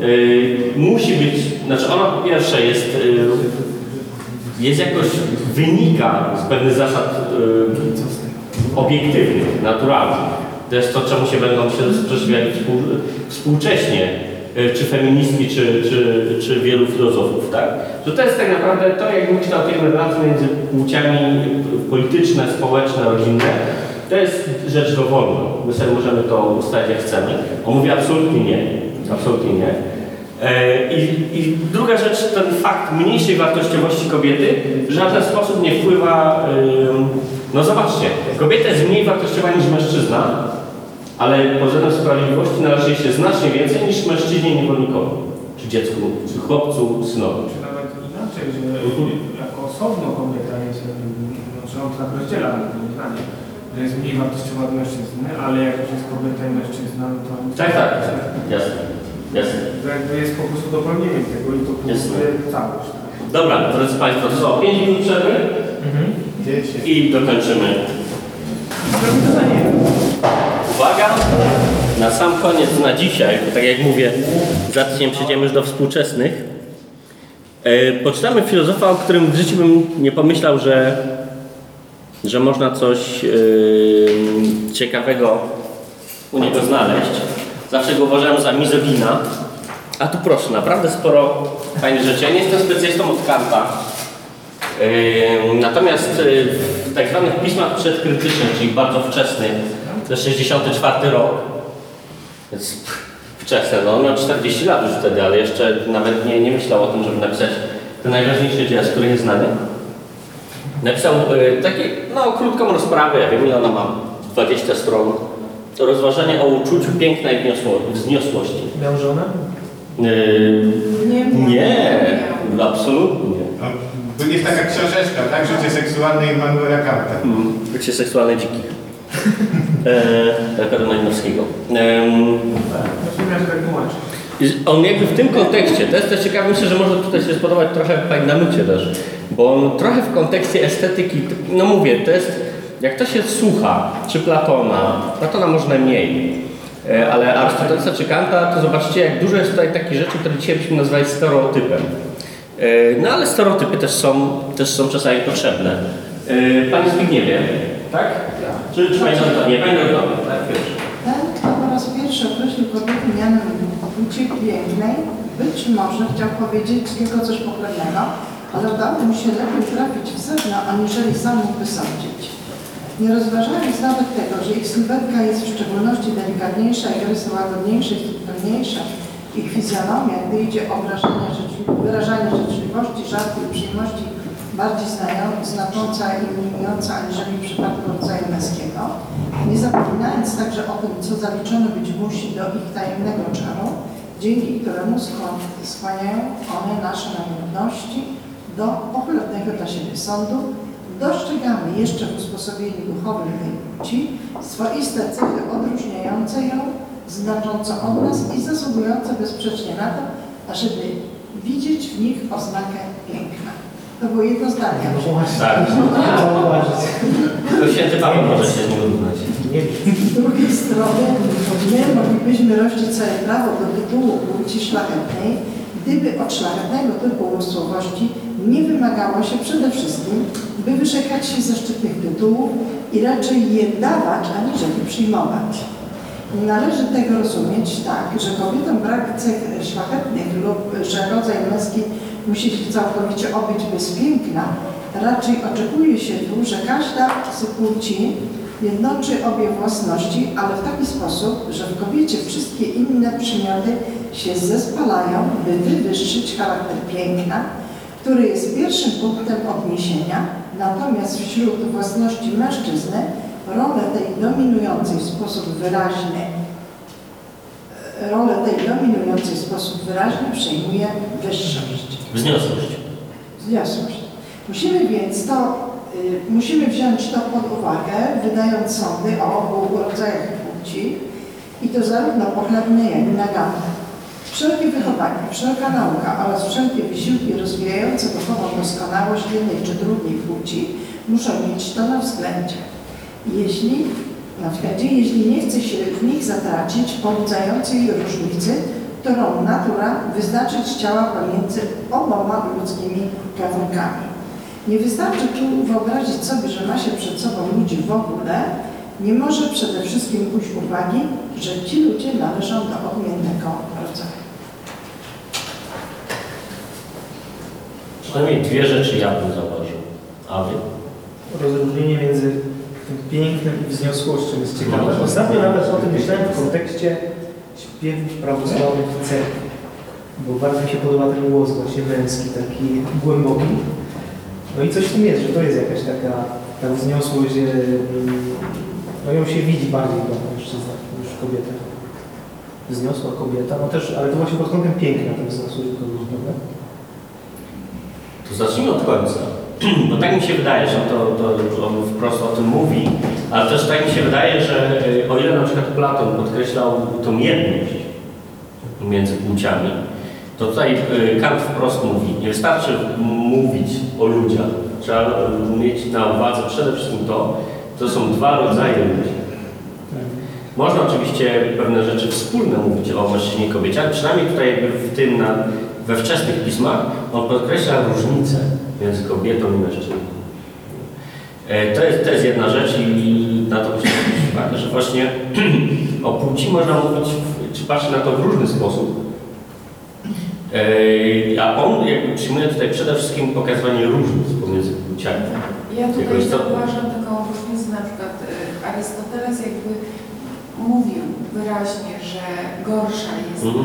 yy, musi być, znaczy ona po pierwsze jest jest jakoś, wynika z pewnych zasad y, obiektywnych, naturalnych. To jest to, czemu się będą się sprzeciwiali współ, współcześnie, y, czy feministki, czy, czy, czy wielu filozofów, tak? Że to jest tak naprawdę to, jak my kształtujemy relacje między płciami polityczne, społeczne, rodzinne, to jest rzecz dowolna. My sobie możemy to ustalić jak chcemy. On mówi absolutnie nie. Absolutnie nie. E, I, I druga rzecz, ten fakt mniejszej wartościowości kobiety w żaden sposób nie wpływa. No zobaczcie, kobieta jest mniej wartościowa niż mężczyzna, ale pod względem sprawiedliwości należy jej się znacznie więcej niż mężczyźnie niewolnikowi, czy dziecku, czy chłopcu, synowi. Czy nawet inaczej, że jako osobno kobieta jest, znaczy on tak rozdziela że jest mniej wartościowa od mężczyzny, ale jak już jest kobieta i mężczyzna, no to... Tak, tak, jasne. Jasne. To jakby jest po prostu dopełnieniem tego i to pokazuje całość. Dobra, drodzy Państwo, to co, 5 minut przerwy i dokończymy. Uwaga, na sam koniec, na dzisiaj, bo tak jak mówię, za tydzień przejdziemy już do współczesnych. E, poczytamy filozofa, o którym w życiu bym nie pomyślał, że, że można coś e, ciekawego u niego znaleźć. Zawsze go uważałem za mizogina. A tu proszę, naprawdę sporo fajnych rzeczy. Ja nie jestem specjalistą od Kanta. Yy, Natomiast yy, w tak zwanych pismach przedkrytycznych, czyli bardzo wczesnych, to jest 64 rok, więc wczesne, no on miał 40 lat już wtedy, ale jeszcze nawet nie, nie myślał o tym, żeby napisać te najważniejsze dzieła, z których jest znany. Napisał yy, takie, no krótką rozprawę, ja wiem ile ona ma, 20 stron, to rozważanie o uczuciu piękna i wzniosło- wzniosłości. Miał żonę? Yy, Nie, nie, absolutnie. No, To jest taka książeczka, tak? Życie seksualne Immanuela Kanta. Mm, Bycie seksualne dzikich. Lekarza tak i on jakby w tym kontekście, to jest też ciekawe, myślę, że może tutaj się spodobać trochę Pani Danucie też, bo on trochę w kontekście estetyki, no mówię, to jest, jak to się słucha, czy Platona, Platona można mniej, e, ale Arystotelesa czy Kanta, to zobaczcie, jak dużo jest tutaj takich rzeczy, które dzisiaj byśmy nazwali stereotypem. E, No ale stereotypy też są, też są czasami potrzebne. E, Panie Zbigniewie, tak? Czy, czy Pani Dorota? Nie, Pani Dorota, tak, pierwszy. Dla pierwszy określił kobietę mianem płci pięknej, być może chciał powiedzieć tylko coś pochlebnego, ale udało mu się lepiej trafić w sedno, aniżeli sam mógł wysądzić. Nie rozważając nawet tego, że ich sylwetka jest w szczególności delikatniejsza, ich rysy łagodniejsze i subtelniejsze, ich fizjonomia, gdy idzie o wrażenie wyrażanie życzliwości, żartu i przyjemności bardziej znacząca i ujmująca aniżeli w przypadku rodzaju męskiego, nie zapominając także o tym, co zaliczone być musi do ich tajemnego czaru, dzięki któremu skła- skłaniają one nasze namiętności do pochlebnego dla siebie sądu, dostrzegamy jeszcze w usposobieniu duchowym tej płci swoiste cechy odróżniające ją znacząco od nas i zasługujące bezsprzecznie na to, ażeby widzieć w nich oznakę piękna. To było jedno zdanie. No właśnie, Tak. zauważyć. To święty Paweł może się równać. Nie wiem. Z drugiej strony, my moglibyśmy rościć sobie prawo do tytułu płci szlachetnej, gdyby od szlachetnego typu umysłowości nie wymagało się przede wszystkim, by wyrzekać się zaszczytnych tytułów i raczej je dawać, aniżeli przyjmować. Należy tego rozumieć tak, że kobietom brak cech szlachetnych lub że rodzaj męski musi się całkowicie obyć bez piękna. Raczej oczekuje się tu, że każda z płci jednoczy obie własności, ale w taki sposób, że w kobiecie wszystkie inne przymioty się zespalają, by wywyższyć charakter piękna, który jest pierwszym punktem odniesienia, natomiast wśród własności mężczyzny rolę tej dominującej w sposób wyraźny rolę tej dominującej w sposób wyraźny przejmuje wyższość. Wzniosłość. Wzniosłość. Musimy więc to, y, musimy wziąć to pod uwagę, wydając sądy o obu rodzajach płci i to zarówno pochlebne, jak i naganne. Wszelkie wychowanie, wszelka nauka oraz wszelkie wysiłki rozwijające duchową doskonałość jednej czy drugiej płci muszą mieć to na względzie. Jeśli, na względzie, jeśli nie chce się w nich zatracić pobudzającej różnicy, którą natura wyznaczyć chciała pomiędzy oboma ludzkimi gatunkami. Nie wystarczy tu wyobrazić sobie, że ma się przed sobą ludzi w ogóle, nie może przede wszystkim ujść uwagi, że ci ludzie należą do odmiennego rodzaju. Przynajmniej dwie rzeczy ja bym zauważył. A wy? rozróżnienie między tym pięknem i wzniosłością jest ciekawe. Ostatnio nawet o tym myślałem w kontekście śpiewów prawosławnych w cerkwi, bo bardzo mi się podoba ten głos właśnie męski, taki głęboki. No i coś w tym jest, że to jest jakaś taka ta wzniosłość, mm, no ją się widzi bardziej w mężczyznach niż w kobietach. Wzniosła kobieta, no też, ale to właśnie pod kątem piękna ta wzniosłość kogoś, prawda? Zacznijmy od końca. Bo tak mi się wydaje, że to, to on wprost o tym mówi, ale też tak mi się wydaje, że y, o ile na przykład Platon podkreślał tą jedność między płciami, to tutaj y, Kant wprost mówi, nie wystarczy mówić o ludziach, trzeba mieć na uwadze przede wszystkim to, to są dwa rodzaje ludzi. Można oczywiście pewne rzeczy wspólne mówić o mężczyźnie i kobiecie, ale przynajmniej tutaj w tym, na, we wczesnych pismach, on podkreśla różnicę między kobietą i mężczyzną. E, To jest, to jest jedna rzecz i na to musimy zwrócić uwagę, że właśnie o płci można mówić, czy patrzeć na to w różny sposób. E, A on jakby przyjmuje tutaj przede wszystkim pokazywanie różnic pomiędzy płciami. Ja tutaj istotne. zauważam taką różnicę, na przykład y, Arystoteles jakby mówił wyraźnie, że gorsza jest Mhm.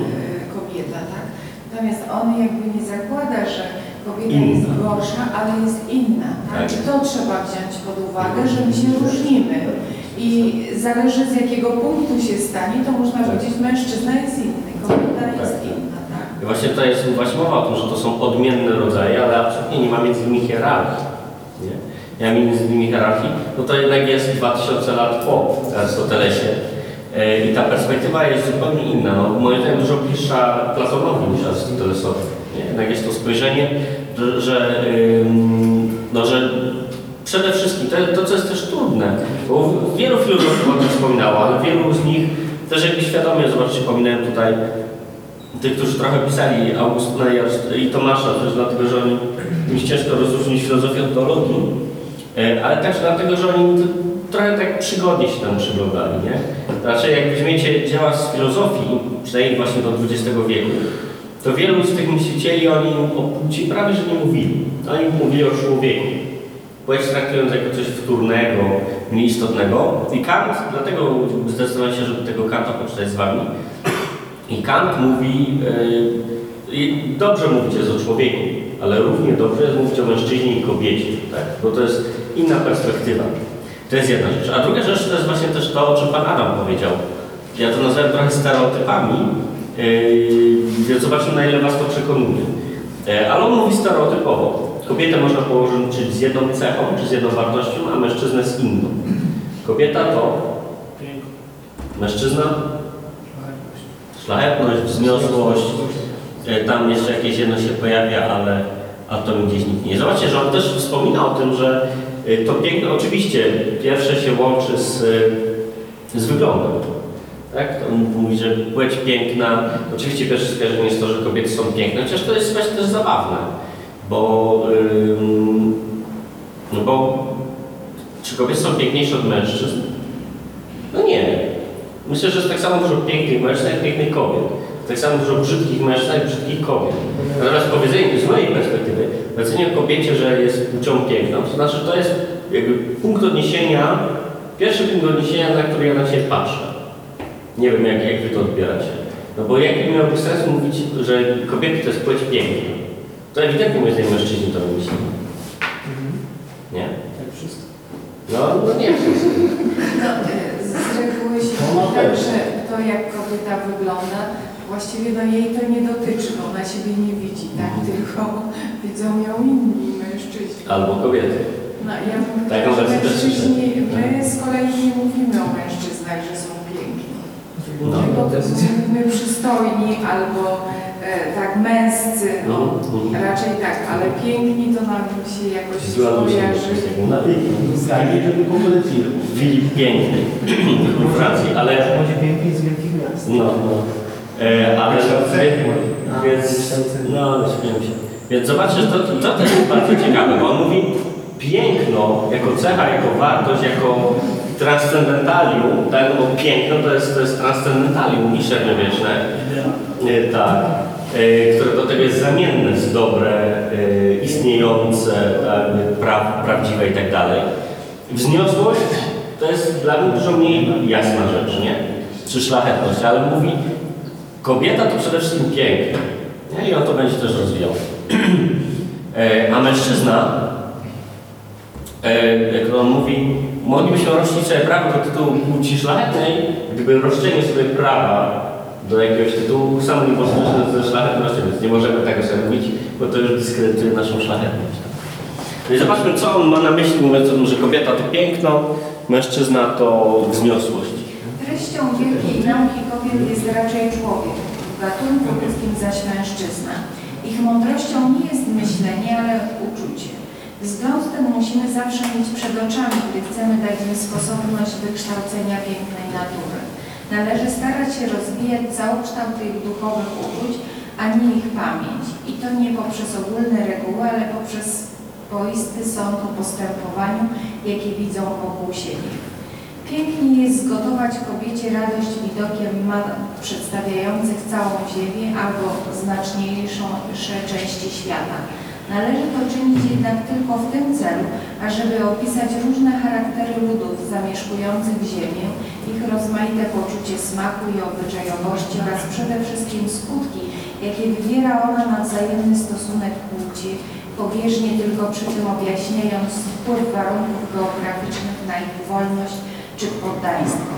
kobieta, tak? Natomiast on jakby nie zakłada, że kobieta Inna. jest gorsza, ale jest inna, tak? Tak. I to trzeba wziąć pod uwagę, że my się różnimy. I zależy z jakiego punktu się stanie, to można powiedzieć, mężczyzna jest inny, kobieta jest Tak. inna, tak? I właśnie to jest właśnie mowa o tym, że to są odmienne rodzaje, ale absolutnie nie ma między nimi hierarchii. Nie? Nie ma między nimi hierarchii, no to jednak jest 2000 lat po Arystotelesie. E, I ta perspektywa jest zupełnie inna. No, moim zdaniem dużo bliższa Platonowi niż Arystotelesowi. Jednak jest to spojrzenie, że, no, że przede wszystkim, to, to co jest też trudne, bo wielu filozofów o tym wspominało, ale wielu z nich też jakby świadomie, zobaczcie, pominąłem tutaj tych, którzy trochę pisali Augustyna i Tomasza, też dlatego, że oni mi ciężko rozróżnić filozofię od teologii. E, Ale też dlatego, że oni trochę tak przygodnie się tam przyglądali, nie? Znaczy, jak weźmiecie dzieła z filozofii, przynajmniej właśnie do XX wieku, to wielu z tych myślicieli oni o płci prawie że nie mówili. Oni mówili o człowieku. Płeć traktując jako coś wtórnego, nieistotnego. I Kant, dlatego zdecydowałem się, żeby tego Kanta poczytać z wami. I Kant mówi, yy, dobrze mówić jest o człowieku, ale równie dobrze jest mówić o mężczyźnie i kobiecie, tak? bo to jest inna perspektywa. To jest jedna rzecz. A druga rzecz to jest właśnie też to, o czym Pan Adam powiedział. Ja to nazywam trochę stereotypami, yy, zobaczmy na ile Was to przekonuje. E, Ale on mówi stereotypowo. Kobietę można połączyć z jedną cechą, czy z jedną wartością, a mężczyznę z inną. Kobieta to mężczyzna, szlachetność, wzniosłość, e, tam jeszcze jakieś jedno się pojawia, ale a to mi gdzieś nikt nie. Zobaczcie, że on też wspomina o tym, że to piękno, oczywiście pierwsze się łączy z, z wyglądem. Tak? On mówi, że płeć piękna, oczywiście pierwsze skojarzenie jest to, że kobiety są piękne, chociaż to jest właśnie też zabawne, bo, ym, no bo czy kobiety są piękniejsze od mężczyzn? No nie. Myślę, że jest tak samo dużo pięknych mężczyzn, jak pięknych kobiet. Tak samo dużo brzydkich mężczyzn, jak brzydkich kobiet. Natomiast powiedzenie z mojej perspektywy, o kobiecie, że jest płcią piękną, to znaczy to jest jakby punkt odniesienia, pierwszy punkt odniesienia, na który ja na siebie patrzę. Nie wiem, jak, jak wy to odbieracie. No bo jaki miałby sens mówić, że kobiety to jest płeć piękna? To ewidentnie moim zdaniem mężczyźni to myślą. Nie? Tak wszystko. No, no nie wszyscy. No, e, z reguły się No, tak, że to jak kobieta wygląda, właściwie no jej to nie dotyczy, bo ona siebie nie widzi, tak? Tylko widzą ją inni mężczyźni. Albo kobiety. No ja Taką powiedziała, że mężczyźni, słyszę. my z kolei nie mówimy o mężczyznach, że są piękni. No. Bo mówimy przystojni albo e, tak męscy, no Mhm. raczej tak, ale piękni to nam się jakoś kojarzy. Na skali, żeby polecili. Filip piękny. w Francji, ale Będzie piękniej z wielkich miast. No, no. E, ale więc, no, śmieję się. Więc zobaczcie, że to, to też jest bardzo ciekawe, bo on mówi piękno jako cecha, jako wartość, jako transcendentalium, tak, no bo piękno to jest, to jest transcendentalium i średniowieczne, e, tak, e, które do tego jest zamienne, jest dobre, e, istniejące, tak, pra, prawdziwe i tak dalej. Wzniosłość to jest dla mnie dużo mniej jasna rzecz, nie? Czy szlachetność, ale mówi, kobieta to przede wszystkim piękno. I on to będzie też rozwijał. E, A mężczyzna, e, jak on mówi, moglibyśmy rościć sobie prawo do tytułu płci szlachetnej, gdyby roszczenie sobie prawa do jakiegoś tytułu samo nie związane ze szlachetnością, więc nie możemy tego sobie mówić, bo to już dyskredytuje naszą szlachetność. No i zobaczmy, co on ma na myśli, mówiąc o tym, że kobieta to piękno, mężczyzna to wzniosłość. Treścią wielkiej nauki kobiet jest raczej człowiek, w gatunku ludzkim zaś mężczyzna. Ich mądrością nie jest myślenie, ale uczucie. Wzgląd ten musimy zawsze mieć przed oczami, gdy chcemy dać im sposobność wykształcenia pięknej natury. Należy starać się rozwijać całokształt ich duchowych uczuć, a nie ich pamięć. I to nie poprzez ogólne reguły, ale poprzez swoisty sąd o postępowaniu, jakie widzą wokół siebie. Pięknie jest zgotować kobiecie radość widokiem przedstawiających całą ziemię albo znaczniejszą części świata. Należy to czynić jednak tylko w tym celu, ażeby opisać różne charaktery ludów zamieszkujących ziemię, ich rozmaite poczucie smaku i obyczajowości oraz przede wszystkim skutki, jakie wywiera ona na wzajemny stosunek płci, pobieżnie tylko przy tym objaśniając wpływ warunków geograficznych na ich wolność czy poddaństwo.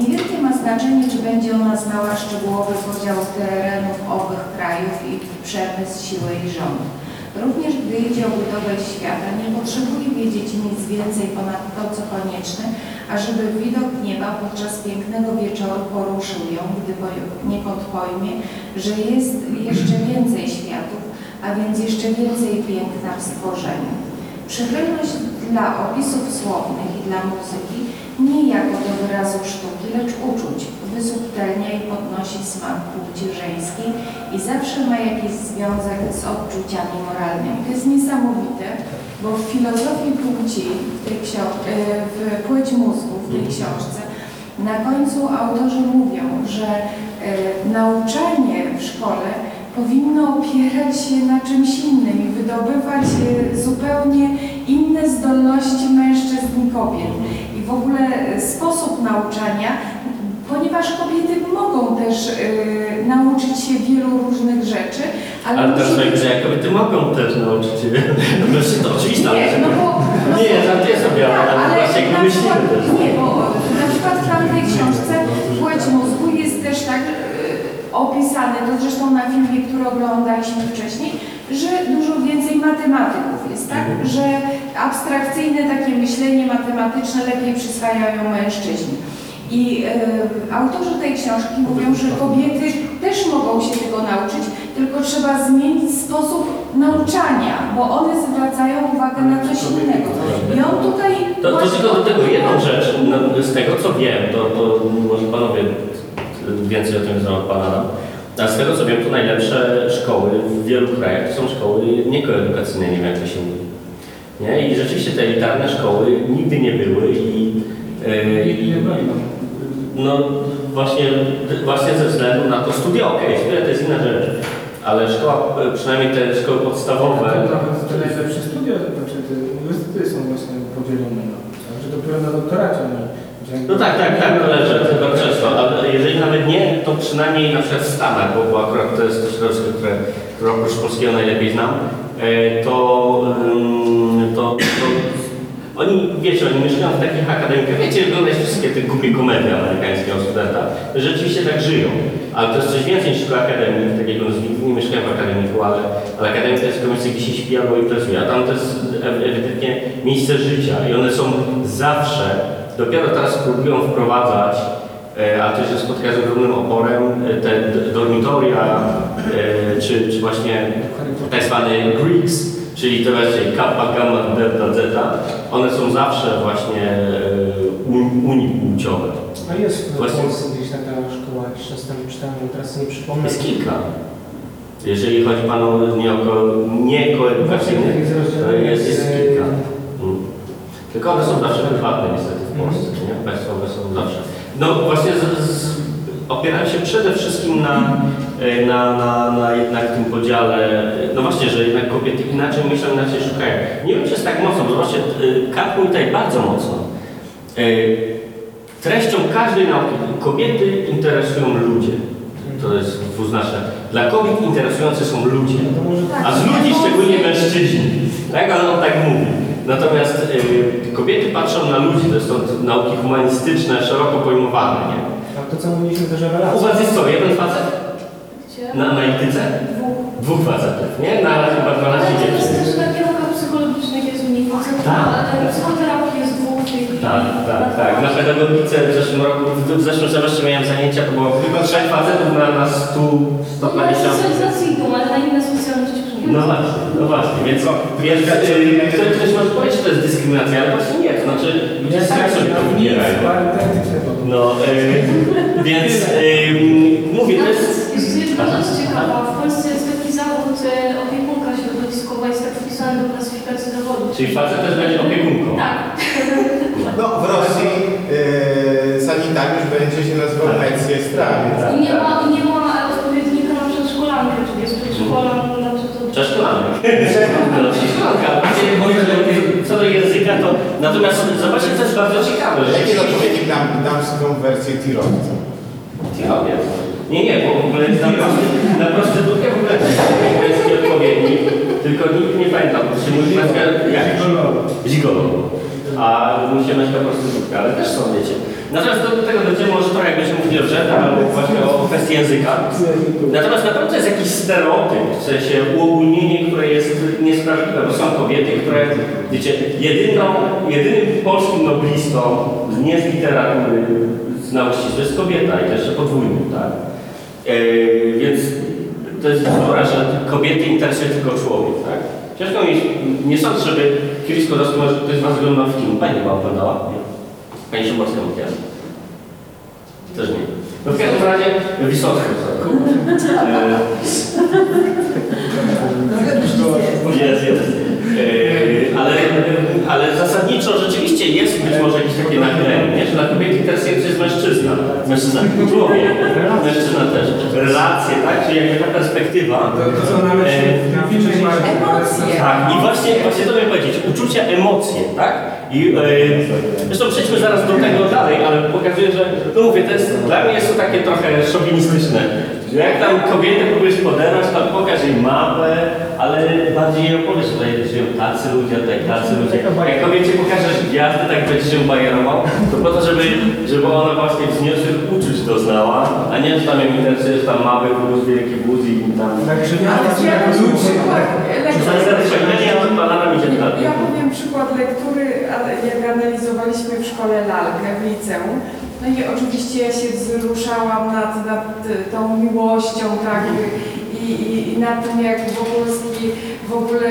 Niewielkie ma znaczenie, czy będzie ona znała szczegółowy podział terenów owych krajów i przemysł, siłę i rząd. Również gdy idzie o budowę świata, nie potrzebuje wiedzieć nic więcej ponad to, co konieczne, ażeby widok nieba podczas pięknego wieczoru poruszył ją, gdy poniekąd pojmie, że jest jeszcze więcej światów, a więc jeszcze więcej piękna w stworzeniu. Przychylność dla opisów słownych i dla muzyki nie jako do wyrazu sztuki, lecz uczuć, wysubtelnia i podnosi smak płci żeńskiej i zawsze ma jakiś związek z odczuciami moralnymi. To jest niesamowite, bo w filozofii płci, w tej e, w płeć mózgu, w tej książce, na końcu autorzy mówią, że e, nauczanie w szkole powinno opierać się na czymś innym i wydobywać e, zupełnie inne zdolności mężczyzn i kobiet. I w ogóle sposób nauczania, ponieważ kobiety mogą też e, nauczyć się wielu różnych rzeczy, ale, Ale też musi tak, że kobiety mogą też nauczyć się. No to jest to oczywiste, ale... Nie, no bo... No, Nie, żartuję sobie, ale tak, ale właśnie jak na myślimy przykład, też. Nie, bo na przykład w tamtej książce Płeć mózgu jest też tak opisane, to zresztą na filmie, który oglądaliśmy wcześniej, że dużo więcej matematyków jest, tak? Mhm. Że abstrakcyjne takie myślenie matematyczne lepiej przyswajają mężczyźni. I e, autorzy tej książki mówią, że kobiety też mogą się tego nauczyć, tylko trzeba zmienić sposób nauczania, bo one zwracają uwagę na coś innego. I on tutaj To, to tylko do tego jedną rzecz, z tego co wiem, to, to może panowie więcej o tym wiedzą od pana. A z tego co wiem, to najlepsze szkoły w wielu krajach to są szkoły niekoedukacyjne, nie wiem jak to się mówi. Nie? I rzeczywiście te elitarne szkoły nigdy nie były i, i no właśnie, właśnie ze względu na to studia, okej, studia to jest inna rzecz, ale szkoła, przynajmniej te szkoły podstawowe, Nawet te najlepsze studia, znaczy te uniwersytety są właśnie podzielone na Także dopiero na doktoracie oni. No tak, tak, tak, tylko często, ale jeżeli nawet nie, to przynajmniej na przykład w Stanach, bo, bo akurat to jest to środowisko, które, które oprócz polskiego najlepiej znam, e, to, ym, to, to oni, wiecie, oni mieszkają w takich akademikach, wiecie, oglądać wszystkie te głupie komedie amerykańskie o studentach, rzeczywiście tak żyją. Ale to jest coś więcej niż tylko akademik, tak jak on nie mieszkają w akademiku, ale, ale akademik to jest tylko miejsce, gdzie się śpi albo i pracuje, a tam to jest ew- ewidentnie miejsce życia i one są zawsze, dopiero teraz próbują wprowadzać, e, a to się spotyka z ogromnym oporem, e, te dormitoria, e, czy, czy właśnie tak zwany Greeks, czyli to właśnie kappa, gamma, delta, zeta, one są zawsze właśnie un- unipłciowe. A jest w Właśnie- Polsce gdzieś taka szkoła, jakiś czas temu czytałem, teraz nie przypomnę. Jest kilka. Jeżeli chodzi Panu nie o ko- nie koedukacyjny, to jest, jest kilka. Mm. Tylko one są zawsze prywatne niestety w Polsce, nie? Państwowe są zawsze. No właśnie z, z, opierają się przede wszystkim na, e, na, na, na jednak tym podziale, no właśnie, że jednak kobiety inaczej myślą, inaczej szukają. Nie wiem, czy jest tak mocno, bo właśnie e, mówi tutaj bardzo mocno. E, Treścią każdej nauki kobiety interesują ludzie. To jest dwuznaczne. Dla kobiet interesujący są ludzie, a z ludzi szczególnie mężczyźni. Tak, ale on tak mówi. Natomiast y, kobiety patrzą na ludzi, to to nauki humanistyczne, szeroko pojmowane, nie? A to co mówiliśmy też o relacji. U was jest co, jeden facet? Gdzie? Na, na etyce? Dwóch. Dwóch facetów, nie? Na chyba 12 Ale to jest dziewczyn. też na kierunkach psychologicznych jest mniej facetów, Tak. ale na psychoterapii jest dwóch. Tak, tak, tak. Na pedagogice w zeszłym roku, w, w zeszłym semestrze miałem zajęcia, to było chyba trzech facetów na, na 100, No, ale 120. specjalizacji idą, ale na inne specjalności. No właśnie, no właśnie, więc wiesz, ktoś, ktoś może powiedzieć, że to jest dyskryminacja, ale właśnie nie, to znaczy ludzie sami sobie to wybierają. No, yy, więc yy, mówię, to jest... Jest jedna rzecz ciekawa. W Polsce jest taki zawód e, opiekunka środowiskowa, jest tak wpisany do klasyfikacji zawodów. Czyli facet też będzie opiekunką. Tak. No, w Rosji yy, sanitariusz będzie się nazywał medsestrami. I nie ma, i nie ma odpowiednika na przedszkolankę, czyli jest przedszkolan, No, przeszkolanka. Co do języka, to... Natomiast zobaczcie, co jest bardzo ciekawe, że... Jaki jest odpowiednik na damską wersję tirowca? Ciekawie. Nie, nie, bo w ogóle na, prosty- na prostytutkę w ogóle jest odpowiednik, tylko nikt nie pamięta, bo się mówi na jak Zigolo. A mówi się męska prostytutka, ale też są, wiecie. Natomiast do tego dojdziemy może trochę, jak będziemy mówili o żebrach albo właśnie o kwestii języka. Natomiast na pewno jest jakiś stereotyp, w sensie uogólnienie, które jest niesprawiedliwe, bo są kobiety, które, wiecie, jedyną, jedynym polskim noblistą, nie z literatury, z to jest kobieta i to jeszcze podwójnym, tak? Yy, więc to jest bzdura, że kobiety interesuje tylko człowiek, tak? Ciężko mi, nie sądzę, żeby kiedyś Skłodowski może ktoś z Was oglądał film. Pani chyba oglądała? Nie. Pani Szymborska mówiła. Też nie. No w każdym razie Wisocka. Jest, jest. Ale zasadniczo rzeczywiście jest być może jakieś takie nachylenie, nie? że na kobiety interesuje się jest mężczyzna. Mężczyzna, człowiek, mężczyzna też. Relacje, tak? Czyli jakby ta perspektywa. To, co nawet się E, na Emocje. tak, i właśnie, właśnie to miałem powiedzieć, uczucia, emocje, tak? I e, zresztą przejdźmy zaraz do tego dalej, ale pokazuję, że, no mówię, to jest, dla mnie jest to takie trochę szowinistyczne. Że Jak tam kobietę próbujesz poderwać, to pokaż jej mapę, ale bardziej jej opowiesz, że tutaj żyją tacy ludzie, tutaj tacy ludzie. Jak kobiecie pokażesz gwiazdy, tak będzie się bajerował, to po to, żeby, żeby ona właśnie wzniosłych uczuć doznała, a nie, że tam ją interesuje, że tam mały wóz, wielki wóz i tam... tak Ale przyjechać ja powiem przykład lektury, jak analizowaliśmy w szkole lalkę w liceum. No i oczywiście ja się wzruszałam nad, nad tą miłością, tak, i, i, i nad tym, jak Wokulski w ogóle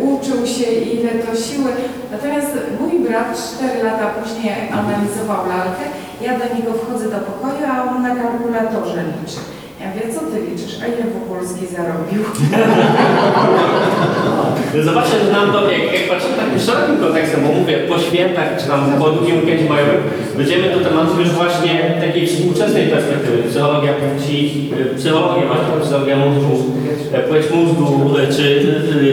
uczył się i ile to siły. Natomiast mój brat 4 lata później analizował lalkę, ja do niego wchodzę do pokoju, a on na kalkulatorze liczy. Ja mówię, co ty liczysz? A ile Wokulski zarobił? Zobaczcie, że nam to, jak, jak patrzymy takim szerokim kontekstem, bo mówię, po świętach, czy tam po długim weekendzie majowym, będziemy do tematu już właśnie takiej współczesnej perspektywy, psychologia płci, psychologia właśnie, psychologia mózgu, e, płeć mózgu, e, czy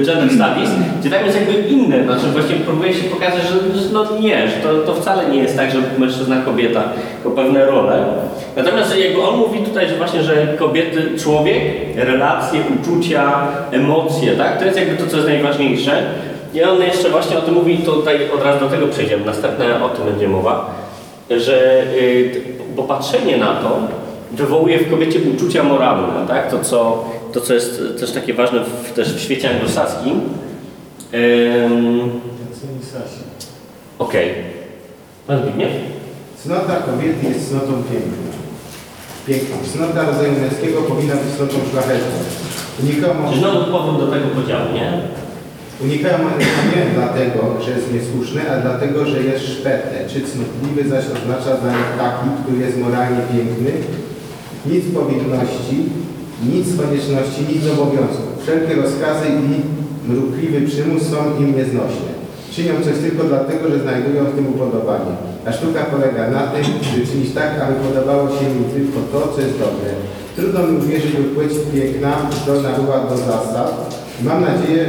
gender studies, gdzie tam jest jakby inne, znaczy właśnie próbuje się pokazać, że, no nie, że to, to wcale nie jest tak, że mężczyzna, kobieta, tylko pewne role. Natomiast jakby on mówi tutaj, że właśnie, że kobiety, człowiek, relacje, uczucia, emocje, tak? To jest jakby to, co jest najważniejsze. I on jeszcze właśnie o tym mówi, tutaj od razu do tego przejdziemy, następne o tym będzie mowa, że y, popatrzenie na to wywołuje w kobiecie uczucia moralne, tak? To, co, to, co jest też takie ważne w, też w świecie anglosaskim. Ym, Okej. Pan Zbigniew? Cnota kobiety jest cnotą piękną. Piękną. Cnota rodzaju męskiego powinna być cnotą szlachetną. Czy znowu powrót do tego podziału, nie? Unikają one nie dlatego, że jest niesłuszny, a dlatego, że jest szpetny, czy cnotliwy zaś oznacza dla nich taki, który jest moralnie piękny. Nic powinności, nic konieczności, nic obowiązków. Wszelkie rozkazy i mrukliwy przymus są im nieznośne. Czynią coś tylko dlatego, że znajdują w tym upodobanie. A sztuka polega na tym, by czynić tak, aby podobało się im tylko to, co jest dobre. Trudno mi uwierzyć, by płeć piękna zdolna była do zasad. Mam nadzieję,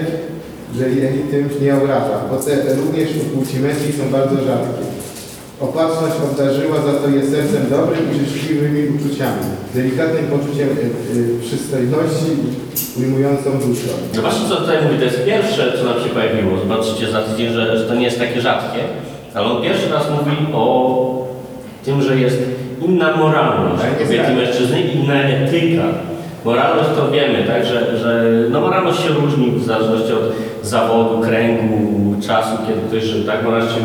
że jej tym nie obraża, bo te również u płci są bardzo rzadkie. Opatrzność obdarzyła za to je sercem dobrym i życzliwymi uczuciami, delikatnym poczuciem y, y, przystojności i ujmującą duszą. Zobaczcie, co tutaj mówi. To jest pierwsze, co nam się pojawiło. Zobaczycie za tydzień, że, że to nie jest takie rzadkie. Ale on pierwszy raz mówi o tym, że jest inna moralność Tak, kobiety tak. i mężczyzny, inna etyka. Moralność to wiemy, tak, że, że no moralność się różni w zależności od zawodu, kręgu, czasu, kiedy ktoś żył, tak? Moralność się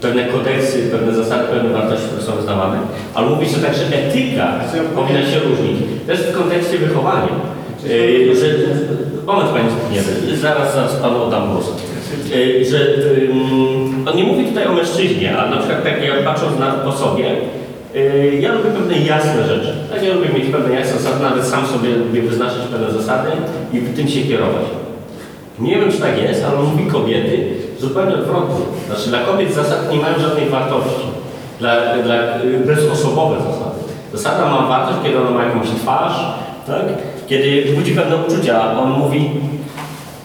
pewne kodeksy, pewne zasady, pewne wartości, które są wyznawane, ale mówi, że także etyka powinna się różnić. Też w kontekście wychowania. Yy, że, moment Panie Zbigniewie, zaraz, zaraz Panu oddam głos. Yy, że ym, on nie mówi tutaj o mężczyźnie, a na przykład tak jak patrząc na, po sobie, yy, ja lubię pewne jasne rzeczy. Tak, ja lubię mieć pewne jasne zasady, nawet sam sobie lubię wyznaczyć pewne zasady i tym się kierować. Nie wiem, czy tak jest, ale mówi kobiety zupełnie odwrotnie. Znaczy dla kobiet zasady nie mają żadnej wartości. Dla, dla, y, bezosobowe zasady. Zasada ma wartość, kiedy ona ma jakąś twarz, tak? kiedy budzi pewne uczucia. On mówi,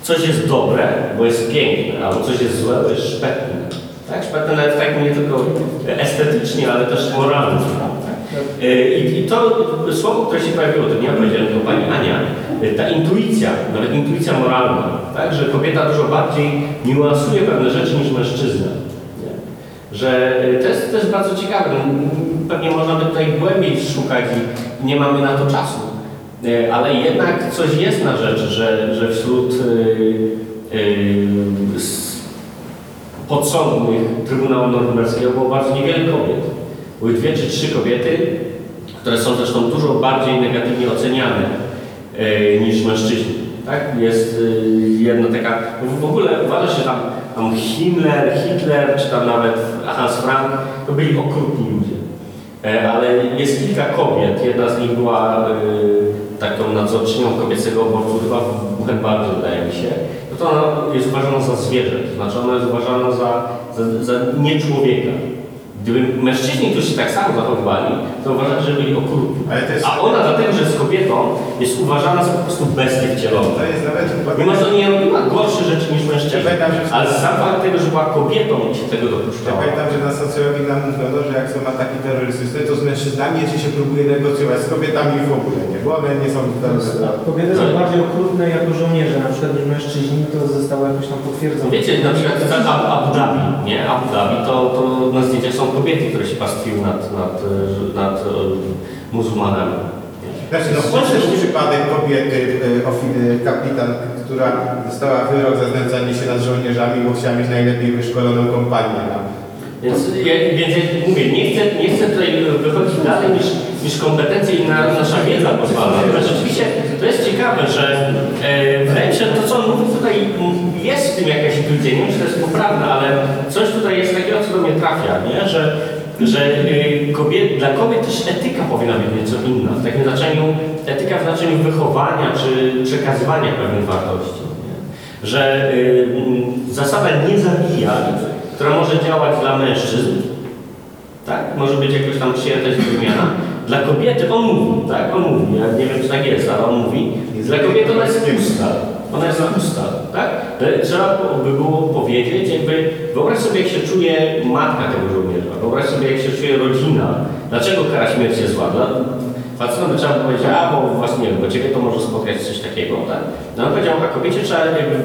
coś jest dobre, bo jest piękne, albo coś jest złe, bo jest szpetne. Tak? Szpetne nawet tak nie tylko estetycznie, ale też moralnie. Tak? Y, I, I to słowo, które się pojawiło, to nie ja powiedziałem, to pani Ania, y, ta intuicja, nawet intuicja moralna, tak? że kobieta dużo bardziej niuansuje pewne rzeczy niż mężczyzna. Że y, to jest bardzo ciekawe. M, Pewnie można by tutaj głębiej szukać i nie mamy na to czasu. Ale jednak coś jest na rzecz, że, że wśród y, y, s- podsądnych Trybunału Norymberskiego było bardzo niewiele kobiet. Były dwie czy trzy kobiety, które są zresztą dużo bardziej negatywnie oceniane e, niż mężczyźni. Tak? Jest e, jedna taka, w- ogóle uważa się tam, tam Himmler, Hitler, czy tam nawet Hans Frank, to byli okrutni ludzie. E, ale jest kilka kobiet, jedna z nich była taką nadzorczynią kobiecego obozu, chyba w Buchenwaldzie wydaje mi się, no to ona jest uważana za zwierzę, to znaczy ona jest uważana za za, za nie człowieka. Gdyby mężczyźni, którzy się tak samo zachowywali, to uważać, że byli okrutni. Ale to jest- A ona dlatego, że jest kobietą, jest uważana za po prostu bestię wcieloną. To jest nawet... Mimo, że nie robiła gorsze rzeczy niż mężczyźni. Ja Ale sam fakt tego, że była kobietą i się tego Ja dopuszczała. pamiętam, że na socjologii nam mówiono, że jak są ataki terrorystyczne, to z mężczyznami jeszcze się próbuje negocjować, z kobietami w ogóle nie, bo one nie są terrorystami. Kobiety są bardziej okrutne jako żołnierze, na przykład niż mężczyźni, to zostało jakoś tam potwierdzone. Wiecie, na przykład Abu Dhabi, nie? Abu Dhabi, to, to na zdjęciach są kobiety, które się pastwiły nad, nad, nad e, muzułmanami. Znaczy, no był przypadek kobiety, e, e, kapitan, która dostała wyrok za znęcanie się nad żołnierzami, bo chciała mieć najlepiej wyszkoloną kompanię. No. Więc, ja, więc ja mówię, nie chcę, nie chcę tutaj wychodzić dalej niż, niż kompetencje i na, nasza wiedza pozwala. Ale rzeczywiście to jest ciekawe, że jest tym jakaś intuicja. Nie wiem, czy to jest poprawne, ale coś tutaj jest takiego, co do mnie trafia, nie? że, że y, kobiet, dla kobiet też etyka powinna być nieco inna. W takim znaczeniu, etyka w znaczeniu wychowania czy przekazywania pewnych wartości. Nie? Że y, m, zasada nie zabijaj, która może działać dla mężczyzn, tak? Może być jakoś tam przyjęta zrozumiana. Dla kobiety on mówi, tak? On mówi, ja nie wiem czy tak jest, ale on mówi, dla kobiety ona jest pusta. Ona jest pusta, tak? Trzeba by było powiedzieć, jakby wyobraź sobie jak się czuje matka tego żołnierza, wyobraź sobie jak się czuje rodzina. Dlaczego kara śmierci jest zła? Dla, Facetom by trzeba powiedzieć, a bo właśnie, bo ciebie to może spotkać coś takiego, tak? No on powiedział, a kobiecie trzeba jakby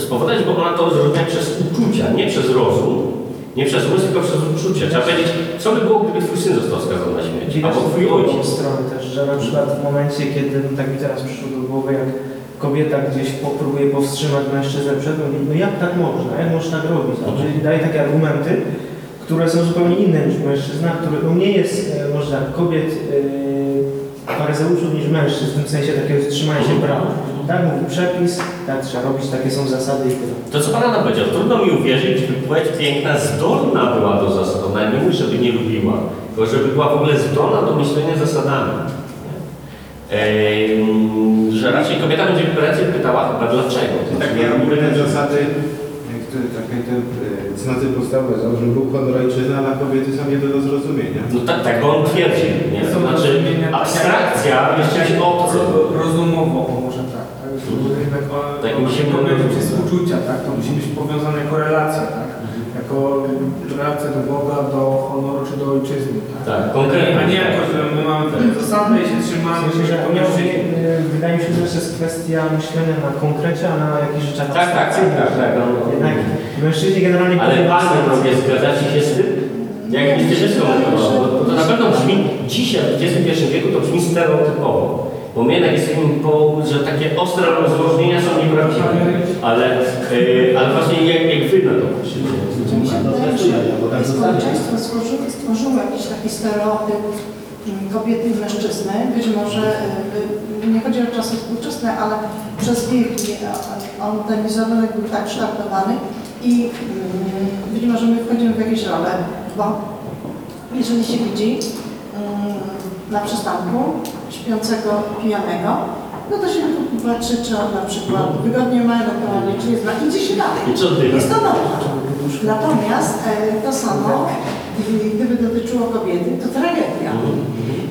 spowodować, bo ona to zrozumiała przez uczucia, nie przez rozum, nie przez umysł, tylko przez uczucia. Trzeba powiedzieć, co by było, gdyby twój syn został skazany na śmierć, albo twój ojciec. strony też, że na przykład w momencie, kiedy tak mi teraz przyszło do głowy, jak kobieta gdzieś próbuje powstrzymać mężczyznę przed, mówi, no jak tak można, jak można tak robić? Czyli daje takie argumenty, które są zupełnie inne niż mężczyzna, który no nie jest, e, może tak, kobiet e, faryzeuszów niż mężczyzn, w tym sensie takiego trzymania się prawa. Tak mówi przepis, tak trzeba robić, takie są zasady i tyle. To co Pan powiedział, trudno mi uwierzyć, by płeć piękna zdolna była do zasad. Ona nie mówi, żeby nie lubiła, tylko żeby była w ogóle zdolna do myślenia zasadami. Że raczej kobieta będzie prędzej pytała chyba dlaczego. Tak ja ogólne zasady, które takie te e, cnoty podstawowe założył Bóg, honor, ojczyzna, dla kobiety są nie do zrozumienia. No tak, tak on twierdzi. Nie? To znaczy abstrakcja jest czymś obcym. Ro- Rozumowo, może tak. tak? Jednak o, Tak tak mi się podoba. przez uczucia, tak? To musi być powiązane jako relacja, tak? Jako relacja do Boga, do honoru czy do ojczyzny, tak? Tak, konkretnie. A nie jako, że my mamy takie zasady i się trzymamy, Myślę, że że to nie, mężczyźni. nie, wydaje mi się, że to jest kwestia myślenia na konkrecie, a na jakichś rzeczach Tak, tak, tak, tak, tak. no, no. Jednak mężczyźni generalnie... Ale Panie drogie, zgadzacie się z tym? Jak mówiło, bo to na pewno brzmi, dzisiaj w XXI wieku to brzmi stereotypowo. Bo my jednak jesteśmy, po, że takie ostre rozróżnienia są nieprawdziwe. Ale, yy, ale właśnie jak, jak wy na to patrzycie? Że społeczeństwo stworzyło, stworzyło jakiś taki stereotyp mm, kobiety i mężczyzny. Być może, y, y, nie chodzi o czasy współczesne, ale przez wieki a- on ten wizerunek był tak kształtowany i mm, być może my wchodzimy w jakieś role, bo jeżeli się widzi mm, na przystanku śpiącego pijanego, no to się patrzy, czy on na przykład wygodnie ma ewentualnie, czy jest na idzie się dalej. I co ty? Jest to norma. Natomiast e, to samo, gdyby- gdyby dotyczyło kobiety, to tragedia.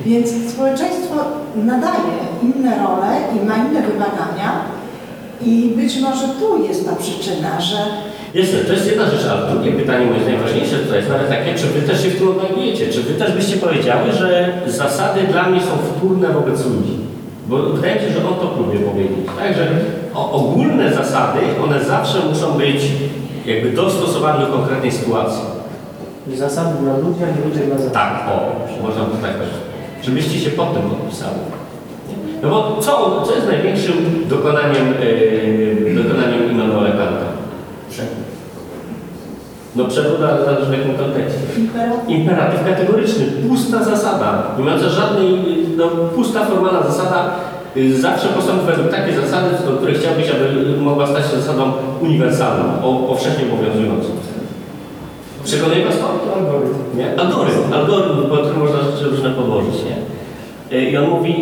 Więc społeczeństwo nadaje inne role i ma inne wymagania i być może tu jest ta przyczyna, że Jasne, to jest jedna rzecz, ale drugie pytanie moje najważniejsze to jest nawet takie, czy wy też się w tym odnajdujecie? Czy wy też byście powiedziały, że zasady dla mnie są wtórne wobec ludzi? Bo wydaje mi się, że on to próbuje powiedzieć. Tak, że o, ogólne zasady, one zawsze muszą być jakby dostosowane do konkretnej sytuacji. Zasady dla ludzi, a nie ludzie dla zasad. Tak, o, można by tak powiedzieć. Czy byście się pod tym podpisali? No bo co, co jest największym dokonaniem, yy, dokonaniem Immanuela Kanta? No przewód, ale zależy w jakim kontekście. imperatyw Imperatyw kategoryczny, pusta zasada, nie mająca żadnej, y, no, pusta formalna zasada, zawsze postąpi według takiej zasady, do której chciałbyś, aby mogła stać się zasadą uniwersalną, powszechnie obowiązującą. Przekonuje Was to? Algorytm. Nie? Algorytm, algorytm, pod którym można rzeczy różne podłożyć, nie? Y, I on mówi,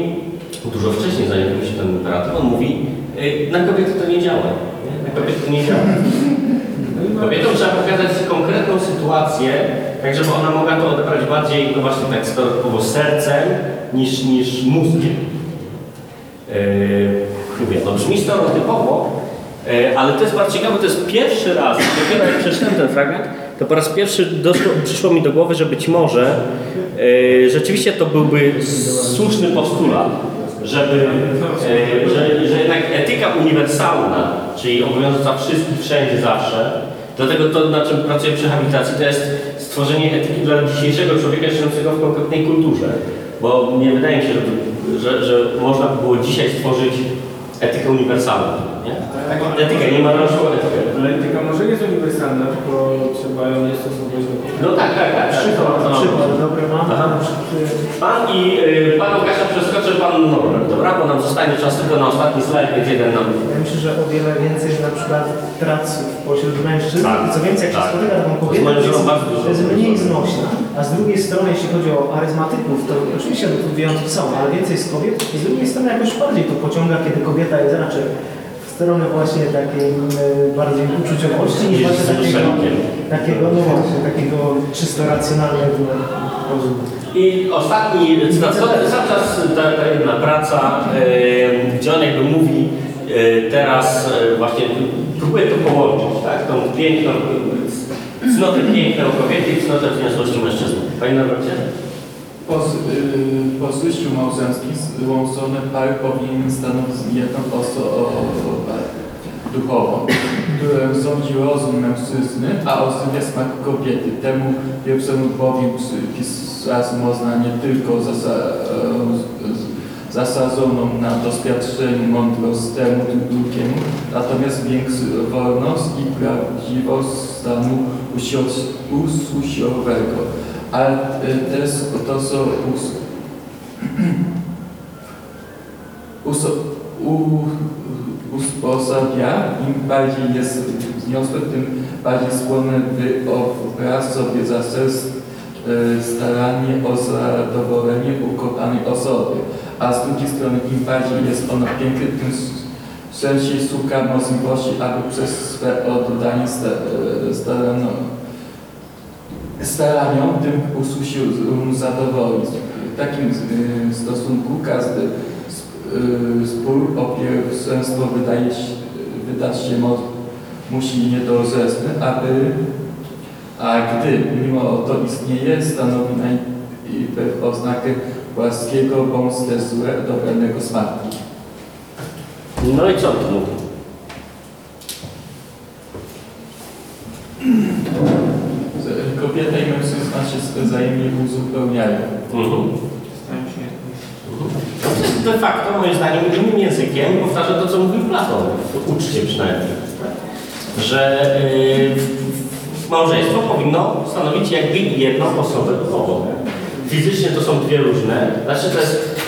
dużo wcześniej, zanim się ten imperatyw, on mówi, y, na kobiety to nie działa, nie? Na kobiety to nie działa. Kobietom trzeba pokazać konkretną sytuację, tak żeby ona mogła to odebrać bardziej, no właśnie tak stereotypowo sercem niż, niż mózgiem. Yy, mówię, no brzmi stereotypowo, yy, ale to jest bardzo ciekawe, to jest pierwszy raz, dopiero jak przeczytałem ten fragment, to po raz pierwszy doszło, przyszło mi do głowy, że być może yy, rzeczywiście to byłby słuszny postulat, żeby, yy, że, że jednak etyka uniwersalna, czyli obowiązująca wszystkich wszędzie zawsze, dlatego to, na czym pracuję przy habilitacji, to jest stworzenie etyki dla dzisiejszego człowieka żyjącego w konkretnej kulturze. Bo nie wydaje mi się, że, że, że można by było dzisiaj stworzyć etykę uniwersalną. Nie? Etykę, nie ma rączką etykę. Ale etyka może jest uniwersalna, tylko trzeba ją nie stosować do No tak, tak, tak. Przykład, No. przykład dobry mam. Aha. Pan i y, pan Łukasia przeskoczy pan Norbert, dobra? Bo nam zostanie czas tylko na ostatni slajd, więc jeden nam... Ja myślę, że o wiele więcej na przykład prac pośród mężczyzn. Tak, co więcej, jak się tak. spotyka taką kobietę, to jest, to jest mniej znośna. A z drugiej strony, jeśli chodzi o aryzmatyków, to oczywiście no, tu wyjątki są, ale więcej z kobiet. I z drugiej strony jakoś bardziej to pociąga, kiedy kobieta jest raczej w stronę właśnie takiej e, bardziej uczuciowości niż właśnie takiego, takiego, no właśnie, takiego czysto racjonalnego rozumu. I ostatni cytat, to cały czas ta, ta jedna praca, e, gdzie on jakby mówi e, teraz właśnie, próbuje to połączyć, tak? Tą piękną, cnotę piękną kobiety i cnotę wzniosłości mężczyzny. Panie Norbercie? Po, y, po zwycięstwie małżeńskim złączony par powinien stanowić jedną osobę duchową, która rządzi rozum mężczyzny, a osobie smak kobiety. Temu pierwszemu bowiem przypisać można nie tylko zasadzoną na doświadczeniu mądrość temu drugiemu, natomiast większą wolność i prawdziwość stanu ususiowego. Ale y, też to są us, us, u, usposabia, im bardziej jest wniosek, tym bardziej skłonny wyobraź sobie za y, staranie o zadowolenie ukochanej osoby, a z drugiej strony im bardziej jest ono piękne, tym szerszej szuka możliwości, aby przez swe oddanie y, starano, staraniom tym usłyszy zadowolić. W takim y, stosunku każdy y, spór o pierwszeństwo wydaje się, wydać się mo, musi niedorzeczny, aby a gdy mimo to istnieje, stanowi najpierw oznakę łaskiego bądź złe dobranego smaku. No i co tu mówi? Kobieta i mężczyzna się wzajemnie uzupełniają. Mhm. Stają się jednym. De facto, moim zdaniem, innym językiem powtarza to, co mówił Platon, w uczcie przynajmniej. Że yy, małżeństwo powinno stanowić jakby jedną osobę duchową. Fizycznie to są dwie różne, znaczy to jest,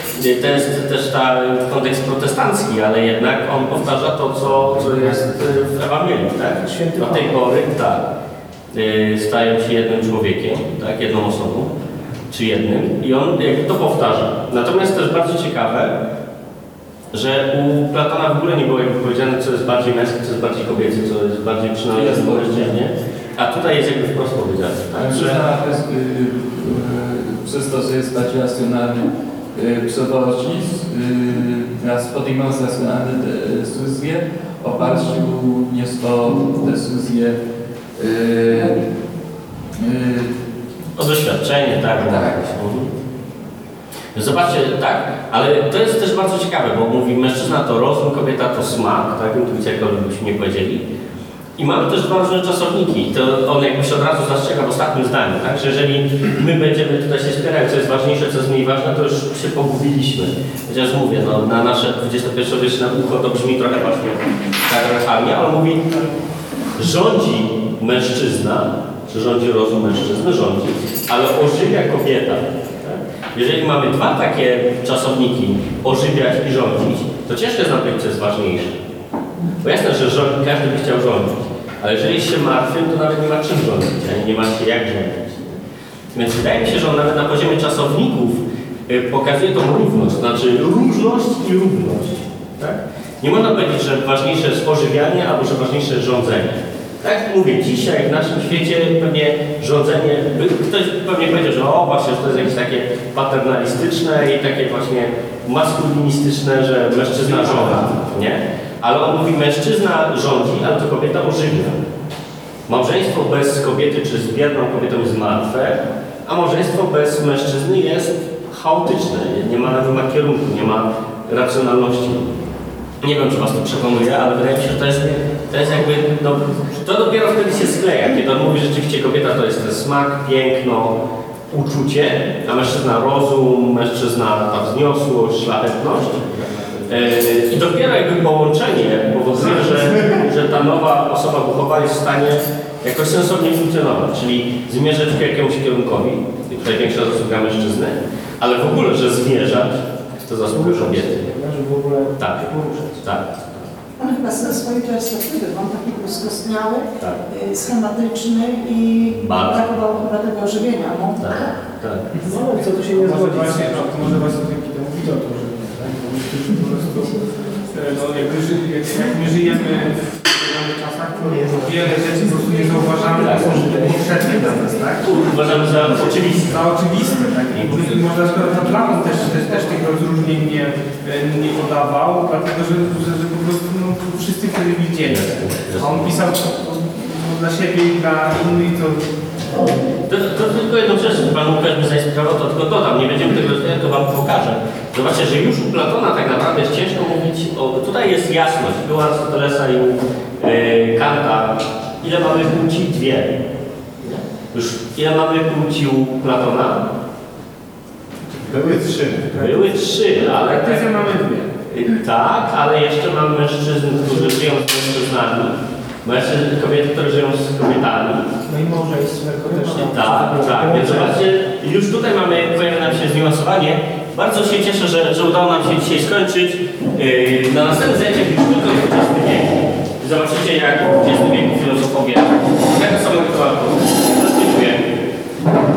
to jest też ta kontekst protestancki, ale jednak on powtarza to, co, co jest w Ewangelii, tak? Święty Do tej pory, tak, stają się jednym człowiekiem, tak, jedną osobą czy jednym i on jakby to powtarza. Natomiast też bardzo ciekawe, że u Platona w ogóle nie było jakby powiedziane, co jest bardziej męskie, co jest bardziej kobiece, co jest bardziej przynależne do mężczyźnie. A tutaj jest jakby wprost powiedziane, tak? Że, y, y, przez to, że jest bardziej racjonalny, y, przewodzi, y, raz podejmować racjonalne decyzje, oparciu również o decyzje y, y, o doświadczenie, tak? Tak. Mhm. Zobaczcie, tak, ale to jest też bardzo ciekawe, bo mówi mężczyzna to rozum, kobieta to smak, tak, intuicja, byśmy nie powiedzieli. I mamy też dwa różne czasowniki. To on jakby się od razu zastrzega w ostatnim zdaniu, tak? Że jeżeli my będziemy tutaj się spierać, co jest ważniejsze, co jest mniej ważne, to już się pogubiliśmy. Chociaż mówię, no, na nasze XXI-wieczne ucho to brzmi trochę właśnie patriarchalnie, ale on mówi, rządzi mężczyzna, czy rządzi rozum mężczyzny, rządzi, ale ożywia kobieta. Tak? Jeżeli mamy dwa takie czasowniki, ożywiać i rządzić, to ciężko jest nam powiedzieć, co jest ważniejsze. Bo jasne, że rząd, każdy by chciał rządzić, ale jeżeli jest się martwym, to nawet nie ma czym rządzić, a nie ma się jak rządzić. Więc wydaje mi się, że on nawet na poziomie czasowników y, pokazuje tą równość, to znaczy różność i równość. Tak? Nie można powiedzieć, że ważniejsze jest ożywianie albo że ważniejsze jest rządzenie. Tak jak mówię, dzisiaj w naszym świecie pewnie rządzenie, ktoś pewnie powiedział, że o właśnie, że to jest jakieś takie paternalistyczne i takie właśnie maskulinistyczne, że mężczyzna rządzi, nie? Ale on mówi, mężczyzna rządzi, ale to kobieta ożywia. Małżeństwo bez kobiety czy z bierną kobietą jest martwe, a małżeństwo bez mężczyzny jest chaotyczne. Nie ma, nie ma kierunku, nie ma racjonalności. Nie wiem, czy Was to przekonuje, ale wydaje mi się, że to jest, to jest jakby, no, to dopiero wtedy się skleja, kiedy on mówi, że rzeczywiście kobieta to jest ten smak, piękno, uczucie, a mężczyzna rozum, mężczyzna ta wzniosłość, szlachetność. Yy, I dopiero jakby połączenie powoduje, że, że ta nowa osoba duchowa jest w stanie jakoś sensownie funkcjonować, czyli zmierzać ku jakiemuś kierunkowi, i tutaj większa zasługa mężczyzny, ale w ogóle, że zmierzać, to zasługa kobiety. W ogóle Tak. poruszać. Tak, On chyba ze swojej perspektywy, bo on taki był skostniały, tak, y, schematyczny i Bardzo. brakowało chyba tego ożywienia. No. tak, tak. No co tu się nie Może zgodzi? właśnie, no, to może właśnie dzięki temu widział to, że nie, tak? Bo niektórzy po prostu, e, no jakby ży, jak, jak my żyjemy w wiele rzeczy po prostu nie zauważamy, to są powszechne dla nas, tak? Uważam za oczywiste. Za oczywiste, tak? I i może na przykład Platon też, też, też tych rozróżnień nie, nie podawał, dlatego że, że, że po prostu no, wszyscy wtedy widzieli. A on pisał dla siebie i dla innych, to To, to tylko jedną rzecz, Pan Łukasz by zainspirował, to tylko dodam, nie będziemy tego rozwijać, to Wam pokażę. Zobaczcie, że już u Platona tak naprawdę jest ciężko mówić o... Tutaj jest jasność, była Arystotelesa i u e, Kanta. Ile mamy płci? Dwie. Już ile mamy płci u Platona? Były trzy. Były trzy, ale... w praktyce mamy dwie. Y, Tak, ale jeszcze mamy mężczyzn, którzy żyją z mężczyznami. Mężczyzn, kobiety, które żyją z kobietami. No i jako też tam. Tak, tak. Więc zobaczcie, już tutaj mamy, pojawia nam się zniuansowanie. Bardzo się cieszę, że, że udało nam się dzisiaj skończyć. Yy, na następnym zajęciach już tylko XX Zobaczycie, jak w XX wieku filozofowie tego samego tematu dyskutują.